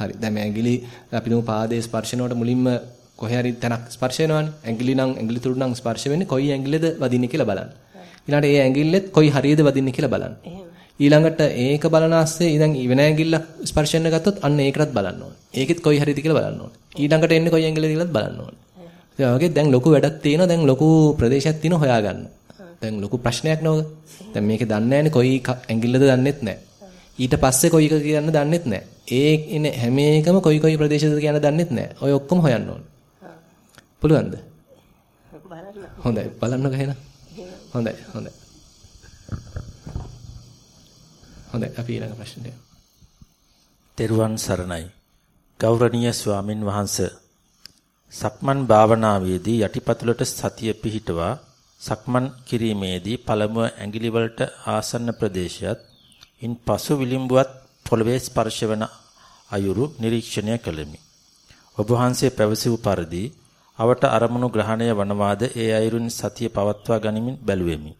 හරි. දැන් මේ ඇඟිලි අපි තුමු පාදයේ ස්පර්ශනවට මුලින්ම කොහේ හරි තැනක් ස්පර්ශ වෙනවනේ. ඇඟිලි නම් ඇඟිලි තුරු නම් ස්පර්ශ වෙන්නේ කොයි ඇඟිල්ලේද වදින්නේ කියලා බලන්න. ඊළඟට ඒ ඇඟිල්ලෙත් කොයි හරියද වදින්නේ කියලා බලන්න. ඊළඟට ඒක බලන ASCII ඉතින් වෙන ඇඟිල්ල ස්පර්ශ වෙන්න ගත්තොත් අන්න ඒකටත් බලන්න ඕනේ. ඒකෙත් කොයි හරියද කියලා බලන්න ඕනේ. ඊළඟට එන්නේ කොයි ඇඟිල්ලද කියලාත් බලන්න ඕනේ. ඒ වගේ දැන් ලොකු වැඩක් තියෙනවා. දැන් ලොකු ප්‍රදේශයක් තියෙනවා හොයාගන්න. දැන් ලොකු ප්‍රශ්නයක් නෝක. දැන් මේකේ දන්නේ නැහැනේ කොයි ඇඟිල්ලද දන්නෙත් නැහැ. ඊට පස්සේ කොයි එක කියන්න දන්නෙත් නැහැ. ඒ ඉන හැම එකම කොයි කොයි ප්‍රදේශද කියන්න දන්නෙත් නැහැ. ඔය ඔක්කොම හොයන්න ඕනේ. පුළුවන්ද? හොඳයි. බලන්නකෝ එහෙනම්. හොඳයි. හොඳයි. හොඳයි. අපි ඊළඟ ප්‍රශ්නයට. තෙරුවන් සරණයි. ගෞරවනීය ස්වාමින් වහන්සේ සක්මන් භාවනාවේදී යටිපතුලට සතිය පිහිටවා සක්මන් කිරීමේදී පළමුව ඇඟිලි වලට ආසන්න ප්‍රදේශයත් ඉන් පසු විලිම්බුවත් පොළවේ ස්පර්ශ වන අයුරු නිරීක්ෂණය කළෙමි. ඔබ වහන්සේ පැවසූ පරිදි අවට අරමුණු ග්‍රහණය වනවාද ඒ අයුරින් සතිය පවත්වා ගනිමින් බැලුවෙමි.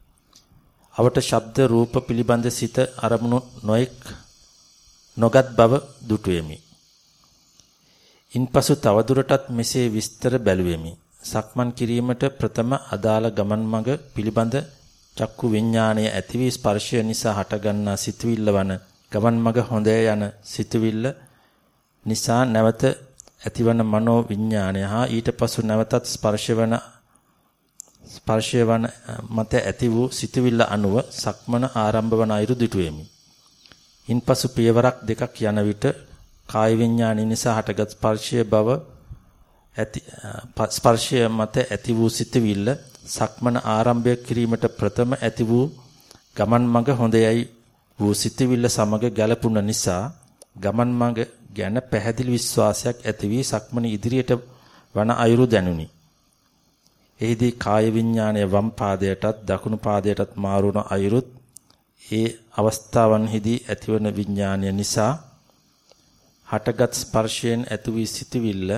අවට ශබ්ද රූප පිළිබඳ සිත අරමුණු නොඑක් නොගත් බව දුටුවෙමි. ඉන්පසු තවදුරටත් මෙසේ විස්තර බැලුවෙමි. සක්මන් කිරීමට ප්‍රථම අදාළ ගමන් මඟ පිළිබඳ චක්කු විඥාණය ඇති වී ස්පර්ශය නිසා හටගන්නා සිතුවිල්ල වන ගමන් මඟ හොඳේ යන සිතුවිල්ල නිසා නැවත ඇතිවන මනෝ විඥාණය හා ඊට පසු නැවතත් ස්පර්ශ වන ස්පර්ශය වන මත ඇති වූ සිතුවිල්ල අනුව සක්මන ආරම්භ වන අයුරු දිටුවෙමි. ඉන්පසු පියවරක් දෙකක් යන විට කාය විඥානි නිසා හටගත් ස්පර්ශය බව ඇති ස්පර්ශය මත ඇති වූ සිතුවිල්ල සක්මන ආරම්භය කිරීමට ප්‍රථම ඇති වූ ගමන් මඟ හොඳයයි වූ සිතුවිල්ල සමග ගැලපුණ නිසා ගමන් මඟ ගැන පැහැදිලි විශ්වාසයක් ඇති වී සක්මන ඉදිරියට වන අයුරු දැනුනි. එහිදී කාය විඥානය වම් පාදයටත් දකුණු පාදයටත් මාරුන අයුරුත් ඒ අවස්ථාවන්හිදී ඇතිවන විඥානය නිසා හටගත් ස්පර්ශයෙන් ඇති වී සිටිවිල්ල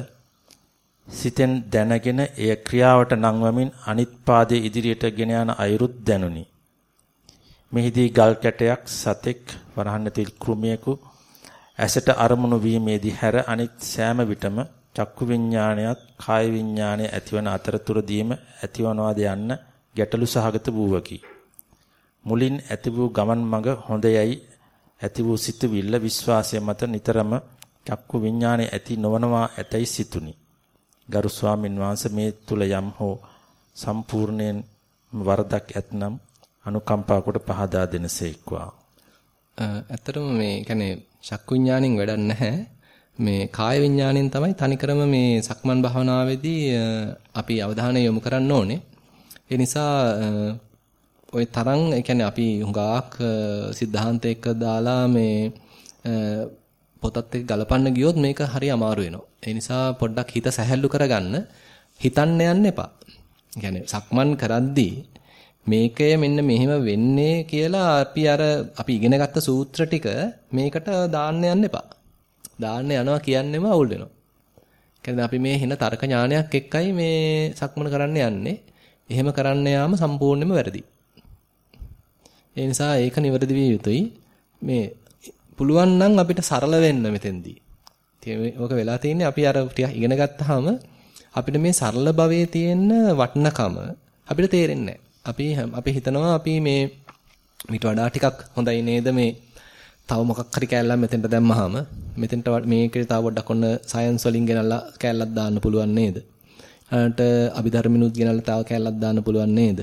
සිතෙන් දැනගෙන එය ක්‍රියාවට නංවමින් අනිත් පාදයේ ඉදිරියට ගෙන යන අයුරුත් දැනුනි. මෙහිදී ගල් කැටයක් සතෙක් වරහන් ඇති කෘමියෙකු ඇසට අරමුණු වීමේදී හැර අනිත් සෑම විටම චක්කු විඥානයත් කාය විඥානය ඇතිවන අතරතුරදීම ඇතිවනවාද යන්න ගැටලු සහගත වූවකි. මුලින් ඇති වූ ගමන් මඟ හොඳයයි ඇති වූ සිතුවිල්ල විශ්වාසය මත නිතරම චක්කු විඥානයේ ඇති නොවනවා ඇතයි සිතුනි. ගරු ස්වාමින් වහන්සේ මේ තුල යම් හෝ සම්පූර්ණයෙන් වරදක් ඇතනම් අනුකම්පා කොට පහදා දෙනසේක්වා. ඇත්තටම මේ කියන්නේ චක්කුඥාණයෙන් වැඩක් නැහැ. මේ කාය විඥාණයෙන් තමයි තනිකරම මේ සක්මන් භාවනාවේදී අපි අවධානය යොමු කරන්න ඕනේ. ඒ නිසා ওই තරම් කියන්නේ අපි හුඟාක් સિદ્ધාන්තයක දාලා මේ පොතත් එක්ක ගලපන්න ගියොත් මේක හරි අමාරු වෙනවා. ඒ නිසා පොඩ්ඩක් හිත සැහැල්ලු කරගන්න හිතන්න යන්න එපා. يعني සක්මන් කරද්දී මේකය මෙන්න මෙහෙම වෙන්නේ කියලා අපි අර අපි ඉගෙන ගත්ත සූත්‍ර ටික මේකට දාන්න යන්න එපා. දාන්න යනවා කියන්නේම අවුල් වෙනවා. කියන්නේ අපි මේ හින තර්ක ඥානයක් එක්කයි මේ සක්මන කරන්න යන්නේ. එහෙම කරන්න යාම සම්පූර්ණයෙන්ම වැරදි. ඒ නිසා ඒක නිවැරදි විය යුතුයි. මේ පුළුවන් නම් අපිට සරල වෙන්න මෙතෙන්දී. ඉතින් ඕක වෙලා තියෙන්නේ අපි අර ටික ඉගෙන ගත්තාම අපිට මේ සරල භවයේ තියෙන වටිනකම අපිට තේරෙන්නේ අපි අපි හිතනවා අපි මේ ඊට වඩා ටිකක් හොඳයි නේද මේ තව මොකක් හරි කෑල්ලක් මෙතෙන්ට දැම්මහම මෙතෙන්ට මේකේ තව පොඩ්ඩක් ඔන්න සයන්ස් වලින් ගෙනල්ලා කෑල්ලක් දාන්න පුළුවන් නේද? ඊට අභිධර්මිනුත් ගෙනල්ලා තව කෑල්ලක් දාන්න පුළුවන් නේද?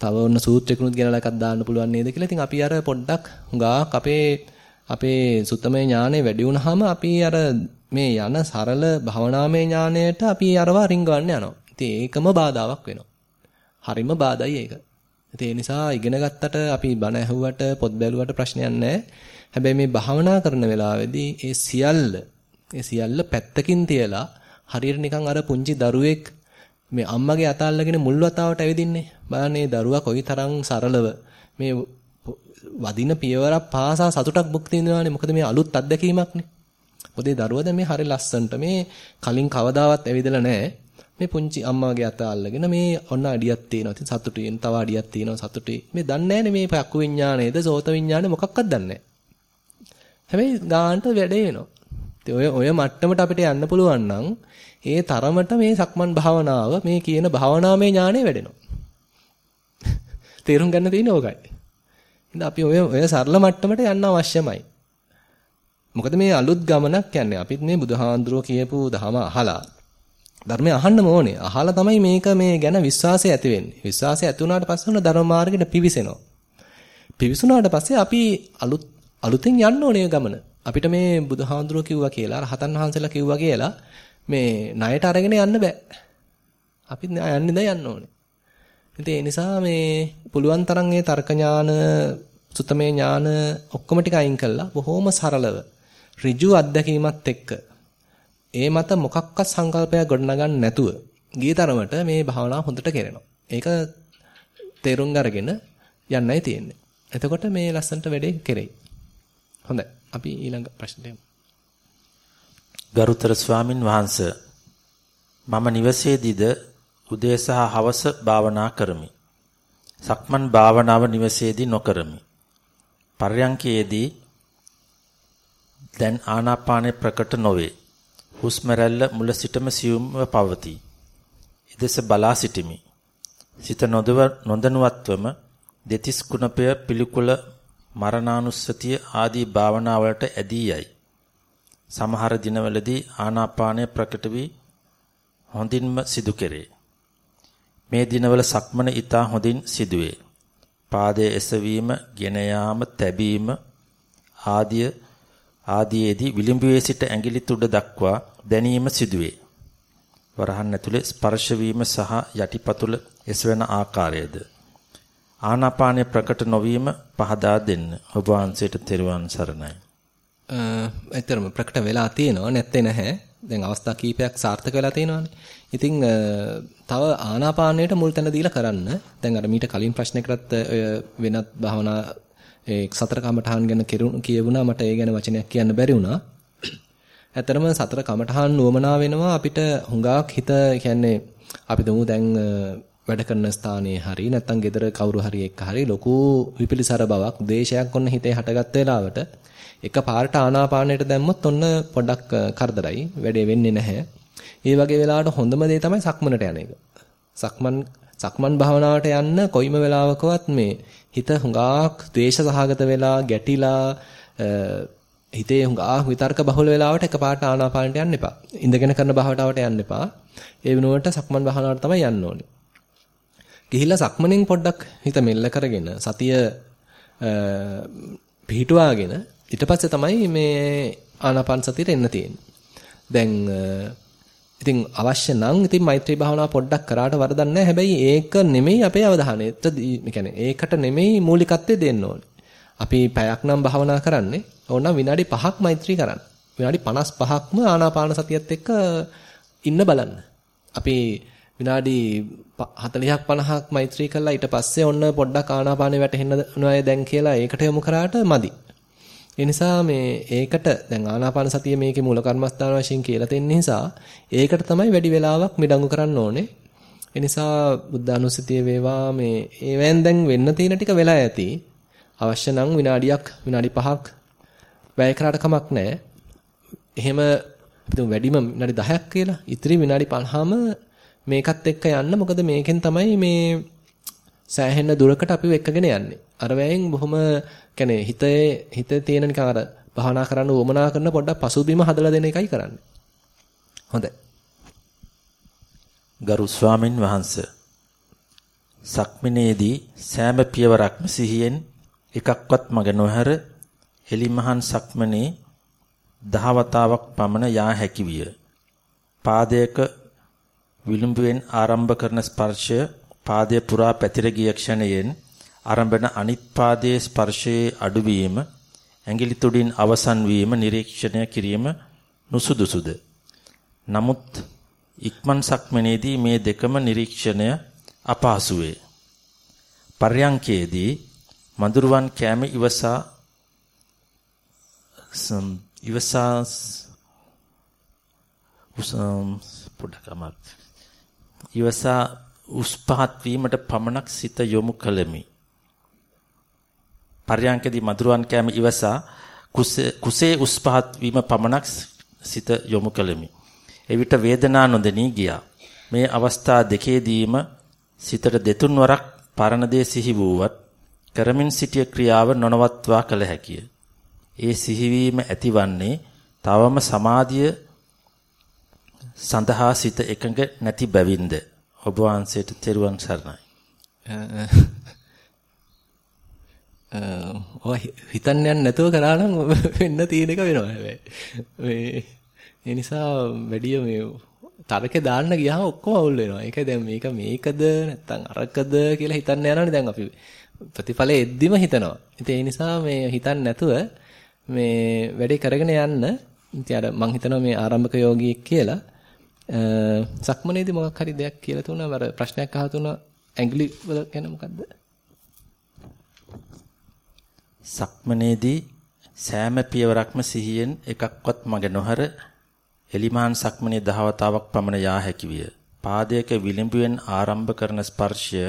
තව ඔන්න සූත්‍රයකුත් ගෙනලා එකක් දාන්න පුළුවන් නේද කියලා. ඉතින් අපි අර පොඩ්ඩක් හුඟක් අපේ අපේ සුත්තමේ ඥානෙ වැඩි වුණාම අපි අර මේ යන සරල භවනාමය ඥානයට අපි අරවා රිංගවන්න යනවා. ඉතින් ඒකම බාධාවක් වෙනවා. හරිම බාධායි ඒක. ඉතින් ඒ නිසා ඉගෙන ගත්තට අපි බණ ඇහුවට පොත් බැලුවට ප්‍රශ්නයක් නැහැ. හැබැයි මේ භාවනා කරන වෙලාවේදී ඒ සියල්ල ඒ සියල්ල පැත්තකින් තියලා හරියට නිකන් අර පුංචි දරුවෙක් මේ අම්මගේ අත අල්ලගෙන මුල් වතාවට ඇවිදින්නේ. බලන්න මේ දරුවා කොයිතරම් සරලව මේ වදින පියවරක් පාසා සතුටක් භුක්ති විඳිනවානේ. මොකද මේ අලුත් අත්දැකීමක්නේ. මොකද මේ දරුවා දැන් මේ හරිය ලස්සනට මේ කලින් කවදාවත් ඇවිදලා නැහැ. මේ පුංචි අම්මාගේ අත අල්ලගෙන මේ ඔන්න අඩියක් තියෙනවා. ඉතින් සතුටුයෙන් තව අඩියක් තියෙනවා සතුටුයි. මේ දන්නේ නැහැනේ මේ පක්කු විඥානේද සෝත විඥානේ මොකක්වත් දන්නේ නැහැ. හැබැයි ගානට වැඩේ වෙනවා. ඉතින් ඔය ඔය මට්ටමට අපිට යන්න පුළුවන් නම් ඒ තරමට මේ සක්මන් භාවනාව මේ කියන භාවනාමය ඥානෙ වැඩෙනවා. තේරුම් ගන්න තියෙන්නේ ඕකයි. ඉතින් අපි ඔය ඔය සරල මට්ටමට යන්න අවශ්‍යමයි. මොකද මේ අලුත් ගමනක් යන්නේ. අපිත් මේ බුදුහාඳුරෝ කියපු දහම අහලා ධර්මය අහන්නම ඕනේ. අහලා තමයි මේක මේ ගැන විශ්වාසය ඇති වෙන්නේ. විශ්වාසය ඇති වුණාට පස්සේ උන ධර්ම මාර්ගෙට පිවිසෙනවා. පිවිසුණාට පස්සේ අපි අලුත් අලුතෙන් යන්න ඕනේ ගමන. අපිට මේ බුදුහාඳුරෝ කිව්වා කියලා, රහතන් වහන්සේලා කිව්වා කියලා මේ ණයට අරගෙන යන්න බෑ. අපි යන්නේ දැන් යන්න ඕනේ. ඉතින් ඒ නිසා මේ පුළුවන් තරම් මේ තර්ක ඥාන, සුතමේ ඥාන ඔක්කොම ටික අයින් කළා බොහොම සරලව ඍජු අත්දැකීමත් එක්ක ඒ මත මොකක්වත් සංකල්පයක් ගොඩනගන්න නැතුව ගිය තරමට මේ භාවනාව හොඳට කෙරෙනවා. ඒක තේරුම් අරගෙන යන්නයි තියෙන්නේ. එතකොට මේ ලස්සන්ට වැඩේ කෙරෙයි. හොඳයි. අපි ඊළඟ ප්‍රශ්නට යමු. ගරුතර ස්වාමින් වහන්ස මම නිවසේදීද උදේ සහ හවස භාවනා කරමි. සක්මන් භාවනාව නිවසේදී නොකරමි. පර්යංකයේදී දැන් ආනාපානය ප්‍රකට නොවේ. හුස්ම රැල්ල මුල සිටම සියුම්ව පවතී. ඉදෙස බලා සිටිමි. සිත නොදනුවත්වම දෙතිස් කුණපය පිළිකුල මරණානුස්සතිය ආදී භාවනාවලට ඇදී යයි. සමහර දිනවලදී ආනාපානය ප්‍රකට වී හොඳින්ම සිදු කෙරේ. මේ දිනවල සක්මන ඊතා හොඳින් සිදුවේ. පාදයේ එසවීම, ගෙන යාම, තැබීම ආදිය ආදීයේදී විලිඹුවේ සිට ඇඟිලි තුඩ දක්වා දැනීම සිදුවේ. වරහන් ඇතුලේ ස්පර්ශ වීම සහ යටිපතුල එසවෙන ආකාරයද ආනාපානය ප්‍රකට නොවීම පහදා දෙන්න. ඔබ වහන්සේට තෙරුවන් සරණයි. ඇත්තරම ප්‍රකට වෙලා තියෙනවා නැත්තේ නැහැ. දැන් අවස්ථා කීපයක් සාර්ථක වෙලා තියෙනවානේ. ඉතින් තව ආනාපානයට මුල් තැන දීලා කරන්න. දැන් අර මීට කලින් ප්‍රශ්නයකටත් ඔය වෙනත් භාවනා ඒ සතර කමඨහන් ගැන කියවුණා මට ඒ ගැන වචනයක් කියන්න බැරි වුණා. ඇත්තරම සතර කමඨහන් නුවමනා වෙනවා අපිට හුඟක් හිත කියන්නේ අපි දුමු දැන් වැඩ කරන ස්ථානයේ හරි නැත්නම් gedara කවුරු හරි එක්ක හරි ලොකු විපිලිසර බවක් දේශයක් ඔන්න හිතේ හටගත්ත වෙලාවට එක පාරට ආනාපානයට දැම්මොත් ඔන්න පොඩ්ඩක් කරදරයි වැඩේ වෙන්නේ නැහැ. ඒ වගේ වෙලාවට හොඳම දේ තමයි සක්මනට යන එක. සක්මන් සක්මන් භාවනාවට යන්න කොයිම වෙලාවකවත් මේ හිත හුඟක් ද්වේෂ සහගත වෙලා ගැටිලා හිතේ හුඟක් විතර්ක බහුල වෙලාවට එකපාරට ආනාපානට යන්න එපා. ඉඳගෙන කරන භාවනාවට යන්න එපා. ඒ වෙනුවට සක්මන් භාවනාවට තමයි යන්න ඕනේ. ගිහිල්ලා සක්මණෙන් පොඩ්ඩක් හිත මෙල්ල කරගෙන සතිය පිහිටුවාගෙන ඊට පස්සේ තමයි මේ ආනාපාන සතියට එන්න තියෙන්නේ. දැන් ඉතින් අවශ්‍ය නම් ඉතින් මෛත්‍රී භාවනාව පොඩ්ඩක් කරාට වරදක් නැහැ. හැබැයි ඒක නෙමෙයි අපේ අවධානය. ඒ ඒකට නෙමෙයි මූලිකත්වය දෙන්න ඕනේ. අපි පැයක් නම් භාවනා කරන්නේ ඕනනම් විනාඩි 5ක් මෛත්‍රී කරන්න. විනාඩි 55ක්ම ආනාපාන සතියත් එක්ක ඉන්න බලන්න. අපි විනාඩි 40ක් 50ක් මෛත්‍රී කළා ඊට පස්සේ ඔන්න පොඩ්ඩක් ආනාපානෙ වැටෙන්න නොය දැන් කියලා ඒකට යොමු කරාට මදි. ඒ නිසා මේ ඒකට දැන් ආනාපාන සතිය මේකේ මූල කර්මස්ථාන වශයෙන් කියලා තියෙන නිසා ඒකට තමයි වැඩි වෙලාවක් මිඩංගු කරන්න ඕනේ. ඒ නිසා බුද්ධානුස්සතිය වේවා මේ ඒවෙන් දැන් වෙන්න තියෙන ටික වෙලා ඇති. අවශ්‍ය නම් විනාඩියක් විනාඩි 5ක් වැය කරාට කමක් නැහැ. එහෙම හිතමු වැඩිම විනාඩි 10ක් කියලා. ඉතිරි විනාඩි 50ම මේකත් එක්ක යන්න මොකද මේකෙන් තමයි මේ සෑහෙන දුරකට අපිව එක්කගෙන යන්නේ. අර වැයෙන් බොහොම කියන්නේ හිතේ හිතේ තියෙන නිකන් අර භාවනා කරන්න උවමනා කරන පොඩ්ඩක් පසුබිම හදලා දෙන එකයි කරන්නේ. හොඳයි. ගරු ස්වාමින් වහන්සේ සක්මිනේදී සෑම පියවරක්ම සිහියෙන් එකක්වත් මග නොහැර එලිමහන් සක්මනේ දහවතාවක් පමණ යා හැකි විය. පාදයක විලුඹුවෙන් ආරම්භ කරන ස්පර්ශය පාදයේ පුරා පැතිර ගිය ක්ෂණයෙන් ආරම්භන අනිත් පාදයේ ස්පර්ශයේ අඩුවීම ඇඟිලි තුඩින් අවසන් වීම නිරීක්ෂණය කිරීම නුසුදුසුද? නමුත් ඉක්මන් සක්මනේදී මේ දෙකම නිරීක්ෂණය අපහසු වේ පර්යංකයේදී මඳුරුවන් කැම ඉවසා ඉවසා පොඩ්ඩක් අමාරුයි. ඉවසා උස් පහත් වීමට පමණක් සිත යොමු කළෙමි. පර්යංකදී මధుරවන් කැම ඉවසා කුසේ උස් පහත් වීම පමණක් සිත යොමු කළෙමි. එවිට වේදනා නොදෙනී ගියා. මේ අවස්ථා දෙකේදීම සිතට දෙතුන් වරක් පරණ දේ සිහි වූවත් කරමින් සිටිය ක්‍රියාව නොනවත්වා කළ හැකිය. ඒ සිහිවීම ඇතිවන්නේ තවම සමාධිය සඳහා සිත එකඟ නැති බැවින්ද ඔබ වහන්සේට තෙරුවන් සරණයි. ඔය හිතන්න යන්න නැතුව කරා නම් වෙන්න තියෙන එක වෙනවා හැබැයි. මේ ඒ නිසා වැඩි මේ තරකේ දාන්න ගියාම ඔක්කොම අවුල් වෙනවා. ඒක දැන් මේක මේකද නැත්නම් අරකද කියලා හිතන්න යනවනේ දැන් අපි ප්‍රතිඵලෙ එද්දිම හිතනවා. ඉතින් ඒ නිසා මේ හිතන්න නැතුව මේ වැඩේ කරගෙන යන්න. ඉතින් අර මං හිතනවා මේ ආරම්භක යෝගියෙක් කියලා සක්මනේදී මොකක් හරි දෙයක් කියලා තුනම අර ප්‍රශ්නයක් අහලා තුන ඇඟිලි වල ගැන මොකද්ද? සක්මනේදී සෑම පියවරක්ම සිහියෙන් එකක්වත් මග නොහර එලිමාන් සක්මනේ දහවතාවක් පමණ යා හැකි විය. පාදයක විලිඹුවෙන් ආරම්භ කරන ස්පර්ශය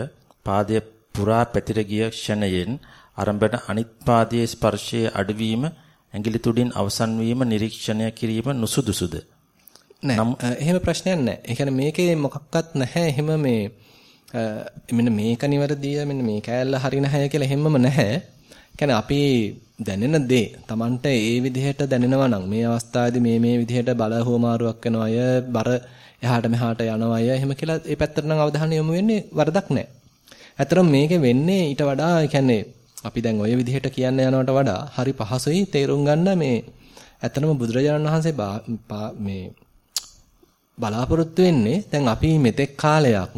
පාදයේ පුරා පැතිර ගිය ක්ෂණයෙන් ආරම්භන අනිත් පාදයේ ස්පර්ශයේ අඩුවීම ඇඟිලි තුඩින් අවසන් වීම නිරීක්ෂණය කිරීම නුසුදුසුද? නෑ. එහෙම ප්‍රශ්නයක් නෑ. ඒ කියන්නේ මේකේ මොකක්වත් නැහැ. එහෙම මේ මෙන්න මේක නිවැරදිය මෙන්න මේ කෑල්ල හරි නැහැ කියලා එහෙමම නැහැ. කියන්නේ අපි දැනෙන දේ Tamanට ඒ විදිහට දැනෙනවා නම් මේ අවස්ථාවේදී මේ මේ විදිහට බල හුවමාරුවක් වෙන අය බර එහාට මෙහාට යනවා අය එහෙම කියලා ඒ පැත්තට නම් අවධානය යොමු වෙන්නේ වරදක් නැහැ. ඇත්තටම මේකේ වෙන්නේ ඊට වඩා කියන්නේ අපි දැන් ওই විදිහට කියන්න යනවට වඩා හරි පහසුයි තේරුම් ගන්න මේ ඇත්තටම බුදුරජාණන් වහන්සේ මේ බලාපොරොත්තු වෙන්නේ දැන් අපි මෙතෙක් කාලයක්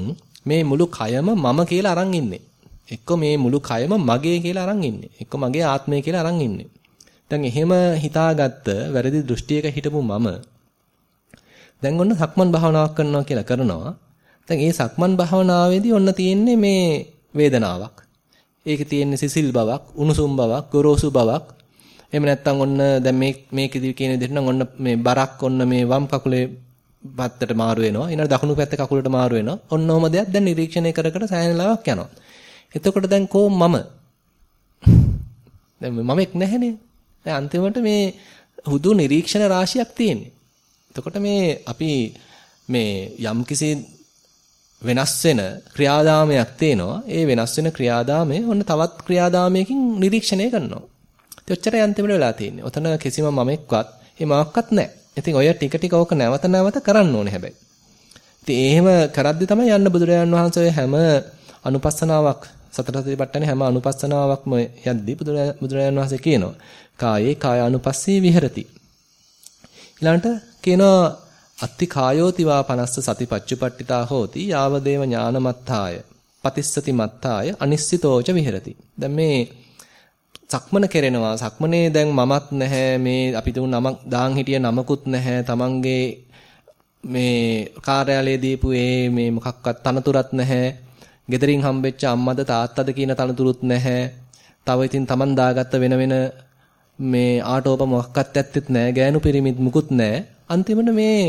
මේ මුළු කයම මම කියලා අරන් ඉන්නේ. එක්ක මේ මුළු කයම මගේ කියලා අරන් ඉන්නේ. එක්ක මගේ ආත්මය කියලා අරන් ඉන්නේ. දැන් එහෙම හිතාගත්ත වැරදි දෘෂ්ටියක හිටපු මම දැන් ඔන්න සක්මන් භාවනාවක් කරනවා කියලා කරනවා. දැන් ඒ සක්මන් භාවනාවේදී ඔන්න තියෙන්නේ මේ වේදනාවක්. ඒකේ තියෙන්නේ සිසිල් බවක්, උණුසුම් බවක්, ගොරෝසු බවක්. එහෙම නැත්නම් ඔන්න දැන් මේ මේකෙදි කියන විදිහට නම් ඔන්න මේ බරක් ඔන්න මේ වම් කකුලේ පැත්තට මාරු වෙනවා. ඊළඟ දකුණු පැත්තේ කකුලට මාරු වෙනවා. ඔන්න ඔහම දෙයක් දැන් නිරීක්ෂණය කර කර සෑහෙන ලාවක් යනවා. එතකොට දැන් කො මම දැන් මමෙක් නැහැනේ. දැන් අන්තිමට මේ හුදු නිරීක්ෂණ රාශියක් තියෙන්නේ. එතකොට මේ අපි මේ යම්කිසි වෙනස් වෙන ක්‍රියාදාමයක් තේනවා. ඒ වෙනස් වෙන ක්‍රියාදාමය ඔන්න තවත් ක්‍රියාදාමයකින් නිරීක්ෂණය කරනවා. ඒ ඔච්චරයි අන්තිමට වෙලා තියෙන්නේ. ඔතන කිසිම මමෙක්වත් ඒ මමක්වත් නැහැ. ඉතින් ඔය ටික ටික ඕක නැවත නැවත කරන්න ඕනේ හැබැයි. ඉතින් එහෙම කරද්දි තමයි යන්න බුදුරජාන් වහන්සේ හැම අනුපස්සනාවක් සතර සතිපට්ඨානේ හැම අනුපස්සනාවක්ම යද්දී බුදුරජාන් වහන්සේ කියනවා කායේ කාය අනුපස්සී විහෙරති. ඊළඟට කියනවා අත්ති කායෝති වා පනස්ස සතිපච්චුපට්ඨිතා හෝති යාවදේව ඥානමත්තාය පතිස්සති මත්තාය අනිස්සිතෝච විහෙරති. දැන් මේ සක්මන කෙරෙනවා. සක්මනේ දැන් මමත් නැහැ. මේ අපි තුන් නමක් දාන් හිටිය නමකුත් නැහැ. Tamange මේ කාර්යාලයේ දීපු ඒ මේ මොකක්වත් තනතුරක් නැහැ. gederin හම්බෙච්ච අම්මද තාත්තද කියන තනතුරුත් නැහැ. තව ඉතින් Taman දාගත්ත වෙන වෙන මේ ආටෝප මොකක්වත් ඇත්තෙත් නැහැ. ගෑනු පිරිමිත් මුකුත් නැහැ. අන්තිමට මේ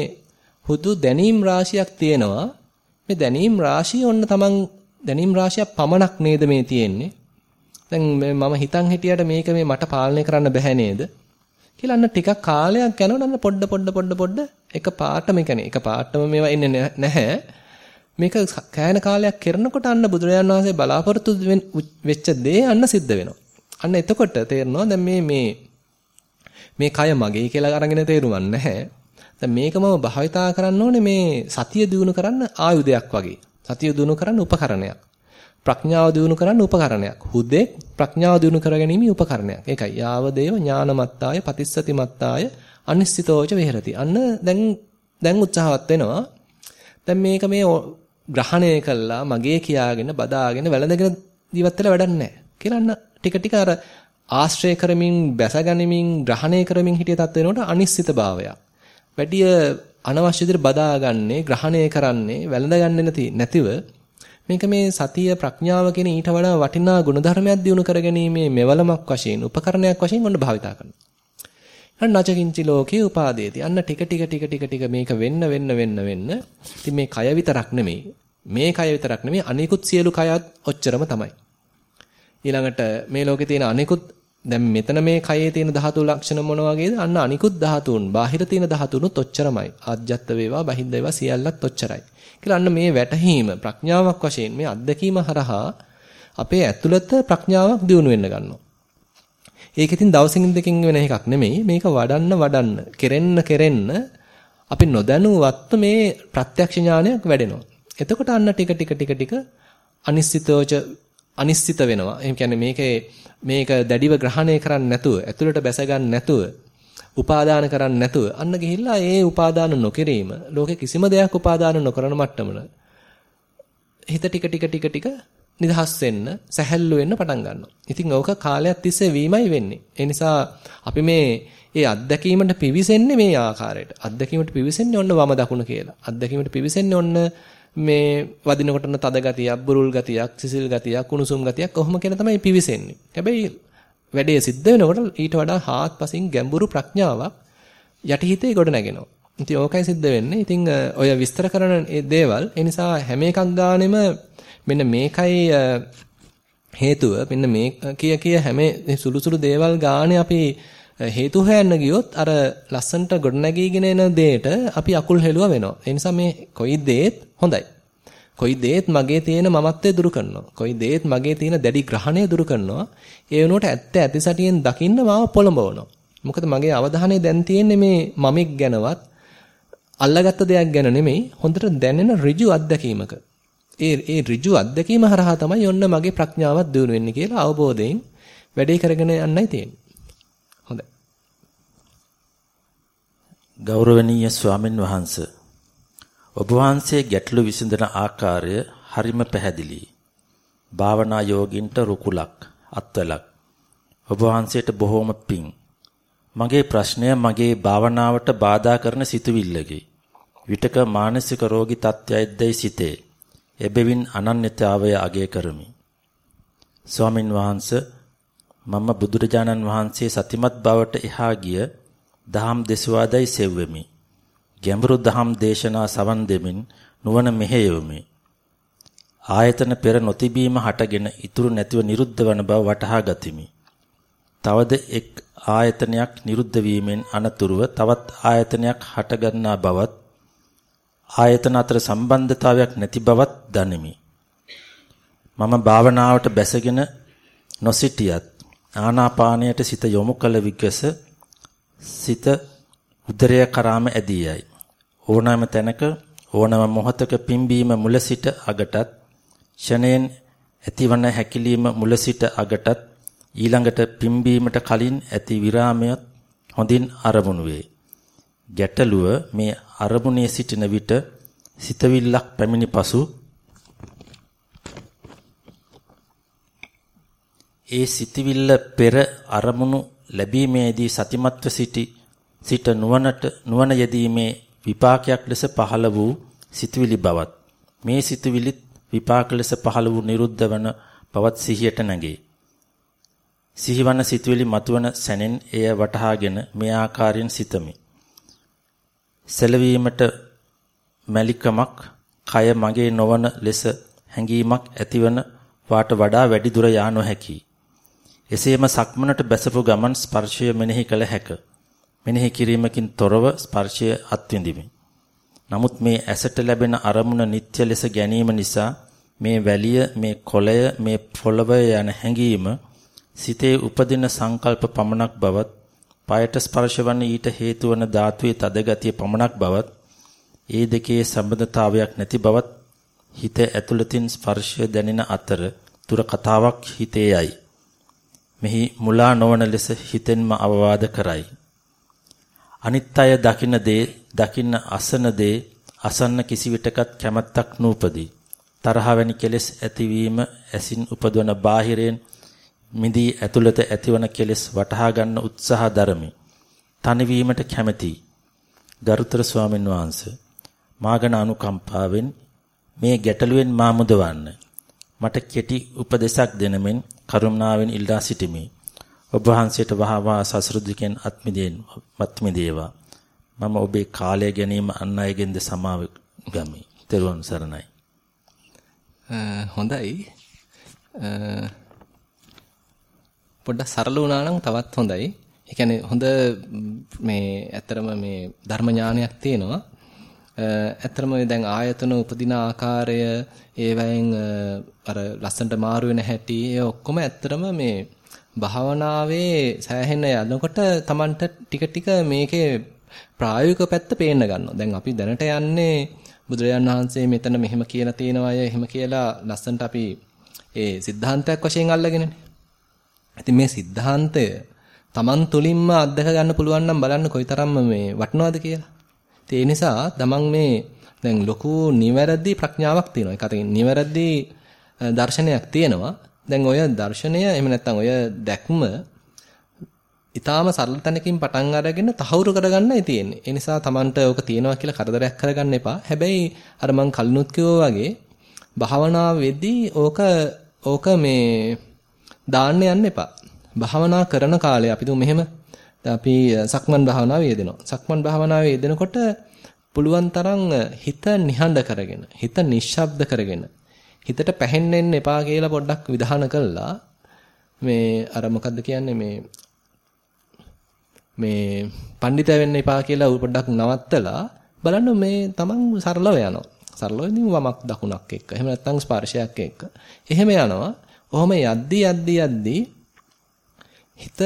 හුදු දැනීම් රාශියක් තියෙනවා. මේ දැනීම් රාශිය ඔන්න Taman දැනීම් රාශියක් පමණක් නේද මේ තියෙන්නේ. දැන් මම හිතන් හිටියට මේක මේ මට පාලනය කරන්න බෑ නේද? කියලා අන්න ටිකක් කාලයක් යනකොට අන්න පොඩ පොඩ පොඩ පොඩ එක පාටම කියන්නේ එක පාටම මේවා එන්නේ නැහැ. මේක කෑන කාලයක් කරනකොට අන්න බුදුරජාණන් වහන්සේ බලාපොරොත්තු වෙච්ච දේ අන්න සිද්ධ වෙනවා. අන්න එතකොට තේරෙනවා දැන් මේ මේ මේ කය මගේ කියලා අරගෙන තේරුමක් නැහැ. දැන් මේකම භාවිතා කරන්න ඕනේ මේ සතිය දිනු කරන්න ආයුධයක් වගේ. සතිය දිනු කරන්න උපකරණයක්. ප්‍රඥාව දිනු කරන්න උපකරණයක්. හුදෙක් ප්‍රඥාව දිනු කරගැනීමේ උපකරණයක්. ඒකයි යාවදේව ඥානමත්තාය පතිස්සති මත්තාය අනිශ්චිතෝච විහෙරති. අන්න දැන් දැන් උත්සාහවත් වෙනවා. දැන් මේක මේ ග්‍රහණය කළා මගේ කියාගෙන බදාගෙන වැළඳගෙන ජීවත් වෙලා වැඩක් නැහැ. කියලා අන්න ටික ටික අර ආශ්‍රය කරමින් බැසගැනීමින් ග්‍රහණය කරමින් හිටිය තත් වෙනකොට අනිශ්චිත භාවයක්. වැඩි අනවශ්‍ය විදිහට බදාගන්නේ ග්‍රහණය කරන්නේ වැළඳගන්නේ නැතිව මේක මේ සතිය ප්‍රඥාව කියන ඊට වඩා වටිනා ගුණධර්මයක් දිනු කරගැනීමේ මෙවලමක් වශයෙන් උපකරණයක් වශයෙන් ඔන්න භාවිතා කරනවා. අන්න නචකින්චි ලෝකේ උපාදේති. අන්න ටික ටික ටික ටික ටික මේක වෙන්න වෙන්න වෙන්න වෙන්න. ඉතින් මේ කය විතරක් නෙමෙයි. මේ කය විතරක් නෙමෙයි අනිකුත් සියලු කයත් ඔච්චරම තමයි. ඊළඟට මේ ලෝකේ තියෙන අනිකුත් දැන් මෙතන මේ කයේ තියෙන ධාතු ලක්ෂණ මොන වගේද? අන්න අනිකුත් ධාතුන්, බාහිර තියෙන ධාතුනුත් ඔච්චරමයි. ආධ්‍යත්ත වේවා, බහිද්ද වේවා සියල්ලත් ඔච්චරයි. කියලා අන්න මේ වැටහීම ප්‍රඥාවක් වශයෙන් මේ අත්දැකීම හරහා අපේ ඇතුළත ප්‍රඥාවක් දියුණු වෙන්න ගන්නවා. ඒක ඉතින් දවසින් දෙකකින් වෙන එකක් නෙමෙයි. මේක වඩන්න වඩන්න, කෙරෙන්න කෙරෙන්න අපි නොදැනුවත්ව මේ ප්‍රත්‍යක්ෂ ඥානයක් වැඩෙනවා. එතකොට අන්න ටික ටික ටික ටික අනිශ්චිතෝච අනිශ්චිත වෙනවා. ඒ කියන්නේ මේකේ මේක දැඩිව ග්‍රහණය කරන්නේ නැතුව, ඇතුළට බැස ගන්න නැතුව උපාදාන කරන්නේ නැතුව අන්න ගිහිල්ලා ඒ උපාදාන නොකිරීම ලෝකේ කිසිම දෙයක් උපාදාන නොකරන මට්ටමන හිත ටික ටික ටික ටික නිදහස් වෙන්න සැහැල්ලු වෙන්න පටන් ගන්නවා. ඉතින් ඕක කාලයක් තිස්සේ වීමයි වෙන්නේ. ඒ නිසා අපි මේ ඒ අත්දැකීමට පිවිසෙන්නේ මේ ආකාරයට. අත්දැකීමට පිවිසෙන්නේ ඔන්න වම දකුණ කියලා. අත්දැකීමට පිවිසෙන්නේ ඔන්න මේ වදිනකොටන තද ගතියක්, බුරුල් ගතියක්, සිසිල් ගතියක්, කුණුසුම් ගතියක් කොහොම කියලා තමයි පිවිසෙන්නේ. හැබැයි වැඩේ සිද්ධ වෙනකොට ඊට වඩා හාත්පසින් ගැඹුරු ප්‍රඥාවක් යටිහිතේ ගොඩ නැගෙනවා. ඉතින් ඕකයි සිද්ධ වෙන්නේ. ඉතින් ඔය විස්තර කරන දේවල් ඒ නිසා හැම එකක් ගානෙම මෙන්න මේකයි හේතුව මෙන්න මේ කිය කිය හැම සුළු සුළු දේවල් ගානේ අපි හේතු හොයන්න ගියොත් අර ලස්සන්ට ගොඩනැගීගෙන එන දෙයට අපි අකුල් හෙළුවා වෙනවා. ඒ නිසා මේ කොයි දේත් හොඳයි. කොයි දේත් මගේ තියෙන මමත්වය දුරු කරනවා. කොයි දේත් මගේ තියෙන දැඩි ග්‍රහණය දුරු කරනවා. ඒ වෙනුවට ඇත්ත ඇති සැටියෙන් දකින්න මාව පොළඹවනවා. මොකද මගේ අවධානය දැන් තියෙන්නේ මේ මමෙක් ගැනවත් අල්ලාගත්ත දෙයක් ගැන නෙමෙයි හොඳට දැනෙන ඍජු අත්දැකීමක. ඒ ඒ ඍජු අත්දැකීම හරහා තමයි යොන්න මගේ ප්‍රඥාවත් දියුණු වෙන්නේ කියලා අවබෝධයෙන් වැඩේ කරගෙන යන්නයි තියෙන්නේ. හොඳයි. ගෞරවනීය ස්වාමින් වහන්සේ ඔබ වහන්සේ ගැටළු විසඳන ආකාරය හරිම පැහැදිලි. භාවනා යෝගින්ට රුකුලක් අත්වලක්. ඔබ වහන්සේට බොහෝම පිං. මගේ ප්‍රශ්නය මගේ භාවනාවට බාධා කරන සිතුවිල්ලකි. විටක මානසික රෝගී තත්ත්වයක්දයි සිතේ. එබැවින් අනන්‍යතාවය අගය කරමි. ස්වාමින් වහන්සේ මම බුදුරජාණන් වහන්සේ සතිමත් බවට එහා ගිය දහම් දෙසවාදයි සෙව්වෙමි. ගැඹුරු දහම් දේශනා සවන් දෙමින් නුවණ මෙහෙයවමි. ආයතන පෙර නොතිබීම හටගෙන ඉතුරු නැතිව නිරුද්ධ වන බව වටහා ගතිමි. තවද එක් ආයතනයක් නිරුද්ධ වීමෙන් අනතුරුව තවත් ආයතනයක් හටගන්නා බවත් ආයතන අතර සම්බන්ධතාවයක් නැති බවත් දනිමි. මම භාවනාවට බැසගෙන නොසිටියත් ආනාපානයට සිත යොමු කළ විගස සිත උදරය කරාම ඇදී යයි. ඕනෑම තැනක ඕනෑම මොහතක පිම්බීම මුල සිට අගටත් ෂණයෙන් ඇතිවන හැකිලිම මුල සිට අගටත් ඊළඟට පිම්බීමට කලින් ඇති විරාමයත් හොඳින් අරමුණු වේ. ගැටලුව මේ අරමුණේ සිටින විට සිතවිල්ලක් පැමිණි පසු ඒ සිතවිල්ල පෙර අරමුණු ලැබීමේදී සතිමත්ව සිටි සිට නුවණට නුවණ යෙදීමේ විපාකයක් ලෙස පහළ වූ සිතවිලි බවත් මේ සිතවිලිත් විපාක ලෙස පහළ වූ නිරුද්ධ වන බවත් සිහියට නැගේ. සිහිවන සිතවිලි මතුවන සැනෙන් එය වටහාගෙන මේ ආකාරයෙන් සිතමි. සැලවීමට මැලිකමක් කය මගේ නොවන ලෙස හැඟීමක් ඇතිවන වාට වඩා වැඩි දුර යා නොහැකි. එසේම සක්මනට බැසපු ගමන් ස්පර්ශය මෙනෙහි කළ හැකිය. මෙනෙහි කිරීමකින් තොරව ස්පර්ශය අත්විඳිමි. නමුත් මේ ඇසට ලැබෙන අරමුණ නිත්‍ය ලෙස ගැනීම නිසා මේ වැලිය, මේ කොළය, මේ පොළව යන හැඟීම සිතේ උපදින සංකල්ප පමණක් බවත්, পায়ට ස්පර්ශ වන ඊට හේතු වන ධාතුවේ තදගතිය පමණක් බවත්, ඒ දෙකේ සම්බන්ධතාවයක් නැති බවත් හිත ඇතුළතින් ස්පර්ශය දැනෙන අතර තුර කතාවක් හිතේ යයි. මෙහි මුලා නොවන ලෙස හිතෙන්ම අවවාද කරයි. අනිත් අය දකින්න දේ, දකින්න අසන දේ, අසන්න කිසිවිටකත් කැමැත්තක් නූපදී. තරහ වැනි කෙලෙස් ඇතිවීම ඇසින් උපදවන බාහිරයෙන් මිදී ඇතුළත ඇතිවන කෙලෙස් වටහා ගන්න උත්සාහ දරමි. තනිවීමට කැමැති. ගරුතර ස්වාමීන් වහන්සේ මාගන අනුකම්පාවෙන් මේ ගැටලුවෙන් මා මුදවන්න. මට කෙටි උපදේශක් දෙනමින් කරුණාවෙන් ඉල්ලා සිටිමි. ඔබ වහන්සේට වහවා සසර දුකෙන් අත්මිදෙන් මත්මිදේවා. මම ඔබේ කාලය ගැනීම අන් අයගෙන්ද සමාව ගමි. තෙරුවන් සරණයි. හොඳයි. පොඩ්ඩක් සරල වුණා නම් තවත් හොඳයි. ඒ කියන්නේ හොඳ මේ ඇත්තරම මේ ධර්ම ඥානයක් තියෙනවා. ඇත්තරම දැන් ආයතන උපදින ආකාරය ඒවැයෙන් අර ලස්සනට මාරු වෙන හැටි ඒ ඔක්කොම ඇත්තරම මේ භාවනාවේ සෑහෙන යනකොට Tamanට ටික ටික මේකේ ප්‍රායෝගික පැත්ත පේන්න ගන්නවා. දැන් අපි දැනට යන්නේ බුදුරජාන් වහන්සේ මෙතන මෙහෙම කියලා තියෙනවා අය එහෙම කියලා ලස්සන්ට අපි ඒ સિદ્ધාන්තයක් වශයෙන් අල්ලගෙනනේ. ඉතින් මේ સિદ્ધාන්තය Taman තුලින්ම අත්දක ගන්න පුළුවන් නම් බලන්න කොයිතරම්ම මේ වටනවාද කියලා. ඒ නිසා තමන් මේ දැන් ලොකු නිවැරදි ප්‍රඥාවක් තියෙනවා. ඒකට නිවැරදි දර්ශනයක් තියෙනවා. දැන් ඔය දර්ශනය එහෙම නැත්නම් ඔය දැක්ම ඊටාම සරල තැනකින් පටන් අරගෙන තහවුරු කරගන්නයි තියෙන්නේ. ඒ නිසා Tamanට ඕක තියෙනවා කියලා කරදරයක් කරගන්න එපා. හැබැයි අර මං කලිනුත් වගේ භාවනා වෙද්දී ඕක ඕක මේ දාන්න යන්න එපා. භාවනා කරන කාලේ අපි දුමු මෙහෙම අපි සක්මන් භාවනාවේ යෙදෙනවා. සක්මන් භාවනාවේ යෙදෙනකොට පුළුවන් තරම් හිත නිහඬ කරගෙන, හිත නිශ්ශබ්ද කරගෙන හිතට පැහෙන්න එපා කියලා පොඩ්ඩක් විධාන කළා. මේ අර මොකද්ද කියන්නේ මේ මේ පඬිත වෙන්න එපා කියලා පොඩ්ඩක් නවත්තලා බලන්න මේ තමන් සරලව යනවා. සරලව ඉතින් වමක් දකුණක් එක්ක. එහෙම නැත්නම් ස්පර්ශයක් එක්ක. එහෙම යනවා. ඔහොම යද්දි යද්දි යද්දි හිත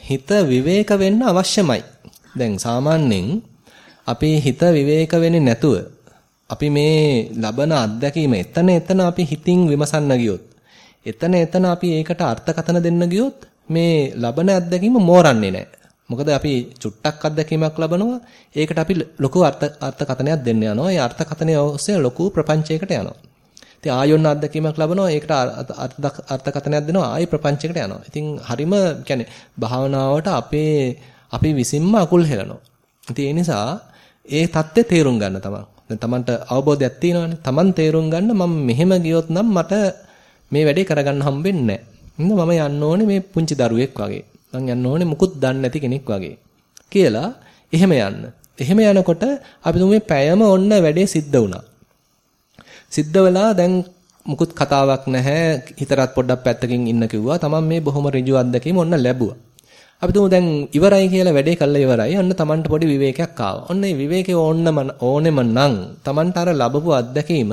හිත විවේක වෙන්න අවශ්‍යමයි. දැන් සාමාන්‍යයෙන් අපේ හිත විවේක වෙන්නේ නැතුව අපි මේ ලබන අත්දැකීම එතන එතන අපි හිතින් විමසන්න ගියොත් එතන එතන අපි ඒකට අර්ථකථන දෙන්න ගියොත් මේ ලබන අත්දැකීම මෝරන්නේ නැහැ. මොකද අපි චුට්ටක් අත්දැකීමක් ලබනවා ඒකට අපි ලොකු අර්ථකථනයක් දෙන්න යනවා. ඒ අර්ථකථනය ඔස්සේ ලොකු ප්‍රපංචයකට යනවා. ඉතින් ආයොන්න අත්දැකීමක් ලබනවා ඒකට අර්ථකථනයක් දෙනවා ආයි ප්‍රපංචයකට යනවා. ඉතින් හරිම කියන්නේ භාවනාවට අපේ අපි විසින්ම අකුල් හෙලනවා. ඉතින් ඒ නිසා ඒ தත්ත්වය තේරුම් ගන්න තමයි. දැන් Tamanට අවබෝධයක් තියෙනවානේ. Taman තේරුම් ගන්න මම මෙහෙම ගියොත් නම් මට මේ වැඩේ කරගන්න හම්බෙන්නේ නැහැ. මම යන්න ඕනේ මේ පුංචි දරුවෙක් වගේ. මං යන්න ඕනේ මුකුත් දන්නේ නැති කෙනෙක් වගේ. කියලා එහෙම යන්න. එහෙම යනකොට අපි තුමේ පැයම ඔන්න වැඩේ සිද්ධ වුණා. සිද්ධ වෙලා දැන් මුකුත් කතාවක් නැහැ. හිතරත් පොඩ්ඩක් පැත්තකින් ඉන්න කිව්වා. Taman මේ බොහොම ඍජු අත්දැකීම ඔන්න ලැබුවා. අපි තුමු දැන් ඉවරයි කියලා වැඩේ කළා ඉවරයි. ඔන්න Tamanට පොඩි විවේකයක් ආවා. ඔන්න මේ විවේකේ ඕන්නම ඕනෙම නම් Tamanට අර ලැබපු අත්දැකීම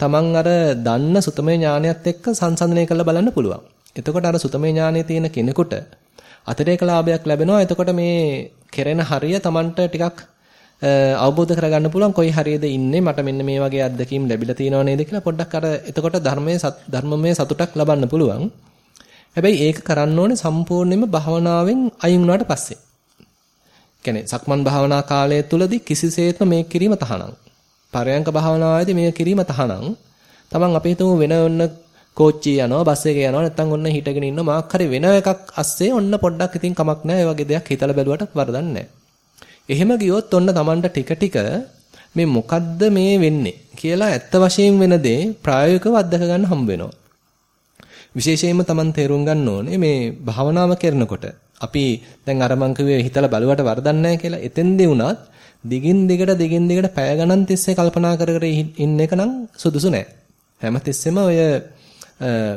Taman අර දන්න සුතමේ ඥානයත් එක්ක සංසන්දනය කරලා බලන්න පුළුවන්. එතකොට අර සුතමේ ඥානයේ තියෙන කෙනෙකුට අතිරේක ලාභයක් ලැබෙනවා. එතකොට මේ කෙරෙන හරිය Tamanට ටිකක් අවබෝධ කරගන්න පුළුවන් කොයි හරියද ඉන්නේ මට මෙන්න මේ වගේ අත්දැකීම් ලැබිලා තියෙනව නේද කියලා පොඩ්ඩක් අර එතකොට ධර්මයේ ධර්මමය සතුටක් ලබන්න පුළුවන්. හැබැයි ඒක කරන්න ඕනේ සම්පූර්ණයෙන්ම භාවනාවෙන් අයින් වුණාට පස්සේ. කියන්නේ සක්මන් භාවනා කාලය තුලදී කිසිසේත්ම මේක කිරීම තහනම්. පරයන්ක භාවනාවේදී මේක කිරීම තහනම්. Taman අපි හිතමු වෙන ඔන්න කෝච්චිය යනවා බස් එකේ යනවා නැත්නම් ඔන්න හිටගෙන ඉන්න මාක් හරි වෙන එකක් අස්සේ ඔන්න පොඩ්ඩක් ඉතින් කමක් නැහැ. ඒ වගේ දෙයක් හිතලා බැලුවට වරදක් නැහැ. එහෙම ගියොත් ඔන්න Tamanට ටික ටික මේ මොකද්ද මේ වෙන්නේ කියලා ඇත්ත වශයෙන් වෙන දේ ප්‍රායෝගිකව අත්දක ගන්න හම්බ වෙනවා. විශේෂයෙන්ම Taman තේරුම් ගන්න ඕනේ මේ භාවනාව කරනකොට අපි දැන් අර මං කිව්වේ හිතලා බලුවට වරදක් නැහැ කියලා. එතෙන්දී වුණත් දිගින් දිගට දිගින් දිගට පැය ගණන් තිස්සේ කල්පනා කර කර ඉන්න එක නම් සුදුසු නෑ. හැම තිස්සෙම ඔය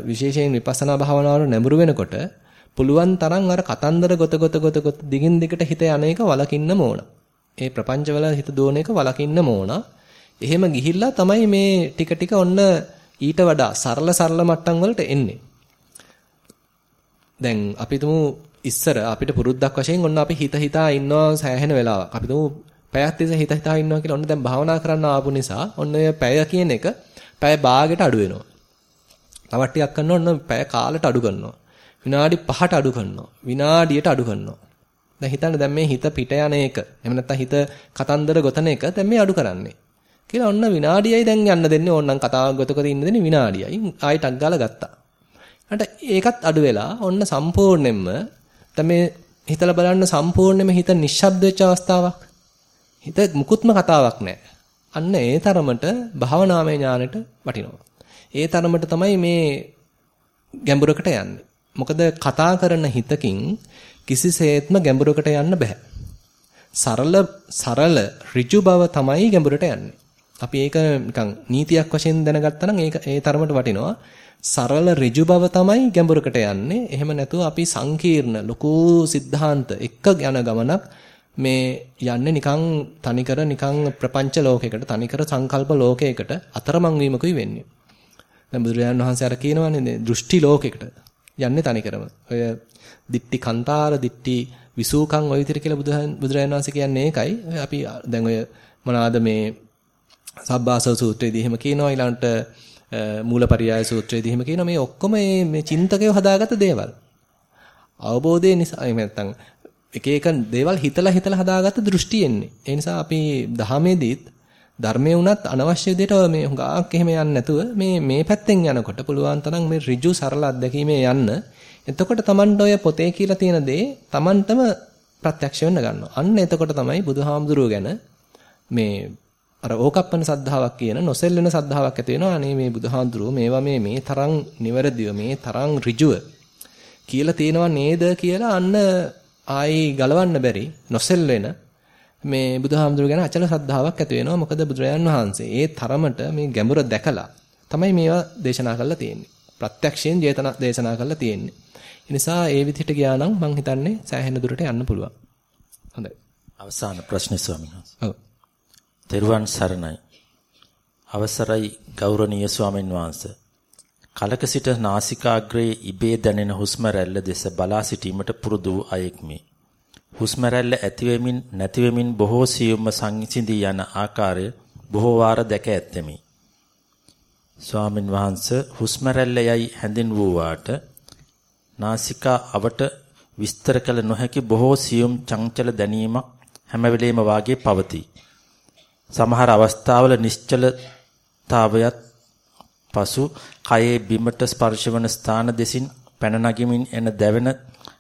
විශේෂයෙන් විපස්සනා භාවනාවට නැඹුරු වෙනකොට පුළුවන් තරම් අර කතන්දර ගොත ගොත ගොත ගොත දිගින් දිගට හිත යන එක වලකින්නම ඕන. ඒ ප්‍රපංචවල හිත දුවන එක වලකින්නම ඕන. එහෙම ගිහිල්ලා තමයි මේ ටික ටික ඔන්න ඊට වඩා සරල සරල මට්ටම් වලට එන්නේ. දැන් අපි තුමු ඉස්සර අපිට පුරුද්දක් වශයෙන් ඔන්න අපි හිත හිතා ඉන්නවා සෑහෙන වෙලාවක්. අපි තුමු පැයක් තිස්සේ හිත හිතා ඉන්නවා කියලා ඔන්න දැන් භාවනා කරන්න ආපු නිසා ඔන්න ඔය පැය කියන එක පැය භාගයට අඩු වෙනවා. තව ටිකක් කරනවා ඔන්න පැය කාලට අඩු කරනවා. විනාඩි 5ට අඩු කරනවා. විනාඩියට අඩු කරනවා. දැන් හිතන්න දැන් මේ හිත පිට යන එක. එහෙම නැත්නම් හිත කතන්දර ගොතන එක දැන් මේ අඩු කරන්නේ. කියලා ඔන්න විනාඩියයි දැන් යන්න දෙන්නේ ඕනනම් කතාවක් ගොතකද ඉන්න දෙන්නේ විනාඩියයි. ආයෙ ටක් ගාලා ගත්තා. අන්ට ඒකත් අඩු වෙලා ඔන්න සම්පූර්ණයෙන්ම දැන් මේ හිතලා බලන්න සම්පූර්ණයෙන්ම හිත නිශ්ශබ්ද වෙච්ච අවස්ථාවක්. හිත මුකුත්ම කතාවක් නැහැ. අන්න ඒ තරමට භාවනාමය ඥානෙට වටිනවා. ඒ තරමට තමයි මේ ගැඹුරකට යන්නේ. මොකද කතා කරන හිතකින් කිසිසේත්ම ගැඹුරකට යන්න බෑ. සරල සරල ඍජු බව තමයි ගැඹුරට යන්නේ. අපි ඒක නිකන් නීතියක් වශයෙන් දැනගත්තා නම් ඒක ඒ තරමට වටිනවා. සරල ඍජු බව තමයි ගැඹුරකට යන්නේ. එහෙම නැතුව අපි සංකීර්ණ ලොකු સિદ્ધාන්ත එක යන ගමනක් මේ යන්නේ නිකන් තනිකර නිකන් ප්‍රපංච ලෝකයකට තනිකර සංකල්ප ලෝකයකට අතරමං වීමකුයි වෙන්නේ. දැන් බුදුරජාණන් වහන්සේ අර කියනවානේ දෘෂ්ටි ලෝකයකට යන්නේ තනිකරම. ඔය දිට්ටි කන්තාර දිට්ටි විසූකම් ඔය විතර කියලා බුදුරජාණන් වහන්සේ කියන්නේ ඒකයි. අපි දැන් ඔය මොනවාද මේ සබ්බාසව සූත්‍රයේදී එහෙම කියනවා ඊළඟට මූලපරියාය සූත්‍රයේදී එහෙම කියනවා මේ ඔක්කොම මේ චින්තකයව හදාගත්ත දේවල්. අවබෝධය නිසා එහෙම නැත්නම් එක එක දේවල් හිතලා හිතලා හදාගත්ත දෘෂ්ටි එන්නේ. ඒ නිසා අපි දහමේදීත් ධර්මයේ උනත් අනවශ්‍ය විදිහට මේ හුඟක් එහෙම යන්නේ නැතුව මේ මේ පැත්තෙන් යනකොට පුළුවන් තරම් මේ ඍජු සරල අත්දැකීමේ යන්න. එතකොට Tamanට ඔය පොතේ කියලා තියෙන දේ Tamanටම ප්‍රත්‍යක්ෂ වෙන්න ගන්නවා. අන්න එතකොට තමයි බුදුහාමුදුරුව ගැන මේ අර ඕකප්පන සද්ධාාවක් කියන නොසෙල්වෙන සද්ධාාවක් ඇති වෙනවා. අනේ මේ බුදුහාඳුරෝ මේවා මේ මේ තරම් නිවැරදිව මේ තරම් ඍජුව කියලා තියෙනවා නේද කියලා අන්න ආයි ගලවන්න බැරි නොසෙල්වෙන මේ බුදුහාමුදුරු ගැන අචල සද්ධාාවක් ඇති වෙනවා. මොකද බුදුරජාන් වහන්සේ ඒ තරමට මේ ගැඹුර දැකලා තමයි මේවා දේශනා කරලා තියෙන්නේ. ප්‍රත්‍යක්ෂයෙන් දේශනා කරලා තියෙන්නේ. ඒ නිසා ඒ විදිහට ගියා නම් මම හිතන්නේ සෑහෙන දුරට යන්න පුළුවන්. හොඳයි. අවසාන ප්‍රශ්නේ ස්වාමීන් වහන්සේ. ඔව්. තෙරුවන් සරණයි. අවසරයි ගෞරවනීය ස්වාමීන් වහන්සේ. කලක සිට නාසිකාග්‍රයේ ඉබේ දැනෙන හුස්ම රැල්ල දෙස බලා සිටීමට පුරුදු වූ අයෙක්මි. හුස්ම රැල්ල ඇතිවෙමින් නැතිවෙමින් බොහෝ සියුම්ම සංසිඳී යන ආකාරය බොහෝ වාර දැක ඇත්තෙමි. ස්වාමින් වහන්සේ හුස්ම රැල්ල යයි හැඳින්වුවාට නාසිකා අවට විස්තර කළ නොහැකි බොහෝ සියුම් චංචල දැනීමක් හැම වෙලෙම වාගේ පවතී. සමහර අවස්ථාවල නිශ්චලතාවයත් පසු කයේ බිමට ස්පර්ශවන ස්ථාන දෙසින් පැන නගමින් එන දැවෙන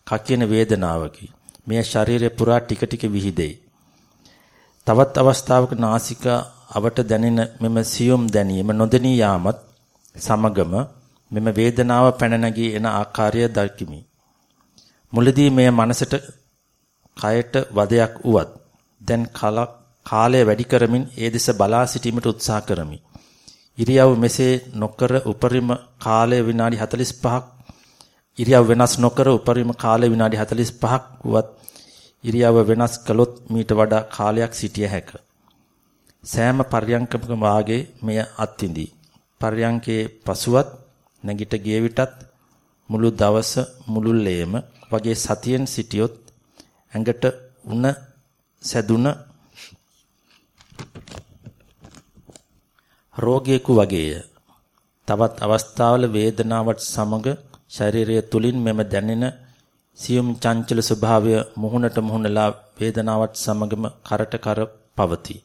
කකින වේදනාවකි. මෙය ශරීරය පුරා ටික ටික විහිදෙයි. තවත් අවස්ථාවක නාසිකා අවට දැනෙන මෙම සියුම් දැනීම නොදෙනී යාමත් සමගම මෙම වේදනාව පැන නැගී එන ආකාරය දකිමි. මුලදී මෙය මනසට කයට වදයක් උවත් දැන් කාලය වැඩි කරමින් ඒ දෙස බලා සිටීමට උත්සාහ කරමි. ඉරියව් මෙසේ නොකර උපරිම කාලය විනාඩි 45ක් ඉරියව් වෙනස් නොකර උපරිම කාලය විනාඩි 45ක් වුවත් ඉරියව් වෙනස් කළොත් මීට වඩා කාලයක් සිටිය හැක. සෑම පර්යංකකම වාගේ මෙය අත්විඳි. පර්යංකේ පසුවත් නැගිට ගිය විටත් මුළු දවස මුළුල්ලේම වගේ සතියෙන් සිටියොත් ඇඟට උණ සැදුන රෝගියෙකු වගේය. තවත් අවස්ථාවල වේදනාවට සමග ශරීරය තුලින් මෙම දැනෙන සියුම් චංචල ස්වභාවය මුහුණට මුහුණලා වේදනාවට සමගම කරට කර පවතී.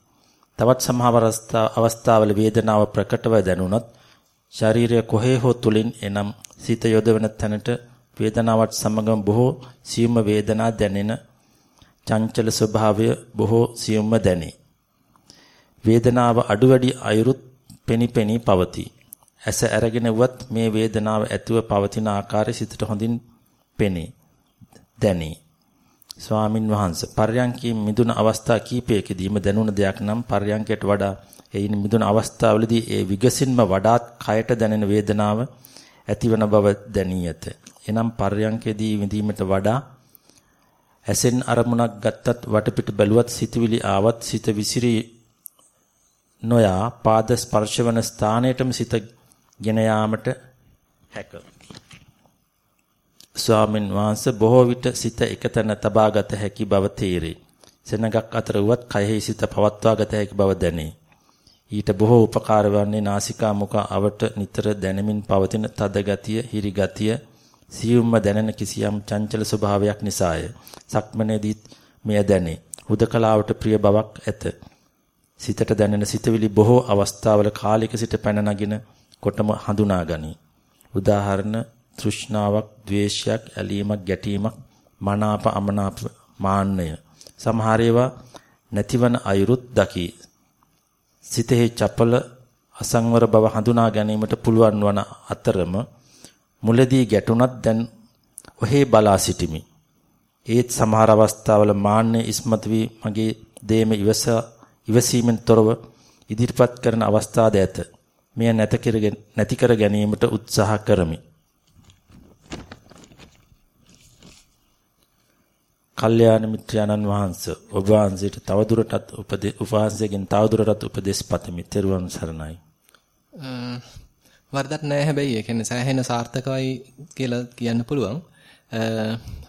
තවත් සමහර අවස්ථාවල වේදනාව ප්‍රකටව දැනුණොත් ශරීරය කොහේ හෝ තුලින් එනම් සිත යොදවන තැනට වේදනාවට සමගම බොහෝ සියුම් වේදනා දැනෙන චංචල ස්වභාවය බොහෝ සියුම්ම දැනේ. වේදනාව අඩු වැඩි අයුරුත් පෙනිපෙනී පවතී. ඇස අරගෙන වත් මේ වේදනාව ඇතිව පවතින ආකාරය සිතට හොඳින් පෙනේ. දැනේ. ස්වාමින් වහන්සේ පර්යංකී මිදුන අවස්ථා කීපයකදීම දැනුණ දෙයක් නම් පර්යංකයට වඩා එයින් මිදුන අවස්ථාවලදී ඒ විගසින්ම වඩාත් කයට දැනෙන වේදනාව ඇතිවන බව දැනී ඇත. එනම් පර්යංකයේදී විඳීමට වඩා ඇසෙන් අරමුණක් ගත්තත් වටපිට බැලුවත් සිතවිලි ආවත් සිත විසිරී නොයා පාද ස්පර්ශවන ස්ථානයටම සිත ගෙන යාමට හැක. ස්වාමින් වහන්සේ බොහෝ විට සිත එකතැන තබාගත හැකි බව තේරේ. සෙනගක් අතර වුවත් කයෙහි සිත පවත්වාගත හැකි බව දැනේ. ඊට බොහෝ උපකාර වන්නේ නාසිකා මුඛ අවට නිතර දැනෙමින් පවතින තද ගතිය, හිරි ගතිය, සියුම්ම දැනෙන කිසියම් චංචල ස්වභාවයක් නිසාය. සක්මනේදීත් මෙය දැනේ. හුදකලාවට ප්‍රිය බවක් ඇත. සිතට දැනෙන සිතවිලි බොහෝ අවස්ථාවල කාලික සිට පැන නගින කොටම හඳුනා ගනී. උදාහරණ තෘෂ්ණාවක්, ද්වේෂයක්, ඇලීමක්, ගැටීමක්, මනාප අමනාප මාන්නය. සමහර ඒවා නැතිවන අයුරුත් දකි. සිතෙහි චපල අසංවර බව හඳුනා ගැනීමට පුළුවන් වන අතරම මුලදී ගැටුණත් දැන් ඔහේ බලා සිටිමි. ඒත් සමහර අවස්ථාවල මාන්නේ ඉස්මතු වී මගේ දේම ඉවස ඉවසීමෙන් තොරව ඉදිරිපත් කරන අවස්ථාද ඇත. මෙය නැත නැති කර ගැනීමට උත්සාහ කරමි. කල්යාණ මිත්‍රයන්න් වහන්සේ ඔබ වහන්සේට තවදුරටත් උපදෙස් උපවාසයෙන් තවදුරටත් උපදෙස් පතමි. ත්වන් සරණයි. වරදක් නැහැ හැබැයි ඒ කියන්නේ සෑහෙන සාර්ථකයි කියලා කියන්න පුළුවන්.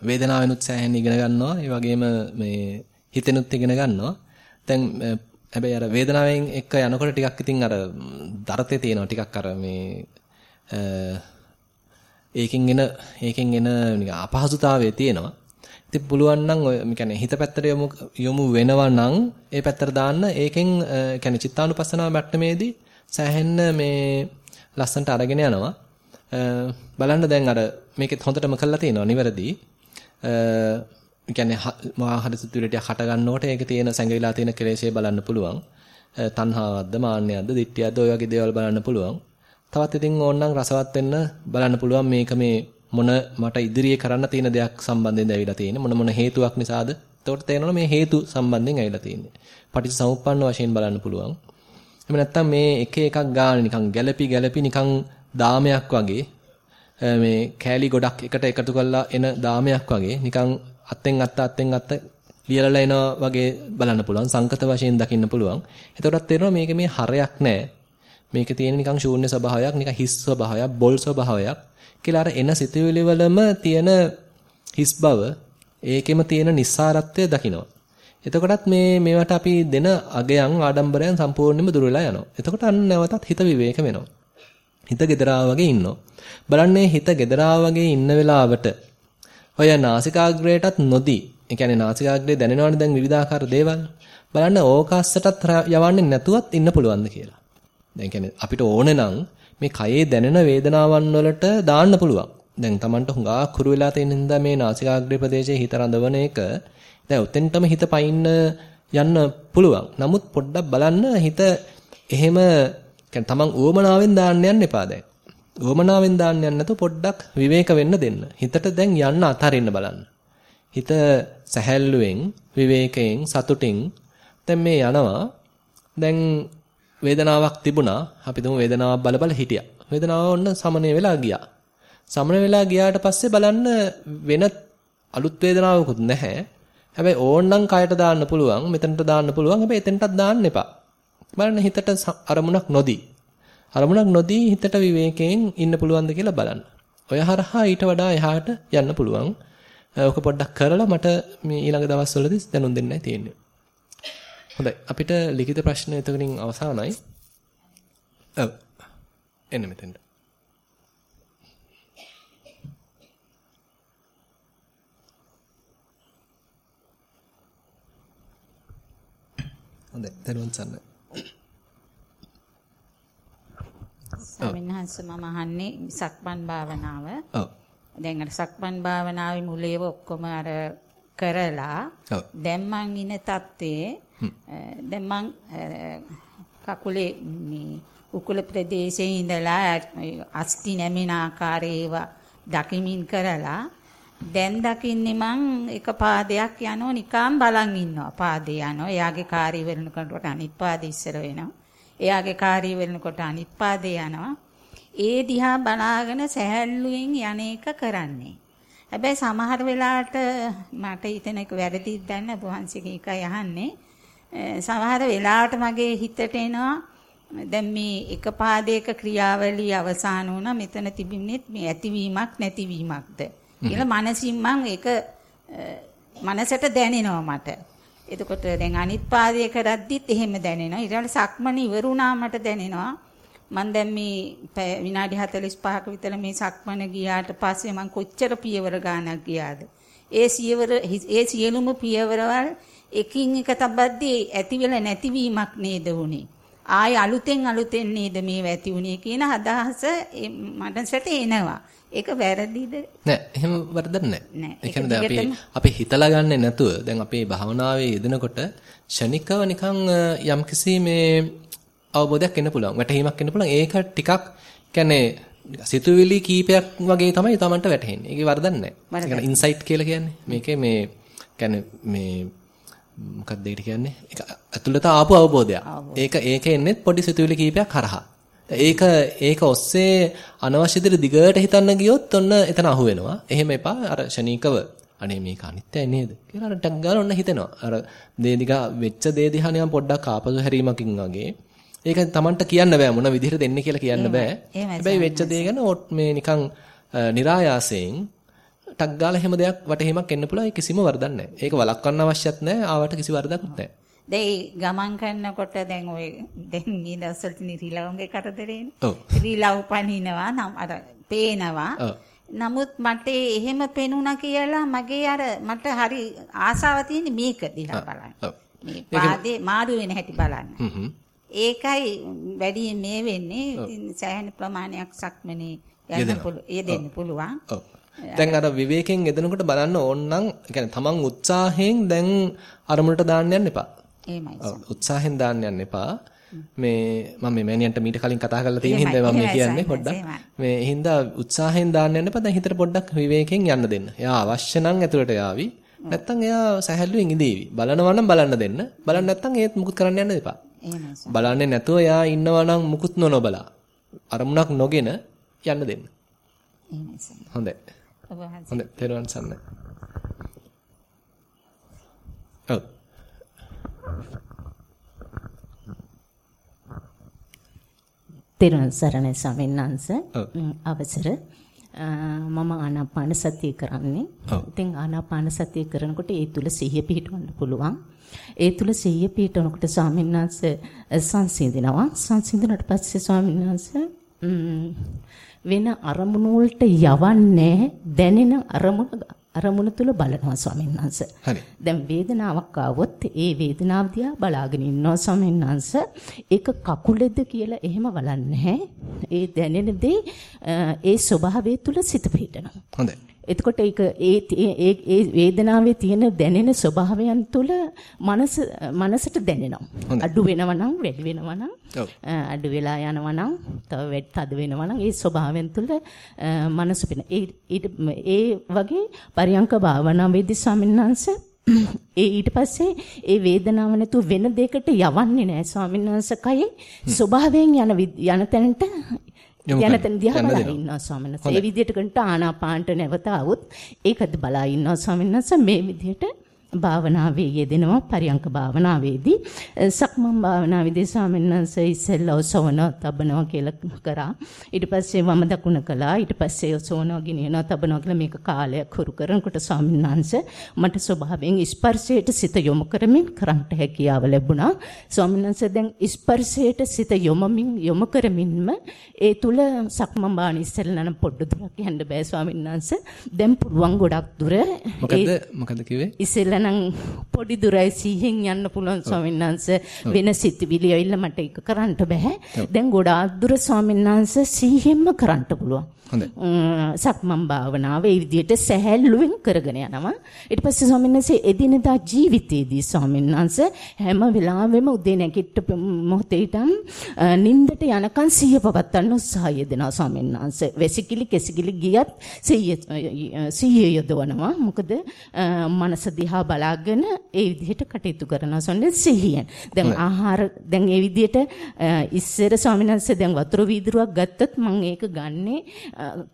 වේදනාවෙනුත් සෑහෙන ඉගෙන ගන්නවා. ඒ වගේම මේ හිතෙනුත් ඉගෙන ගන්නවා. දැන් හැබැයි අර වේදනාවෙන් එක්ක යනකොට ටිකක් ඉතින් අර දරතේ තියෙනවා ටිකක් අර මේ ඒකෙන් එන ඒකෙන් එන නිකන් අපහසුතාවය තියෙනවා. ඉතින් පුළුවන් නම් ඔය කියන්නේ හිත පැත්තට යොමු යොමු වෙනවා නම් ඒ පැත්තට දාන්න ඒකෙන් කියන්නේ චිත්තානුපස්සනාව මට්ටමේදී සෑහෙන්න මේ ලස්සන්ට අරගෙන යනවා. බලන්න දැන් අර මේකෙත් හොඳටම කරලා තියෙනවා නිවැරදි. ඒ කියන්නේ මොහා හරි සිතුවිලියක් හට ගන්නකොට ඒකේ තියෙන සැඟවිලා තියෙන කෙලෙෂේ බලන්න පුළුවන්. තණ්හාවක්ද මාන්නයක්ද දිට්ඨියක්ද ඔය වගේ දේවල් බලන්න පුළුවන්. තවත් ඉතින් ඕනනම් රසවත් වෙන්න බලන්න පුළුවන් මේක මේ මොන මට ඉදිරියේ කරන්න තියෙන දෙයක් සම්බන්ධයෙන් ඇවිල්ලා තියෙන්නේ මොන මොන හේතුවක් නිසාද? එතකොට තේරෙනවා මේ හේතු සම්බන්ධයෙන් ඇවිල්ලා තියෙන්නේ. පටිච්චසමුප්පන්න වශයෙන් බලන්න පුළුවන්. එහෙම නැත්නම් මේ එක එකක් ගාන නිකන් ගැළපි ගැළපි නිකන් දාමයක් වගේ මේ කෑලි ගොඩක් එකට එකතු කරලා එන දාමයක් වගේ නිකන් අත්ෙන් අත්ත අත්ෙන් අත්ත ලියලලා එනවා වගේ බලන්න පුළුවන්. සංකත වශයෙන් දකින්න පුළුවන්. එතකොටත් තේරෙනවා මේක මේ හරයක් නෑ. මේකේ තියෙන නිකන් ශූන්‍ය ස්වභාවයක්, නිකන් හිස් ස්වභාවයක්, බොල් ස්වභාවයක් කියලා අර එන සිතුවිලි වලම තියෙන හිස් බව, ඒකෙම තියෙන නිස්සාරත්වය දකිනවා. එතකොටත් මේ මේවට අපි දෙන අගයන් ආඩම්බරයන් සම්පූර්ණයෙන්ම දුර වෙලා යනවා. එතකොට අන්න නැවතත් හිත විවේක වෙනවා. හිත gedara වගේ ඉන්නවා. බලන්නේ හිත gedara වගේ ඉන්න වෙලාවට ඔය නාසිකාග්‍රේටත් නොදී, ඒ කියන්නේ නාසිකාග්‍රේ දැනෙනවනේ දැන් විවිධාකාර දේවල්. බලන්න ඕකාස්සටත් යවන්නේ නැතුවත් ඉන්න පුළුවන්ද කියලා. දැන් කියන්නේ අපිට ඕනේ නම් මේ කයේ දැනෙන වේදනාවන් වලට දාන්න පුළුවන්. දැන් Tamanට හුඟා කුරු වෙලා තියෙන හින්දා මේ නාසිකාග්‍රේ ප්‍රදේශයේ හිත රඳවන එක දැන් උතෙන්ටම හිත පයින්න යන්න පුළුවන්. නමුත් පොඩ්ඩක් බලන්න හිත එහෙම කියන්නේ Taman උවමනාවෙන් දාන්න යන්න එපා දැන්. උවමනාවෙන් දාන්න යන්න නැතුව පොඩ්ඩක් විවේක වෙන්න දෙන්න. හිතට දැන් යන්න අතහරින්න බලන්න. හිත සැහැල්ලුවෙන් විවේකයෙන් සතුටින් දැන් මේ යනවා. දැන් වේදනාවක් තිබුණා. අපි දුමු වේදනාවක් බල බල හිටියා. වේදනාව ඔන්න සමනය වෙලා ගියා. සමනය වෙලා ගියාට පස්සේ බලන්න වෙන අලුත් වේදනාවකුත් නැහැ. හැබැයි ඕන්නම් කයට දාන්න පුළුවන්, මෙතනට දාන්න පුළුවන්. හැබැයි එතනටත් දාන්න එපා. බලන්න හිතට අරමුණක් නොදී. අරමුණක් නොදී හිතට විවේකයෙන් ඉන්න පුළුවන්ද කියලා බලන්න. ඔය හරහා ඊට වඩා එහාට යන්න පුළුවන්. ඔක පොඩ්ඩක් කරලා මට මේ ඊළඟ දවස්වලදී දැනුම් දෙන්නයි තියෙන්නේ. හොඳයි අපිට ලිඛිත ප්‍රශ්න එතකනින් අවසానයි. ඔව්. එන්න මෙතෙන්ට. හොඳයි දරුවන් සන්න. ස්වාමින්වහන්ස මම අහන්නේ සක්මන් භාවනාව. ඔව්. දැන් අර සක්මන් භාවනාවේ මුලේව ඔක්කොම අර කරලා. දැන් මං ඉන තත්ත්වයේ දැන් මං කකුලේ මේ උකුල ප්‍රදේශයේ ඉඳලා අස්ති නැමෙන ආකාරයේව දකිමින් කරලා දැන් දකින්නේ මං එක පාදයක් යනවා නිකම් බලන් ඉන්නවා පාදේ යනවා එයාගේ කාර්ය වෙනකොට අනිත් පාදේ ඉස්සර වෙනවා එයාගේ කාර්ය වෙනකොට අනිත් පාදේ යනවා. ඒ දිහා බලාගෙන සැහැල්ලුවෙන් යන්නේක කරන්නේ. හැබැයි සමහර වෙලාවට මට හිතෙන එක වැරදිද දැන්න වහන්සේගේ එකයි අහන්නේ. සමහර වෙලාවට මගේ හිතට එනවා දැන් මේ එක පාදයක ක්‍රියාවලිය අවසන් වුණා. මෙතන තිබුණෙත් මේ ඇතිවීමක් නැතිවීමක්ද? කියලා මනසින් මම ඒක මනසට දැනෙනවා මට. එතකොට දැන් අනිත් පාදයේ කරද්දිත් එහෙම දැනෙනවා. ඊට පස්සේ සක්මන ඉවරුණා මට දැනෙනවා. මම දැන් මේ විනාඩි 45ක විතර මේ සක්මන ගියාට පස්සේ මම කොච්චර පියවර ගාණක් ගියාද? ඒ සියවර ඒ සියලුම පියවරවල් එකින් එක තබද්දී ඇති වෙලා නැතිවීමක් නේද උනේ. ආය අලුතෙන් අලුතෙන් නේද මේ ඇති උනේ කියන අදහස මනසට එනවා. ඒක වැරදිද? නෑ එහෙම වරදක් නෑ. ඒ කියන්නේ අපි අපි හිතලා ගන්නෙ නැතුව දැන් අපේ භාවනාවේ යෙදෙනකොට ෂණිකව නිකන් යම්කිසි මේ අවබෝධයක් එන්න පුළුවන්. වැටහීමක් එන්න පුළුවන්. ඒක ටිකක් කියන්නේ සිතුවිලි කීපයක් වගේ තමයි Tamanට වැටහෙන්නේ. ඒකේ වරදක් නෑ. ඒ කියන්නේ ඉන්සයිට් කියලා කියන්නේ. මේකේ මේ කියන්නේ මේ මොකක්ද ඒකට කියන්නේ? ඒක ඇතුළත ආපු අවබෝධයක්. ඒක ඒක එන්නේ පොඩි සිතුවිලි කීපයක් හරහා. ඒක ඒක ඔස්සේ අනවශ්‍ය විදිහට දිගට හිතන්න ගියොත් ඔන්න එතන අහු වෙනවා. එහෙම එපා. අර ෂණීකව අනේ මේක අනිත්‍යයි නේද කියලා අර ටක් ගාලා ඔන්න හිතෙනවා. අර දේ දිගා වෙච්ච දේ දිහා නිකන් පොඩ්ඩක් ආපසු හැරීමකින් වගේ. ඒක Tamanට කියන්න බෑ මොන විදිහට දෙන්නේ කියලා කියන්න බෑ. හැබැයි වෙච්ච දේ ගැන මේ නිකන් નિરાයාසයෙන් ටක් ගාලා හැම දෙයක් වටහෙමක් එන්න පුළුවන්. ඒ කිසිම වරදක් නැහැ. ඒක වළක්වන්න අවශ්‍යත් නැහැ. ආවට කිසි වරදක් නැහැ. දැන් ගමන් කරනකොට දැන් ඔය දැන් මේ දවස්වල තියෙන රිලවුන්ගේ කරදරේනේ. ඔව්. රිලව් පනිනවා නම් අර පේනවා. ඔව්. නමුත් මට එහෙම පෙනුණා කියලා මගේ අර මට හරි ආසාව තියෙන්නේ මේක දිහා බලන්න. ඔව්. මේ පාදේ මාරු වෙන හැටි බලන්න. හ්ම් ඒකයි වැඩි මේ වෙන්නේ සෑහෙන ප්‍රමාණයක් සක්මනේ යන්න පුළුවන්. ඔව්. දැන් අර විවේකයෙන් යෙදෙනකොට බලන්න ඕනනම් يعني තමන් උත්සාහයෙන් දැන් අරමුණට දාන්න යන්න එපා. එහෙමයි. ඔව් උත්සාහයෙන් දාන්න යන්න එපා. මේ මම මේ මෑනියන්ට මීට කලින් කතා කරලා තියෙන හින්දා මම මේ කියන්නේ පොඩ්ඩක් මේ හින්දා උත්සාහයෙන් දාන්න යන්න එපා. දැන් හිතට පොඩ්ඩක් විවේකයෙන් යන්න දෙන්න. එයා අවශ්‍ය නම් ඇතුළට යාවි. නැත්තම් එයා සැහැල්ලුවෙන් ඉඳීවි. බලනවා නම් බලන්න දෙන්න. බලන්න නැත්තම් ඒත් මුකුත් කරන්න යන්න එපා. බලන්නේ නැතුව එයා ඉන්නවා නම් මුකුත් නොනොබලා අරමුණක් නොගෙන යන්න දෙන්න. හොඳයි. හොඳයි තෙරුවන් සරණයි. ඔව්. තෙරුවන් සරණයි ස්වාමීන් වහන්සේ. අවසර මම ආනාපාන සතිය කරන්නේ. ඉතින් ආනාපාන සතිය කරනකොට ඒ තුල සිහිය පිහිටවන්න පුළුවන්. ඒ තුල සිහිය පිහිටවනකොට ස්වාමීන් වහන්සේ සංසිඳිනවා. සංසිඳුණාට පස්සේ ස්වාමීන් වහන්සේ වෙන අරමුණු වලට යවන්නේ දැනෙන අරමුණ අරමුණ තුල බලනවා ස්වාමීන් වහන්සේ. හරි. දැන් වේදනාවක් ආවොත් ඒ වේදනාව දිහා බලාගෙන ඉන්නවා ස්වාමීන් වහන්සේ. ඒක කකුලෙද කියලා එහෙම බලන්නේ ඒ දැනෙන දේ ඒ ස්වභාවය තුල සිත පිටනවා. හොඳයි. එතකොට ඒක ඒ ඒ වේදනාවේ තියෙන දැනෙන ස්වභාවයන් තුළ මනස මනසට දැනෙනවා. අඩු වෙනවා නම් වැඩි වෙනවා නම් අඩු වෙලා යනවා නම් තව වැඩි තද වෙනවා නම් ඒ ස්වභාවයන් තුළ මනස. ඒ ඒ වගේ පරියංක භාවනාවේදී ස්වාමීන් වහන්සේ ඒ ඊට පස්සේ ඒ වේදනාව නැතුව වෙන දෙයකට යවන්නේ නැහැ ස්වාමීන් වහන්සේ කයේ ස්වභාවයෙන් යන යන තැනට යනතන දිහා බලා ඉන්නවා ස්වාමීන් වහන්සේ. ඒ විදිහට කන්ට ආනාපානට නැවත આવුත් ඒකද බලා ඉන්නවා ස්වාමීන් වහන්සේ. මේ විදිහට භාවනාවේ යෙදෙනවා පරියංක භාවනාවේදී. සක්මන් භාවනාවේදී ස්වාමීන් වහන්සේ ඉස්සෙල්ලා ඔසවනවා තබනවා කියලා කරා. ඊට පස්සේ වම දකුණ කළා. ඊට පස්සේ ඔසවනවා ගෙනියනවා තබනවා කියලා මේක කාලයක් හුරු කරනකොට ස්වාමීන් වහන්සේ මට ස්වභාවයෙන් ස්පර්ශයට සිත යොමු කරමින් කරන්ට හැකියාව ලැබුණා. ස්වාමීන් වහන්සේ දැන් ස්පර්ශයට සිත යොමමින් යොමු කරමින්ම ඒ තුල සක්මන් භාවන ඉස්සෙල්ලා නම් පොඩ්ඩ දුරක් යන්න බෑ ස්වාමීන් වහන්සේ. දැන් පුළුවන් ගොඩක් දුර මොකද මොකද කිව්වේ? ඉස්සෙල්ලා නම් පොඩි දුරයි සීහෙන් යන්න පුළුවන් ස්වාමීන් වහන්සේ වෙන සිතුවිලි ඇවිල්ලා මට ඒක කරන්න බෑ. දැන් ගොඩාක් දුර ස්වාමීන් වහන්සේ සීහෙන්ම කරන්න පුළුවන්. සක්මන් භාවනාව ඒ විදිහට සැහැල්ලුවෙන් කරගෙන යනවා. ඊට පස්සේ ස්වාමීන් වහන්සේ එදිනදා ජීවිතයේදී ස්වාමීන් වහන්සේ හැම වෙලාවෙම උදේ නැගිට මොහොතේ ඉඳන් නිින්දට යනකන් සිහිය පවත්වන්න උත්සාහය දෙනවා ස්වාමීන් වහන්සේ. වෙසිකිලි කෙසිකිලි ගියත් සිහිය යොදවනවා. මොකද මනස දිහා බලාගෙන ඒ විදිහට කටයුතු කරනවා ස්වාමීන් සිහියෙන්. දැන් ආහාර දැන් ඒ විදිහට ඉස්සර ස්වාමීන් වහන්සේ දැන් වතුර වීදුරුවක් ගත්තොත් මම ඒක ගන්නේ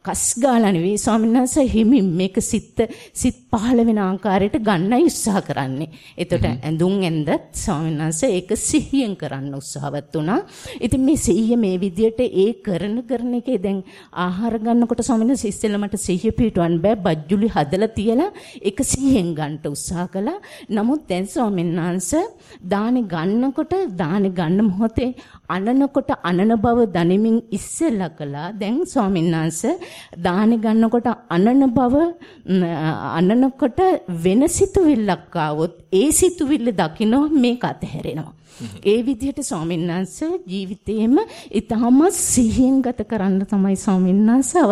කස් ගාලා නෙවෙයි ස්වාමීන් වහන්සේ හිමින් මේක සිත් සිත් පහළ වෙන ආකාරයට ගන්නයි උත්සාහ කරන්නේ. එතකොට ඇඳුම් ඇඳත් ස්වාමීන් වහන්සේ ඒක සිහියෙන් කරන්න උත්සාහවත් වුණා. ඉතින් මේ සිහිය මේ විදියට ඒ කරන කරන එකේ දැන් ආහාර ගන්නකොට ස්වාමීන් වහන්සේ ඉස්සෙල්ලා මට සිහිය පිටවන්න බෑ. බජ්ජුලි හදලා තියලා ඒක සිහියෙන් ගන්න උත්සාහ කළා. නමුත් දැන් ස්වාමීන් වහන්සේ දානි ගන්නකොට දානි ගන්න මොහොතේ අනනකොට අනන බව දනිමින් ඉස්සෙල්ලා කළා. දැන් ස්වාමීන් වහන්සේ දානි ගන්නකොට අනන බව අනනකොට වෙන සිතුවිල්ලක් ආවොත් ඒ සිතුවිල්ල දකින්න මේක අතහැරෙනවා. ඒ විදිහට ස්වාමීන් වහන්සේ ජීවිතේම ඊටම සිහියෙන් ගත කරන්න තමයි ස්වාමීන් වහන්සේ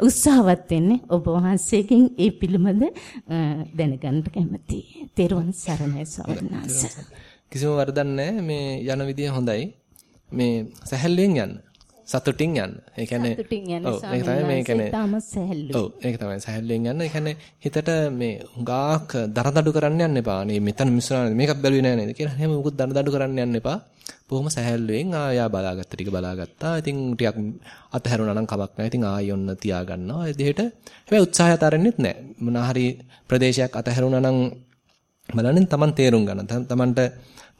උත්සාහවත් වෙන්නේ. ඔබ වහන්සේගෙන් ඒ පිළිබඳ දැනගන්න කැමතියි. තෙරුවන් සරණයි ස්වාමීන් වහන්සේ. කිසිම වරදක් නැහැ මේ යන විදිය හොඳයි. මේ සැහැල්ලුවෙන් යන්න. සතුටින් යන්න. ඒ කියන්නේ සතුටින් යන්න ඔව් ඒක තමයි මේ කියන්නේ. තාම සැහැල්ලු. ඔව් ඒක තමයි සැහැල්ලුවෙන් යන්න. ඒ කියන්නේ හිතට මේ හුඟාක් දරදඩු කරන්න යන්න එපා. නේ මෙතන මිස්සනා මේකක් බැලුවේ නෑ නේද කියලා. එහෙම මොකුත් දරදඩු කරන්න යන්න එපා. බොහොම සැහැල්ලුවෙන් ආයා බලාගත්ත ටික බලාගත්තා. ඉතින් ටිකක් අතහැරුණා නම් කමක් නැහැ. ඉතින් ආයෙ ඔන්න තියාගන්නවා. ඒ විදිහට හැබැයි උත්සාහය අතාරින්නෙත් නෑ. මොනවා හරි ප්‍රදේශයක් අතහැරුණා නම් බලන්න තමන් තේරුම් ගන්න. තමන්ට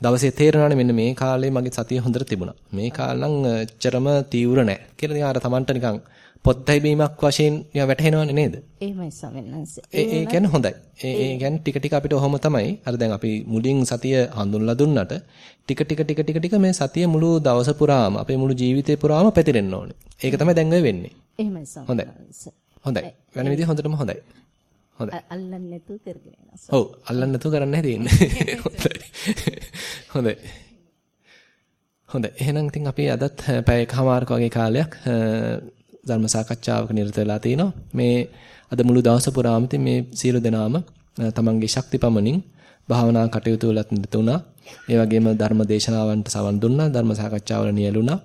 දවසේ තේරෙනවානේ මෙන්න මේ කාලේ මගේ සතිය හොඳට තිබුණා. මේ කාලේ නම් එච්චරම තීව්‍ර නැහැ. කියලා නිකන් අර Tamanට නිකන් පොත්තයි බීමක් වශයෙන් නිකන් වැටහෙනවනේ නේද? එහෙමයි සවෙන්නන්ස. ඒ ඒ කියන්නේ හොඳයි. ඒ ඒ කියන්නේ ටික ටික අපිට ඔහොම තමයි. අර දැන් අපි මුලින් සතිය හඳුන්ලා දුන්නට ටික ටික ටික ටික ටික මේ සතිය මුළු දවස පුරාම අපේ මුළු ජීවිතේ පුරාම පැතිරෙන්න ඕනේ. ඒක තමයි දැන් වෙන්නේ. එහෙමයි සවෙන්නන්ස. හොඳයි. වෙන විදිහ හොඳටම හොඳයි. හොඳයි. අල්ලන්නේ නැතුව කරගෙන යනවා. ඔව් අල්ලන්නේ නැතුව කරන්න තියෙන්නේ. හොඳයි. හොඳයි. හොඳයි. එහෙනම් ඉතින් අපි අදත් පැය එකමාරක වගේ කාලයක් ධර්ම සාකච්ඡාවක නිරත වෙලා තිනවා. මේ අද මුළු දවස පුරාම මේ සියලු දෙනාම තමන්ගේ ශක්ති පමණින් භාවනා කටයුතු වලත් නිරත වුණා. ඒ වගේම ධර්ම දේශනාවන්ට සවන් දුන්නා. ධර්ම සාකච්ඡාවල නියැලුණා.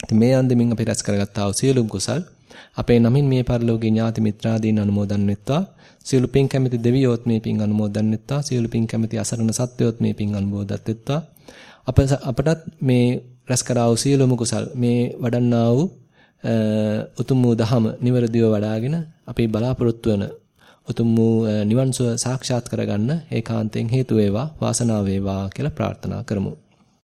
ඉතින් මේ අන්දමින් අපි රැස් කරගත්තා වූ සියලු කුසල් අපේ නමින් මේ පරිලෝකීය ඥාති මිත්‍රාදීන් අනුමෝදන් වෙත්වා. සියලු පින් කැමති දෙවියෝත් මේ පින් අනුමෝදන් වෙත්වා. සියලු පින් කැමති අසරණ සත්වයෝත් මේ පින් අනුමෝදත් වෙත්වා. අප අපටත් මේ රැස් කරා වූ සියලුම කුසල් මේ වඩන්නා වූ උතුම් වූ දහම නිවරදිව වඩාගෙන අපේ බලාපොරොත්තු වන උතුම් වූ නිවන් සුව සාක්ෂාත් කරගන්න ඒකාන්තයෙන් හේතු වේවා වාසනාව වේවා කියලා ප්‍රාර්ථනා කරමු